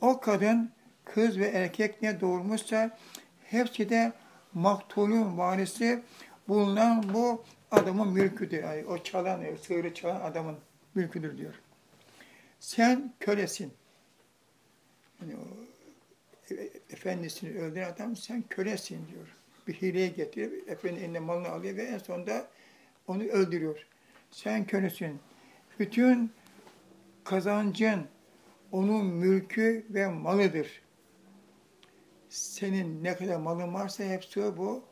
O kadın kız ve erkek ne doğurmuşsa hepsi de maktulün varisi bulunan bu adamın mülküdür. Yani o çalan, sığırı çalan adamın mülküdür diyor. Sen kölesin. Yani o e- efendisini öldüren adam sen kölesin diyor. Bir hileye getirip efendinin eline malını alıyor ve en sonunda onu öldürüyor. Sen kölesin. Bütün kazancın onun mülkü ve malıdır. Senin ne kadar malın varsa hepsi bu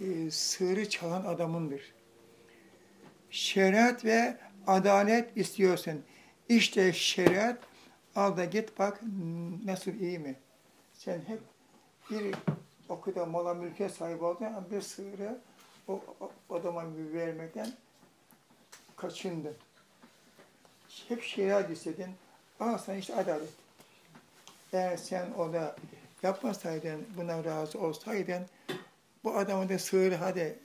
e, sığırı çalan adamındır. Şeriat ve adalet istiyorsun. İşte şeriat, al da git bak nasıl iyi mi? Sen hep bir o kadar mala mülke sahip oldun ama bir sığırı o, o adama vermekten kaçındın. Hep şeriat istedin. Al sana işte adalet. Eğer sen orada yapmasaydın, buna razı olsaydın, bu adamı da sığır hadi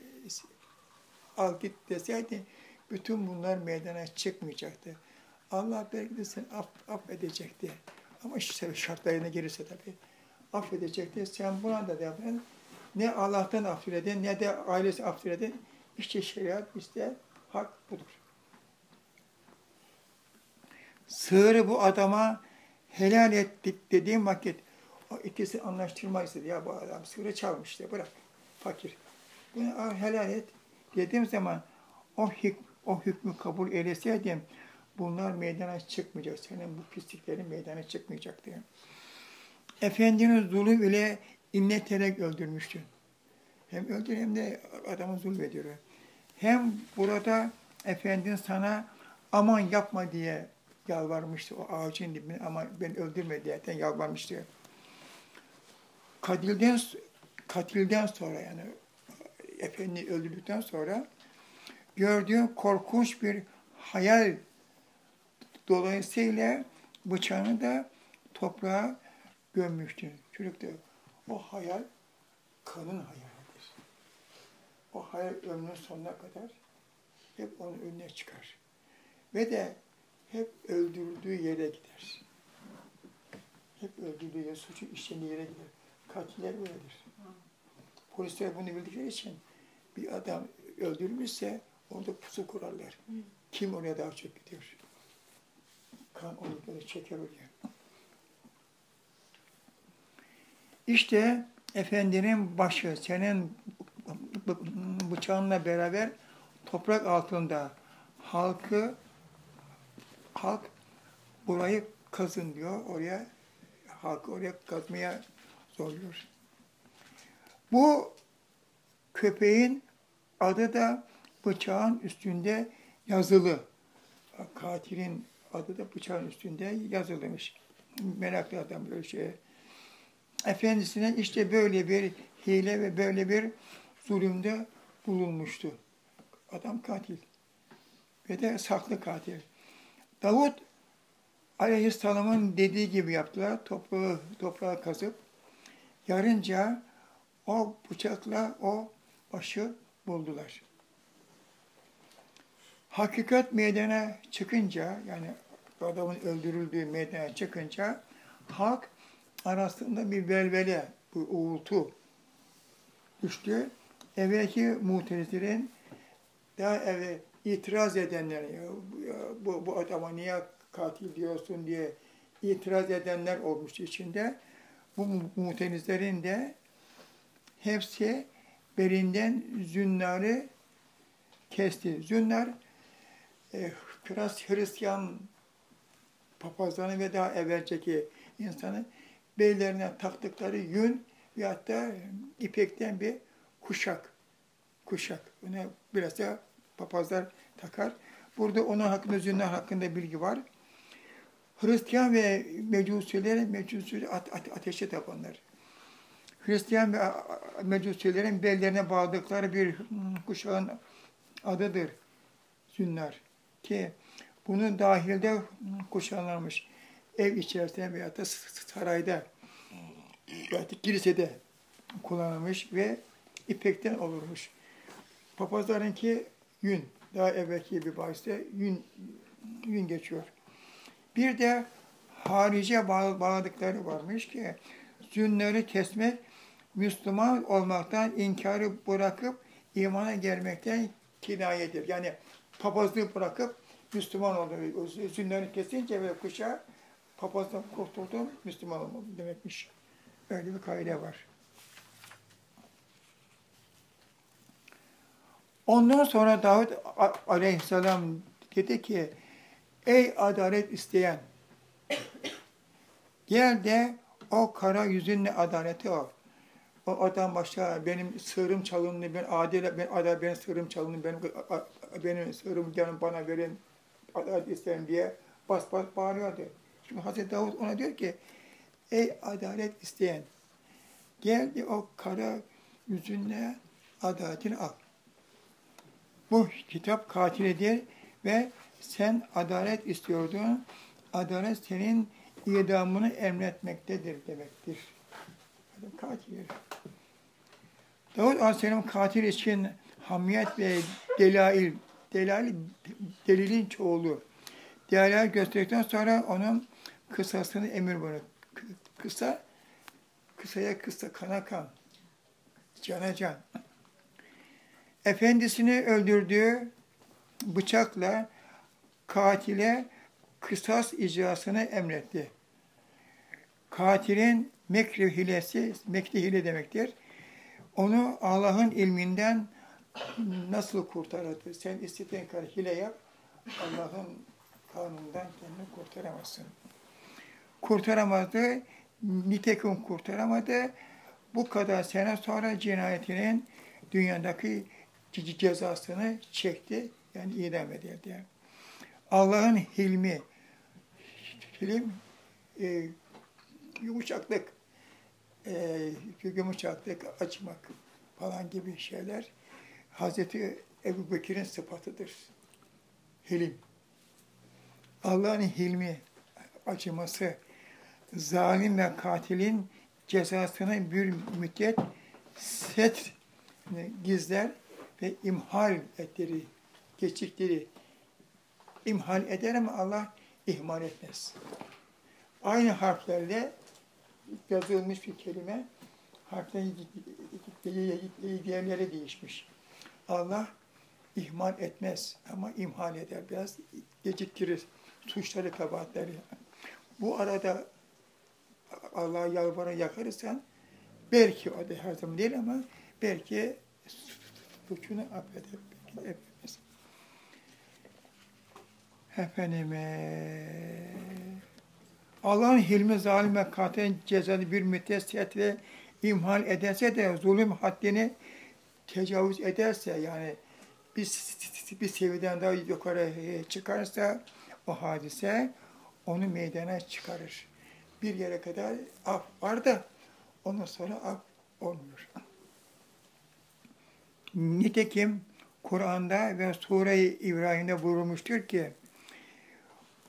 al git deseydin, bütün bunlar meydana çıkmayacaktı. Allah belki de seni aff, affedecekti. Ama işte şartlarına gelirse tabii affedecekti. Sen buna da yapın. Ne Allah'tan affedin ne de ailesi affedin. İşte şeriat işte hak budur. Sığırı bu adama helal ettik dediğim vakit o ikisi anlaştırma istedi. Ya bu adam sığırı çalmış işte bırak. Fakir. Bunu al, helal et dediğim zaman o, hük, o hükmü kabul eyleseydim bunlar meydana çıkmayacak. Senin bu pisliklerin meydana çıkmayacak diye. Efendimiz zulüm ile inleterek öldürmüştü. Hem öldür hem de adamı zulmediyor. Hem burada Efendimiz sana aman yapma diye yalvarmıştı. O ağacın dibine ama ben öldürme diye yalvarmıştı. Katilden, katilden sonra yani Efendi öldürdükten sonra gördüğü korkunç bir hayal dolayısıyla bıçağını da toprağa gömmüştü. Çocuk da o hayal kanın hayalidir. O hayal ömrünün sonuna kadar hep onun önüne çıkar. Ve de hep öldürüldüğü yere gider. Hep öldürdüğü yere, suçu işlediği yere gider. Katiller öyledir. Polisler bunu bildikleri için bir adam öldürülmüşse orada pusu kurarlar. Kim oraya daha çok gidiyor? Kan onu böyle çeker oraya. İşte Efendinin başı senin bıçağınla beraber toprak altında halkı halk burayı kazın diyor. Oraya halkı oraya kazmaya zorluyor. Bu köpeğin adı da bıçağın üstünde yazılı. Katilin adı da bıçağın üstünde yazılmış. Meraklı adam böyle şey. Efendisine işte böyle bir hile ve böyle bir zulümde bulunmuştu. Adam katil. Ve de saklı katil. Davut Aleyhisselam'ın dediği gibi yaptılar. Toprağı, toprağı kazıp yarınca o bıçakla o başı buldular. Hakikat meydana çıkınca yani adamın öldürüldüğü meydana çıkınca halk arasında bir velvele, bir uğultu düştü. Evvelki mutezilerin daha evvel itiraz edenler, bu, bu adama niye katil diyorsun diye itiraz edenler olmuştu içinde. Bu mutenizlerin de hepsi belinden zünnarı kesti. Zünnar e, biraz Hristiyan papazlarını ve daha evvelceki insanı beylerine taktıkları yün ve hatta ipekten bir kuşak. Kuşak. Ona biraz da papazlar takar. Burada onun hakkında, zünnar hakkında bilgi var. Hristiyan ve mecusiler, mecusiler ateşe tapanlar. Hristiyan ve mecusilerin bellerine bağladıkları bir kuşağın adıdır zünnar. Ki bunun dahilde kuşanılmış. ev içerisinde veyahut da sarayda veyahut da kilisede kullanılmış ve ipekten olurmuş. Papazlarınki yün. Daha evvelki bir bahiste yün, yün geçiyor. Bir de harice bağ- bağladıkları varmış ki zünleri kesmek Müslüman olmaktan inkarı bırakıp imana gelmekten kinayedir. Yani papazlığı bırakıp Müslüman oldu. O zünleri kesince ve kuşa papazdan kurtuldum, Müslüman olmadım demekmiş. Öyle bir kaide var. Ondan sonra Davut a- aleyhisselam dedi ki, ey adalet isteyen, gel de o kara yüzünle adaleti ol. O adam başta benim sığırım çalındı, ben adil, ben adil, benim sığırım çalındı, benim, benim sığırım gelin bana verin, adalet isteyin diye bas bas bağırıyordu. Şimdi Hazreti Davut ona diyor ki, ey adalet isteyen, gel de o kara yüzünle adaletini al. Bu kitap katilidir ve sen adalet istiyordun. Adalet senin idamını emretmektedir demektir. Adam Davut Aleyhisselam katil için hamiyet ve delail, delail delilin çoğulu. Delal gösterdikten sonra onun kısasını emir. Kı- Kısa, kısaya kısa, kana kan, cana can efendisini öldürdüğü bıçakla katile kısas icrasını emretti. Katilin mekri hilesi, mekri hile demektir. Onu Allah'ın ilminden nasıl kurtarır? Sen istediğin kadar hile yap, Allah'ın kanunundan kendini kurtaramazsın. Kurtaramazdı, nitekim kurtaramadı. Bu kadar sene sonra cinayetinin dünyadaki ce- cezasını çekti. Yani idam edildi. Allah'ın hilmi, hilim, e, yumuşaklık, e, yumuşaklık, açmak falan gibi şeyler Hazreti Ebu Bekir'in sıfatıdır. Hilim. Allah'ın hilmi, acıması, zalim ve katilin cezasını bir müddet set gizler ve imhal ettirir, geçiktirir. İmhal eder ama Allah ihmal etmez. Aynı harflerle yazılmış bir kelime, harflerin diğerleri değişmiş. Allah ihmal etmez ama imhal eder, biraz geciktirir suçları, kabahatleri. Bu arada Allah'a yalvarın yakarırsan belki o da her zaman değil ama belki suçunu affeder. Belki de affetmez. Efendime Allah'ın hilmi zalim ve katil cezalı bir müddet set ve imhal ederse de zulüm haddini tecavüz ederse yani bir, bir seviyeden daha yukarı çıkarsa o hadise onu meydana çıkarır. Bir yere kadar af var da ondan sonra af olmuyor. Nitekim Kur'an'da ve Sure-i İbrahim'de buyurulmuştur ki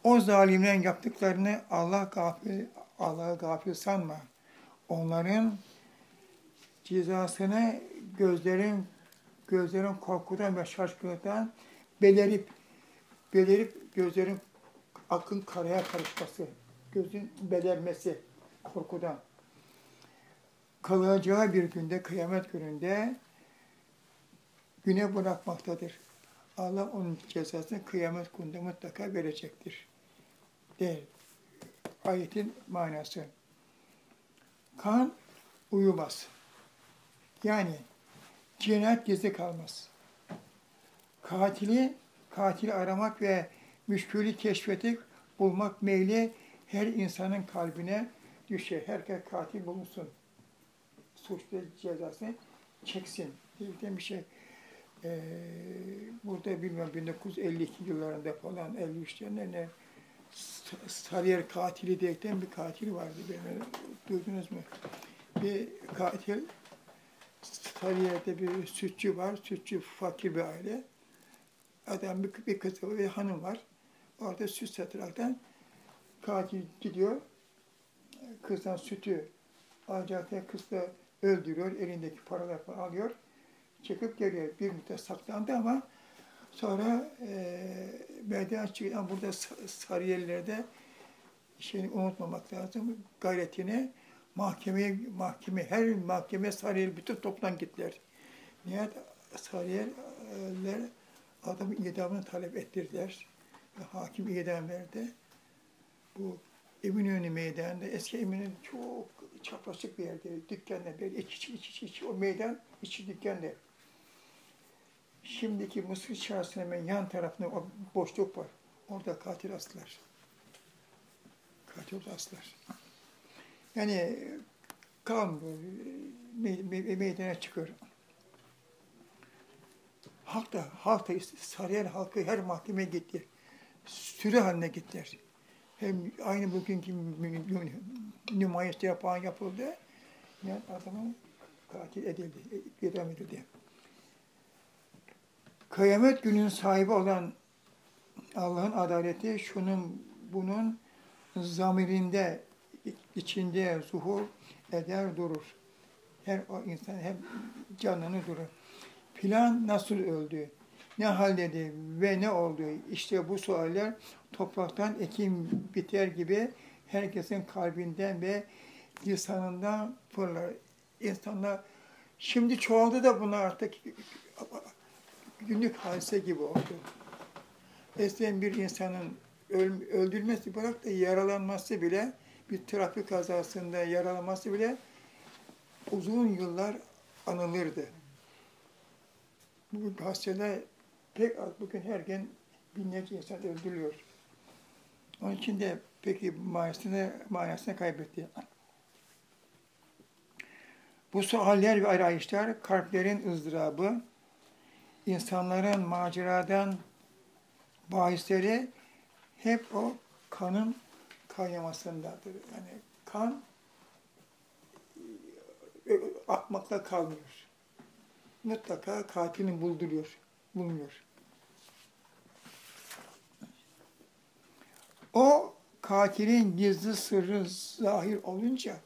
o zalimlerin yaptıklarını Allah gafil, Allah'ı gafil sanma. Onların cezasını gözlerin gözlerin korkudan ve şaşkınlıktan belirip belirip gözlerin akın karaya karışması, gözün belermesi korkudan kalacağı bir günde, kıyamet gününde güne bırakmaktadır. Allah onun cezasını kıyamet gününde mutlaka verecektir. Der. Ayetin manası. Kan uyumaz. Yani cinayet gizli kalmaz. Katili, katili aramak ve müşkülü keşfetip bulmak meyli her insanın kalbine düşer. Herkes katil bulunsun. Suçlu cezasını çeksin. diye bir şey. Ee, burada bilmem 1952 yıllarında falan 53'te ne Sarıyer katili diyerekten bir katil vardı. Benim, duydunuz mu? Bir katil Sarıyer'de bir sütçü var. Sütçü fakir bir aile. Adam bir, bir kızı ve hanım var. Orada süt sataraktan katil gidiyor, kızdan sütü alacakken kız da öldürüyor, elindeki paralar falan alıyor, çıkıp geliyor. Bir müddet saklandı ama sonra e, meydana çıkan burada Sa- Sarıyerliler'de şeyini unutmamak lazım, gayretini mahkemeye, mahkeme, her mahkeme Sarıyer bütün toplan gittiler. Nihayet Sarıyerler adamın idamını talep ettirdiler. Ve hakim idam verdi. Bu Eminönü meydanında, eski Eminönü çok çapraşık bir yerde, dükkanlar, böyle iç iç içi, içi, o meydan içi dükkanlar. Şimdiki Mısır çarşısının hemen yan tarafında o boşluk var. Orada katil astılar. Katil astılar. Yani kan me- meydana çıkıyor. Halk da, halk da Sarıyer halkı her mahkemeye gitti. Sürü haline gittiler. Hem aynı bugünkü nümayişte yapan yapıldı. Yani adamın katil edildi, idam edildi. Kıyamet günün sahibi olan Allah'ın adaleti şunun bunun zamirinde içinde zuhur eder durur. Her o insan hem canını durur. Plan nasıl öldü? Ne halledi ve ne oldu? İşte bu sualler topraktan ekim biter gibi herkesin kalbinden ve lisanından fırlar. İnsanlar şimdi çoğaldı da bunlar artık günlük hadise gibi oldu. Eskiden bir insanın öl- öldürmesi bırak da yaralanması bile bir trafik kazasında yaralanması bile uzun yıllar anılırdı. Bu hastaneler pek az. Bugün her gün binlerce insan öldürülüyor. Onun için de peki manasını, manasını kaybetti. Bu sualler ve arayışlar kalplerin ızdırabı, insanların maceradan bahisleri hep o kanın kaynamasındadır. Yani kan e, akmakla kalmıyor. Mutlaka katilini bulduruyor, bulunuyor. O katilin gizli sırrı zahir olunca,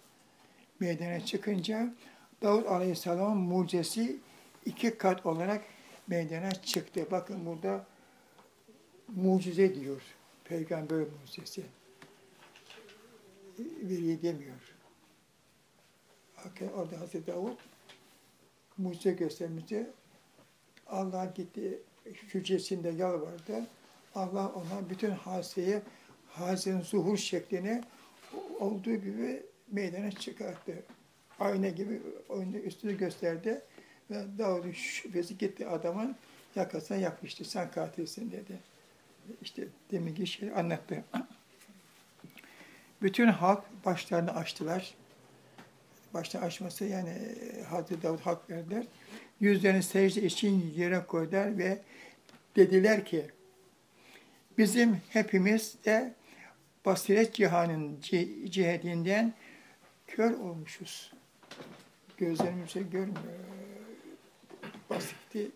meydana çıkınca Davut Aleyhisselam'ın mucizesi iki kat olarak meydana çıktı. Bakın burada mucize diyor. Peygamber mucizesi. Veri demiyor. Orada Hazreti Davut mucize göstermişti. Allah gitti hücresinde yalvardı. Allah ona bütün hadiseyi, hadisenin zuhur şeklini olduğu gibi meydana çıkarttı. Ayna gibi üstünü gösterdi ve Davud'un şüphesi gitti adamın yakasına yapıştı. Sen katilsin dedi. İşte deminki şey anlattı. Bütün halk başlarını açtılar. Başta açması yani Hazreti Davud hak verdiler. Yüzlerini secde için yere koydular ve dediler ki bizim hepimiz de basiret cihanın ci- cihetinden kör olmuşuz. Gözlerimize görmüyor. Basiti,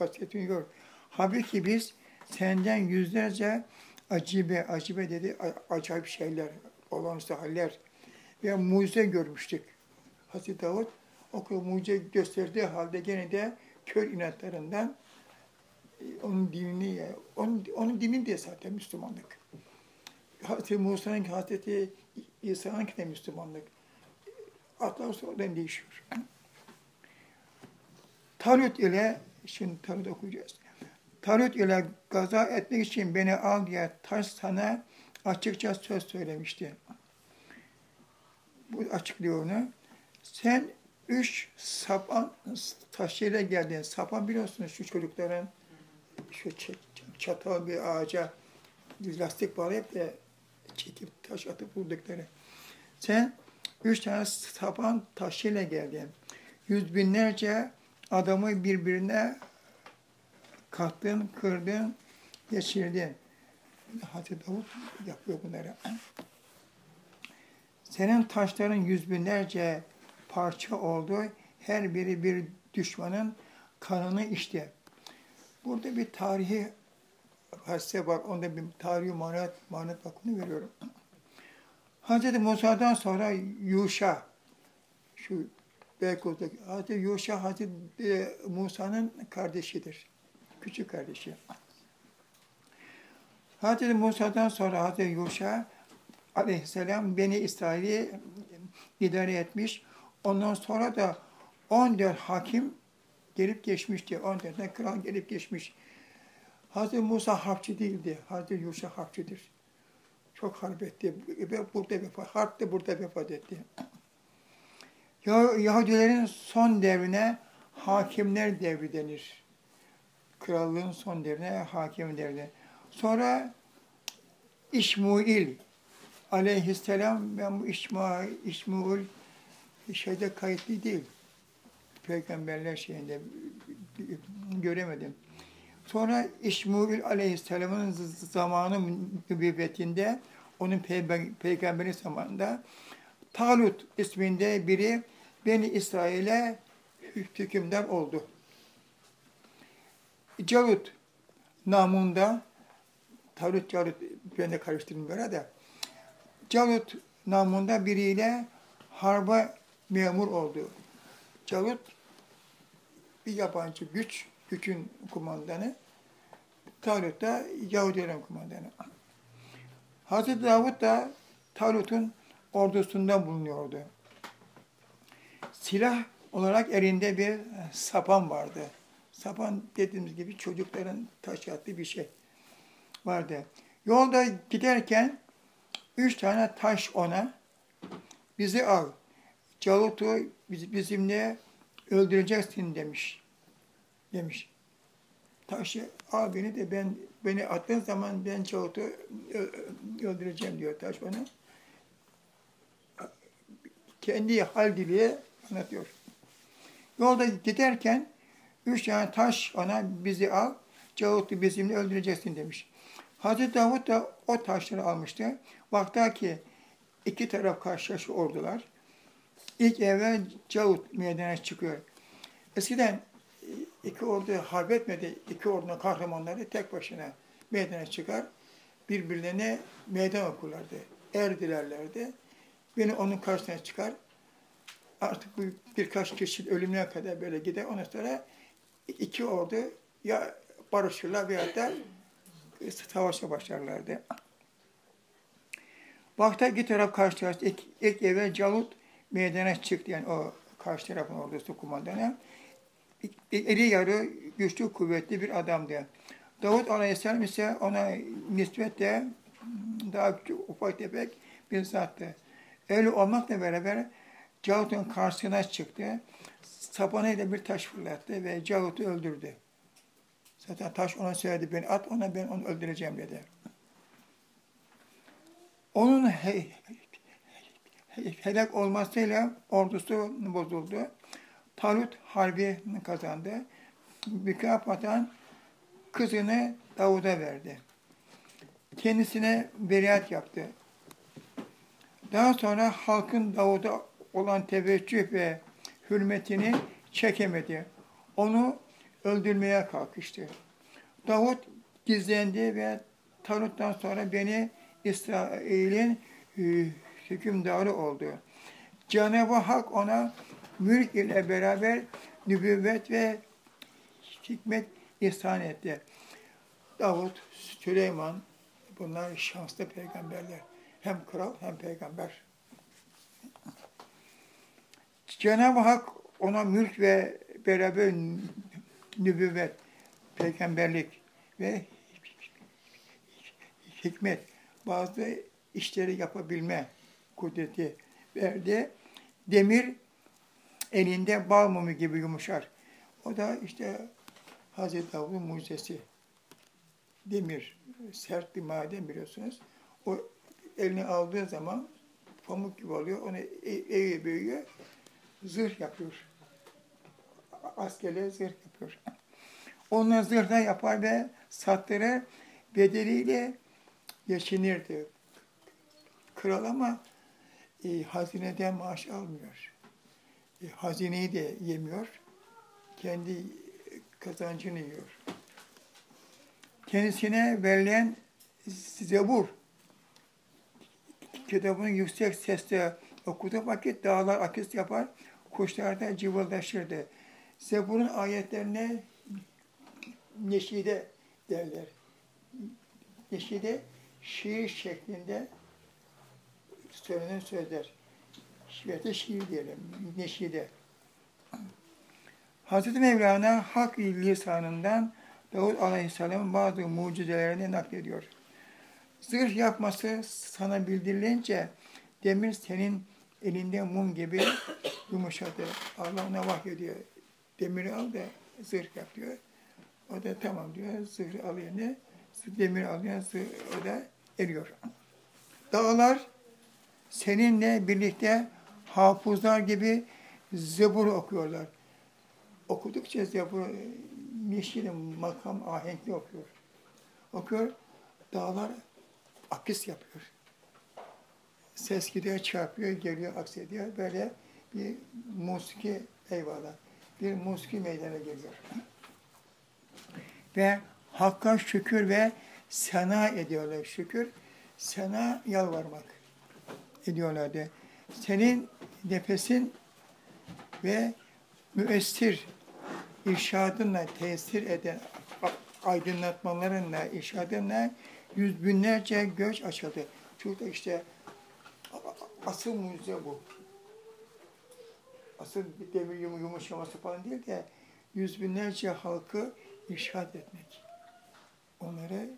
basiretini gör. Halbuki biz senden yüzlerce acibe, acibe dedi, acayip şeyler, olağanüstü haller ve mucize görmüştük. Hazreti Davut o mucize gösterdiği halde gene de kör inatlarından e, onun dinini, onun, onun dini de zaten Müslümanlık. Hazreti Musa'nın, Hazreti İsa'nın de Müslümanlık. Atlar sonradan değişiyor. Talut ile, şimdi Talut okuyacağız. Talut ile gaza etmek için beni al diye taş sana açıkça söz söylemişti. Bu açıklıyor onu. Sen üç sapan taşıyla geldin. Sapan biliyorsunuz şu çocukların şu çatal bir ağaca lastik bağlayıp da çekip taş atıp vurdukları. Sen üç tane sapan taşıyla geldin. Yüz binlerce adamı birbirine kattın, kırdın, geçirdin. Hazreti Davut yapıyor bunları. Senin taşların yüz binlerce parça oldu. Her biri bir düşmanın kanını içti. Burada bir tarihi hadise var. Onda bir tarihi manat, manat bakımını veriyorum. Hazreti Musa'dan sonra Yuşa, şu Beykoz'daki Hazreti Yuşa Hazreti e, Musa'nın kardeşidir. Küçük kardeşi. Hazreti Musa'dan sonra Hazreti Yuşa aleyhisselam Beni İsrail'i idare etmiş. Ondan sonra da 14 hakim gelip geçmişti. 14 tane kral gelip geçmiş. Hazreti Musa harpçı değildi. Hazreti Yuşa harpçıdır. Çok harp etti. Burada vefat, harp de burada vefat etti. Ya- Yahudilerin son devrine hakimler devri denir. Krallığın son devrine hakim devri. Sonra İşmuil aleyhisselam ben bu İşma, İşmuil şeyde kayıtlı değil. Peygamberler şeyinde göremedim. Sonra İşmuil Aleyhisselam'ın zamanı nübüvvetinde, onun peybe- peygamberi zamanında Talut isminde biri Beni İsrail'e hükümdar oldu. Calut namında Talut Calut ben de karıştırdım böyle de Calut namında biriyle harba memur oldu. Calut bir yabancı güç, gücün kumandanı. Talut da Yahudilerin kumandanı. Hazreti Davut da Talut'un ordusunda bulunuyordu. Silah olarak elinde bir sapan vardı. Sapan dediğimiz gibi çocukların taş attığı bir şey vardı. Yolda giderken üç tane taş ona bizi al. Calut'u biz- bizimle öldüreceksin demiş. Demiş. Taşı al beni de ben beni attığın zaman ben Calut'u ö- ö- öldüreceğim diyor taş ona. Kendi hal anlatıyor. Yolda giderken üç tane taş ona bizi al, Calut'u bizimle öldüreceksin demiş. Hazreti Davut da o taşları almıştı. Baktı ki iki taraf karşılaşıyor ordular. İlk evvel Cavut meydana çıkıyor. Eskiden iki ordu harp etmedi. İki ordunun kahramanları tek başına meydana çıkar. Birbirlerine meydan okurlardı. Er dilerlerdi. Beni onun karşısına çıkar. Artık bu birkaç kişi ölümüne kadar böyle gider. Ondan sonra iki ordu ya barışırlar veya da savaşa başlarlardı. Baktı iki taraf karşılaştı. İlk, ilk evvel Calut meydana çıktı yani o karşı tarafın ordusu kumandanı. Eri yarı güçlü kuvvetli bir adamdı. Davut Aleyhisselam ise ona nispetle daha küçük, ufak tefek bir zattı. Öyle olmakla beraber Cavut'un karşısına çıktı. Sapanıyla bir taş fırlattı ve Cavut'u öldürdü. Zaten taş ona söyledi, beni at ona ben onu öldüreceğim dedi. Onun he, he- helak olmasıyla ordusu bozuldu. Talut harbi kazandı. Mükafattan kızını Davud'a verdi. Kendisine beriat yaptı. Daha sonra halkın Davud'a olan teveccüh ve hürmetini çekemedi. Onu öldürmeye kalkıştı. Davut gizlendi ve Talut'tan sonra beni İsrail'in e, hükümdarı oldu. Cenab-ı Hak ona mülk ile beraber nübüvvet ve hikmet ihsan etti. Davut, Süleyman bunlar şanslı peygamberler. Hem kral hem peygamber. Cenab-ı Hak ona mülk ve beraber nübüvvet, peygamberlik ve hikmet, bazı işleri yapabilme kudreti verdi. Demir elinde bal mumu gibi yumuşar. O da işte Hazreti Davud'un mucizesi. Demir, sert bir maden biliyorsunuz. O elini aldığı zaman pamuk gibi oluyor. Onu e- eğiyor, büyüyor. Zırh yapıyor. Askerler zırh yapıyor. Onlar zırhla yapar ve satları bedeliyle geçinirdi. Kral ama e, hazineden maaş almıyor. E, hazineyi de yemiyor. Kendi kazancını yiyor. Kendisine verilen zebur, kitabını yüksek sesle okuduğu vakit dağlar akis yapar, kuşlar da cıvıldaşırdı. Zebur'un ayetlerine neşide derler. Neşide şiir şeklinde söylenen sözler. Şiirde şiir diyelim, neşide. Hazreti Mevlana hak lisanından Davud Aleyhisselam'ın bazı mucizelerini naklediyor. Zırh yapması sana bildirilince demir senin elinde mum gibi yumuşadı. Allah ona vahyediyor. Demiri al da zırh yap diyor. O da tamam diyor. Zırh alıyor ne? Demir alıyor, zırh, o da eriyor. Dağlar seninle birlikte hafızlar gibi zebur okuyorlar. Okudukça zebur neşeli, makam, ahenkli okuyor. Okuyor, dağlar akis yapıyor. Ses gidiyor, çarpıyor, geliyor, aksediyor. Böyle bir musiki eyvallah. Bir musiki meydana geliyor. Ve Hakk'a şükür ve sena ediyorlar. Şükür, sena yalvarmak ediyorlardı. Senin nefesin ve müessir irşadınla tesir eden aydınlatmalarınla, irşadınla yüz binlerce göç açıldı. Çünkü işte asıl mucize bu. Asıl bir demir yum- yumuşaması falan değil de yüz binlerce halkı irşad etmek. Onları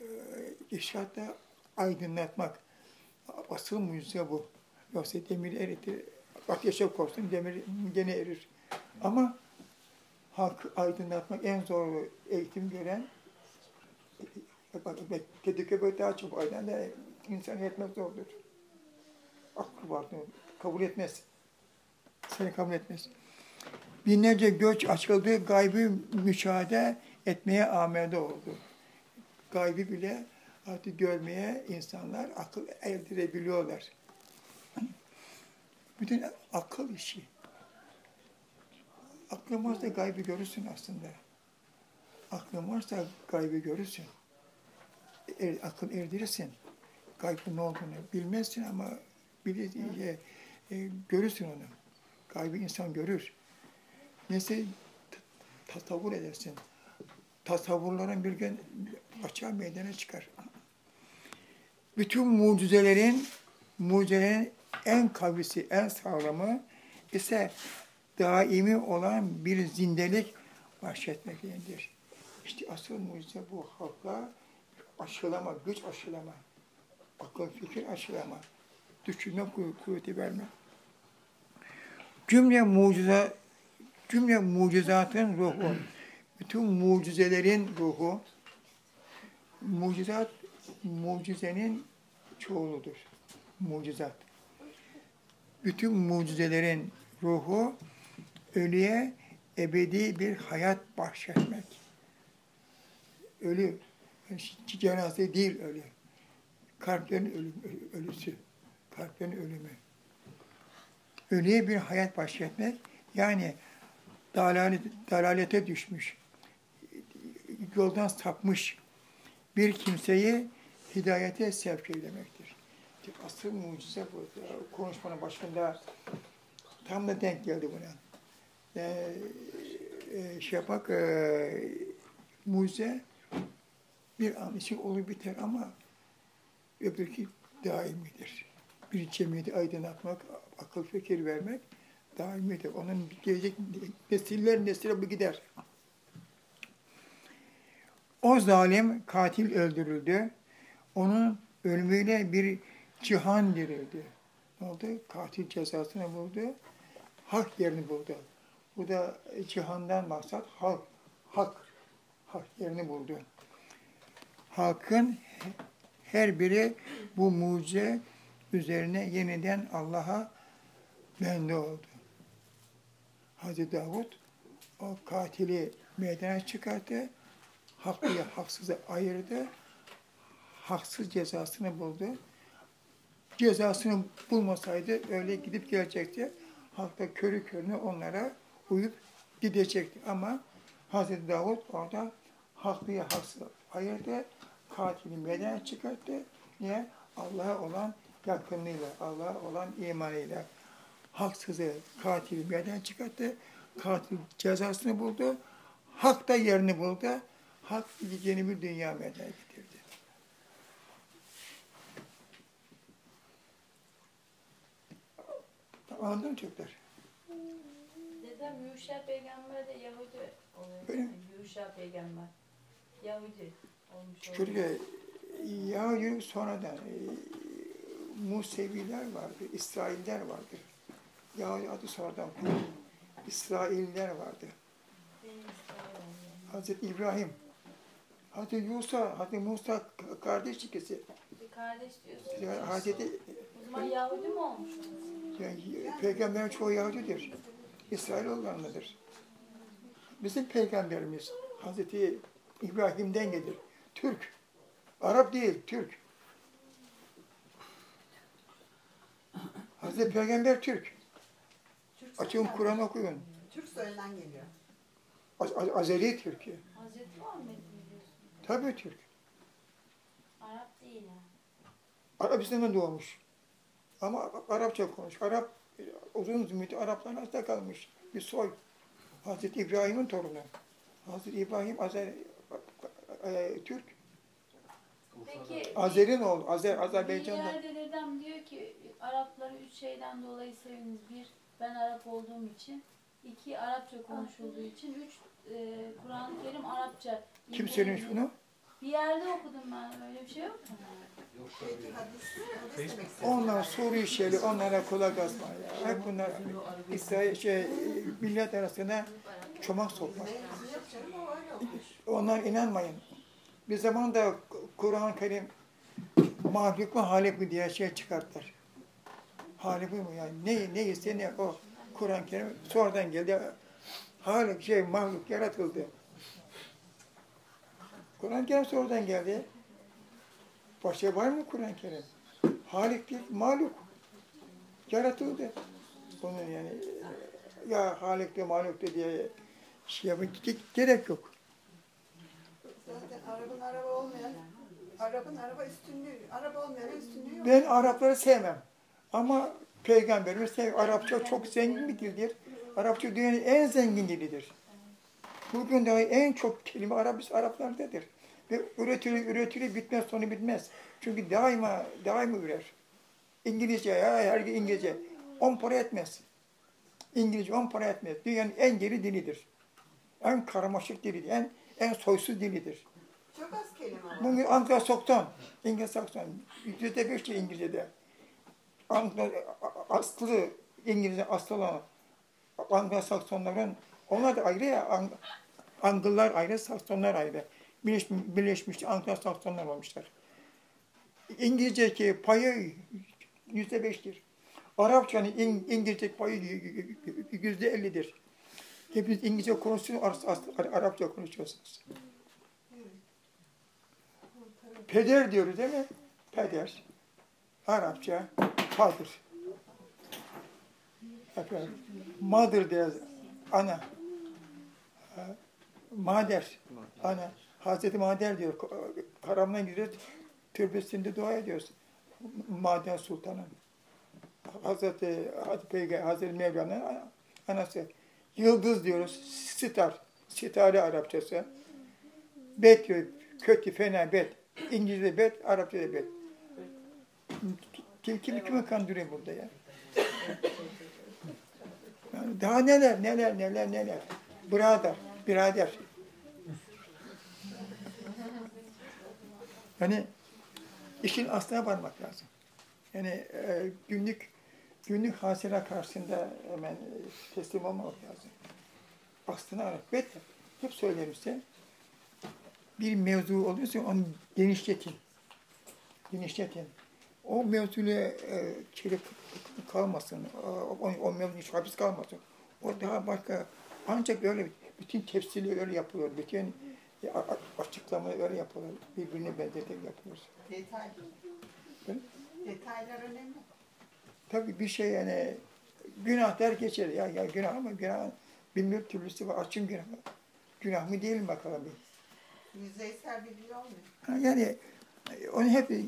e, aydınlatmak. Asıl mucize bu. Yoksa demir eritir. Ateşe korksun demir gene erir. Ama halkı aydınlatmak en zor eğitim gören Kedikebe daha çok de insan yetmek zordur. Aklı vardır. Kabul etmez. Seni kabul etmez. Binlerce göç açıldı, gaybı müşahede etmeye amade oldu. Gaybı bile artık görmeye insanlar akıl erdirebiliyorlar. Bütün akıl işi. Aklın varsa gaybı görürsün aslında. Aklın varsa gaybı görürsün. Er, akıl erdirirsin. Gaybın ne olduğunu bilmezsin ama bilir, e, e, görürsün onu. Gaybı insan görür. Neyse tasavvur edersin. Tasavvurların bir gün açığa meydana çıkar. Bütün mucizelerin, mucizelerin en kavisi, en sağlamı ise daimi olan bir zindelik bahşetmektedir. İşte asıl mucize bu halka aşılama, güç aşılama, akıl fikir aşılama, düşünme kuv- kuvveti verme. Cümle mucize, cümle mucizatın ruhu, bütün mucizelerin ruhu, mucizat, mucizenin çoğuludur. Mucizat. Bütün mucizelerin ruhu, ölüye ebedi bir hayat bahşetmek. Ölü, cenaze değil ölü. Kalplerin ölüm, ölüsü. Kalplerin ölümü. Ölüye bir hayat bahşetmek, yani dalalet, dalalete düşmüş, yoldan sapmış bir kimseyi hidayete sevk eylemektir. Asıl mucize bu. Konuşmanın başında tam da denk geldi buna. Ee, e, şey yapak, e, mucize bir an için olur biter ama öbürki daimidir. Bir cemiyeti aydınlatmak, akıl fikir vermek daimidir. Onun gelecek nesiller nesile bu gider. O zalim katil öldürüldü. Onun ölümüyle bir cihan dirildi. Ne oldu? Katil cezasını buldu. Hak yerini buldu. Bu da cihandan maksat hak. Hak. Hak yerini buldu. Halkın her biri bu mucize üzerine yeniden Allah'a bende oldu. Hazreti Davud o katili meydana çıkarttı. Haklıyı haksızı ayırdı. Haksız cezasını buldu. Cezasını bulmasaydı öyle gidip gelecekti. Halk da körü körüne onlara uyup gidecekti. Ama Hazreti Davud orada haklıyı haksız ayırdı. Katili meydana çıkarttı. Niye? Allah'a olan yakınlığıyla, Allah'a olan imanıyla haksızı, katili yerden çıkarttı. Katil cezasını buldu. Hak da yerini buldu. Hak yeni bir dünya meydana getirdi. Anladın mı çocuklar? Dedem Yuşa peygamber de Yahudi oluyor. Öyle mi? Yuşa peygamber. Yahudi Çocuklar, Yahudi sonradan e, Museviler vardır, İsrailler vardır. Yahudi adı sonradan. İsrailler vardı. Hazreti İbrahim, Hazreti Musa, Hazreti Musa kardeş ikisi. Bir kardeş diyorsun. Yani Hazreti O zaman Yahudi mi olmuş yani, peygamberin çoğu Yahudidir. İsrail olanlardır. Bizim peygamberimiz Hazreti İbrahim'den gelir. Türk. Arap değil, Türk. Hazreti Peygamber Türk. Türk Açın Kur'an okuyun. Türk soyundan geliyor. Az- Az- Azeri Türkiye. Hazreti Muhammed mi diyorsun? Tabii Türk. Arap değil yani. Arabistan'da doğmuş. Ama Arapça konuş. Arap uzun müddet Arapların arasında kalmış bir soy. Hazreti İbrahim'in torunu. Hazreti İbrahim Azer, e, Türk. Peki Azer'in oğlu. Azer, bir Azerbaycan'da. yerde dedem diyor ki Arapları üç şeyden dolayı seviniz. Bir, ben Arap olduğum için. iki Arapça konuşulduğu için. Üç, e, Kur'an-ı Kerim Arapça. Kim söylemiş bunu? Bir yerde okudum ben. Öyle bir şey yok mu? Onlar Suriye şeyli, onlara kulak asma ya. Hep bunlar İsrail şey, millet arasında çomak sokmak. Ne yok canım o öyle olmuş. Onlar inanmayın. Bir zaman da Kur'an-ı Kerim mahluk mu halik mi diye şey çıkarttılar. Halik mi yani ne, neyse ne o Kur'an-ı Kerim sonradan geldi. Halik şey mahluk yaratıldı. Kur'an-ı Kerim sonradan geldi. Başka var mı Kur'an-ı Kerim? Halik değil, mahluk. Yaratıldı. Bunun yani ya Halik de mahluk de diye şey yapın gerek yok. Zaten Arap'ın araba olmayan, Arap'ın araba üstünlüğü, araba olmayan üstünlüğü yok. Ben Arapları sevmem. Ama peygamberimiz sev. Arapça çok zengin bir dildir. Arapça dünyanın en zengin dilidir. Bugün dahi en çok kelime Arap, Araplardadır. Ve üretilir, üretilir, bitmez, sonu bitmez. Çünkü daima, daima ürer. İngilizce, ya her gün İngilizce. On para etmez. İngilizce on para etmez. Dünyanın en geri dilidir. En karmaşık dilidir. En, en soysuz dilidir. Çok az kelime var. Bugün Ankara Soktan, İngiliz Sakson, yüzde beş de İngilizce'de. Ankara, aslı İngilizce aslı olan Ankara Saksonların, onlar da ayrı ya, Ang- Angıllar ayrı, Saksonlar ayrı. Birleşmiş, birleşmiş Ankara Saksonlar olmuşlar. İngilizce'deki payı yüzde beştir. Arapçanın İng- İngilizce payı yüzde ellidir. Hepiniz İngilizce konuşuyorsunuz, Ar- Ar- Arapça konuşuyorsunuz. Peder diyoruz değil mi? Peder. Arapça father. Efendim, mother diyoruz. Ana. Mader. Ana. Hazreti Mader diyor. Karamdan gidiyoruz. Türbesinde dua ediyoruz. Maden Sultan'ın. Hazreti, Peygamber, Hazreti Mevla'nın anası. Yıldız diyoruz. Star. Sitare Arapçası. Bet diyor. Kötü, fena bet. İngilizce bet, Arapçada bet. Kim, kim kimi kandırıyor burada ya? Yani daha neler, neler, neler, neler. Birader, birader. Yani işin aslına varmak lazım. Yani e, günlük günlük hasıla karşısında hemen teslim olmamak lazım. Aslına aramak. Hep söylerim size bir mevzu oluyorsa onu genişletin. Genişletin. O mevzuyla e, çelip kalmasın. O, o, o mevzu hiç hapis kalmasın. O daha başka ancak öyle bütün tefsirler öyle yapılıyor. Bütün e, a- a- açıklamalar öyle yapılıyor. Birbirine benzeterek yapılıyor. Detay. Hı? Detaylar önemli. Tabii bir şey yani günah der geçer. Ya, ya günah ama günah bin bir türlüsü var. Açın günah. Günah mı değil mi bakalım bir. Yüzeysel bilgi olmuyor. Ha, Yani onu hep e,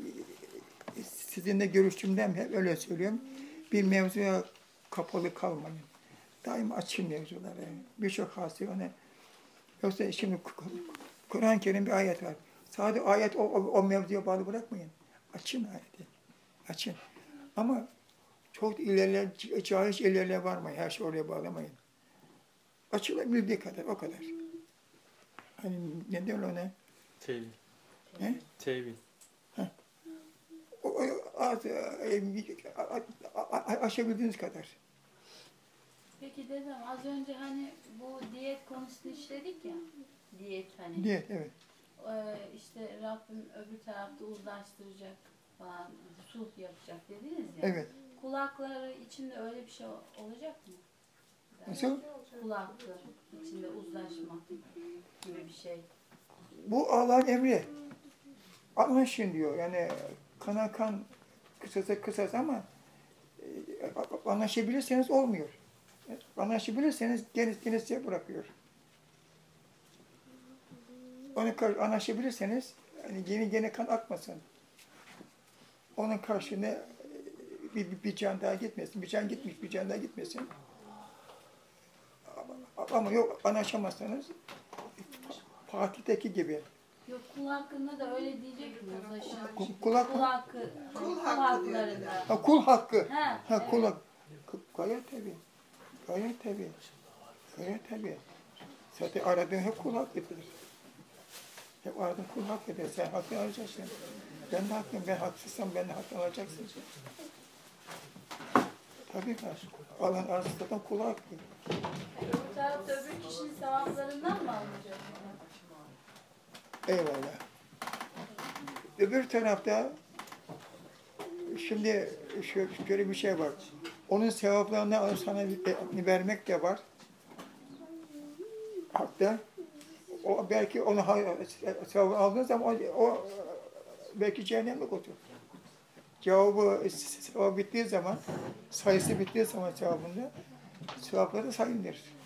sizinle görüştüğümden hep öyle söylüyorum. Bir mevzuya kapalı kalmayın. Daima açın mevzuları. Birçok hası ona. Yoksa şimdi Kur'an-ı Kerim bir ayet var. Sadece ayet o, o, o mevzuya bağlı bırakmayın. Açın ayeti. Açın. Ama çok ilerle, cahil ilerle varmayın. Her şey oraya bağlamayın. Açılabildiği kadar, o kadar. Hani ne diyorlar ona? Tevil. He? Tevil. O, o, az, e, a- aşabildiğiniz kadar. Peki dedem az önce hani bu diyet konusunu işledik ya. Diyet hani. Diye, evet. Ee, işte Rabbim öbür tarafta uzlaştıracak falan sulh yapacak dediniz ya. Evet. Kulakları içinde öyle bir şey olacak mı? Nasıl? Kulakları içinde uzlaşma gibi bir şey. Bu Allah'ın emri. Anlaşın diyor. Yani kana kan kısasa kısas ama e, anlaşabilirseniz olmuyor. Anlaşabilirseniz gene size bırakıyor. Karşı anlaşabilirseniz yani gene gene kan akmasın. Onun karşına e, bir, bir, bir can daha gitmesin. Bir can gitmiş, bir can daha gitmesin. Ama, yok anlaşamazsanız Fatih'teki gibi Yok kul hakkında da öyle diyecek mi uzlaşın? Ku- kulak Kul hakkı. Kul hakkı diyor. haklarında. ha, kul hakkı. Ha, Ha evet. kul hakkı. Gayet tabii. Gayet tabii. Gayet tabii. Zaten aradığın hep kul hakkıdır. Hep aradığın kul hakkıdır. Sen hakkını alacaksın. Ben de haklıyım. Ben haksızsam ben de hakkını alacaksın. Tabii ki. Alan arzuladan kul hakkı. Bu tarafta öbür kişinin sevaplarından mı alınacak? Eyvallah. Öbür tarafta şimdi şöyle, bir şey var. Onun sevaplarını sana vermek de var. Hakta. O belki onu ha- sevabı aldığın zaman o, belki cehenneme götürür. Cevabı sevabı bittiği zaman, sayısı bittiği zaman cevabında sevapları sayılır.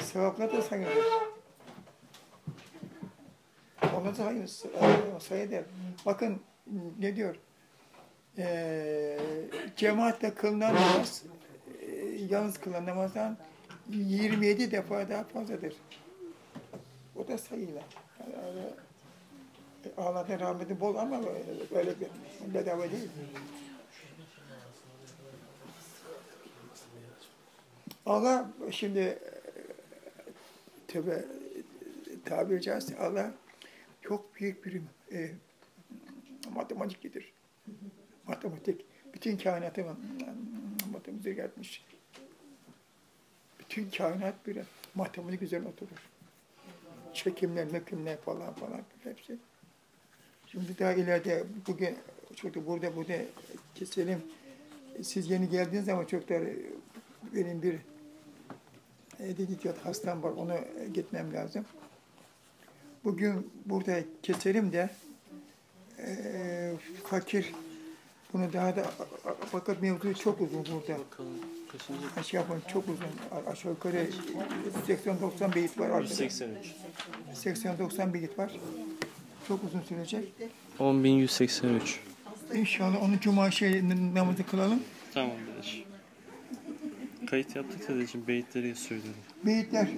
Sevapları da sayılır. Onu da sayı, sayı. Bakın ne diyor? Ee, cemaatle kılınan namaz, e, yalnız kılınan namazdan 27 defa daha fazladır. O da sayıyla. Yani e, Allah'ın rahmeti bol ama öyle, öyle bir bedava değil. Allah şimdi e, tövbe tabiri caizse Allah çok büyük bir e, matematiklidir. Matematik. Bütün kainatı matematik yapmış. Bütün kainat bir matematik üzerine oturur. Çekimler, mekimler falan falan hepsi. Şimdi daha ileride bugün çok burada burada keselim. Siz yeni geldiğiniz zaman çok da benim bir e, dedikiyat hastam var. Onu gitmem lazım. Bugün burada keselim de e, fakir bunu daha da fakat mevzu çok uzun burada. Aşağı yapın çok uzun. Aşağı yukarı 80-90 beyit var arkada. 183. 80-90 beyit var. Çok uzun sürecek. 10.183. İnşallah onu cuma şey namazı kılalım. Tamam dedeciğim. Kayıt yaptık dedeciğim. Beyitleri söylüyorum. Beyitler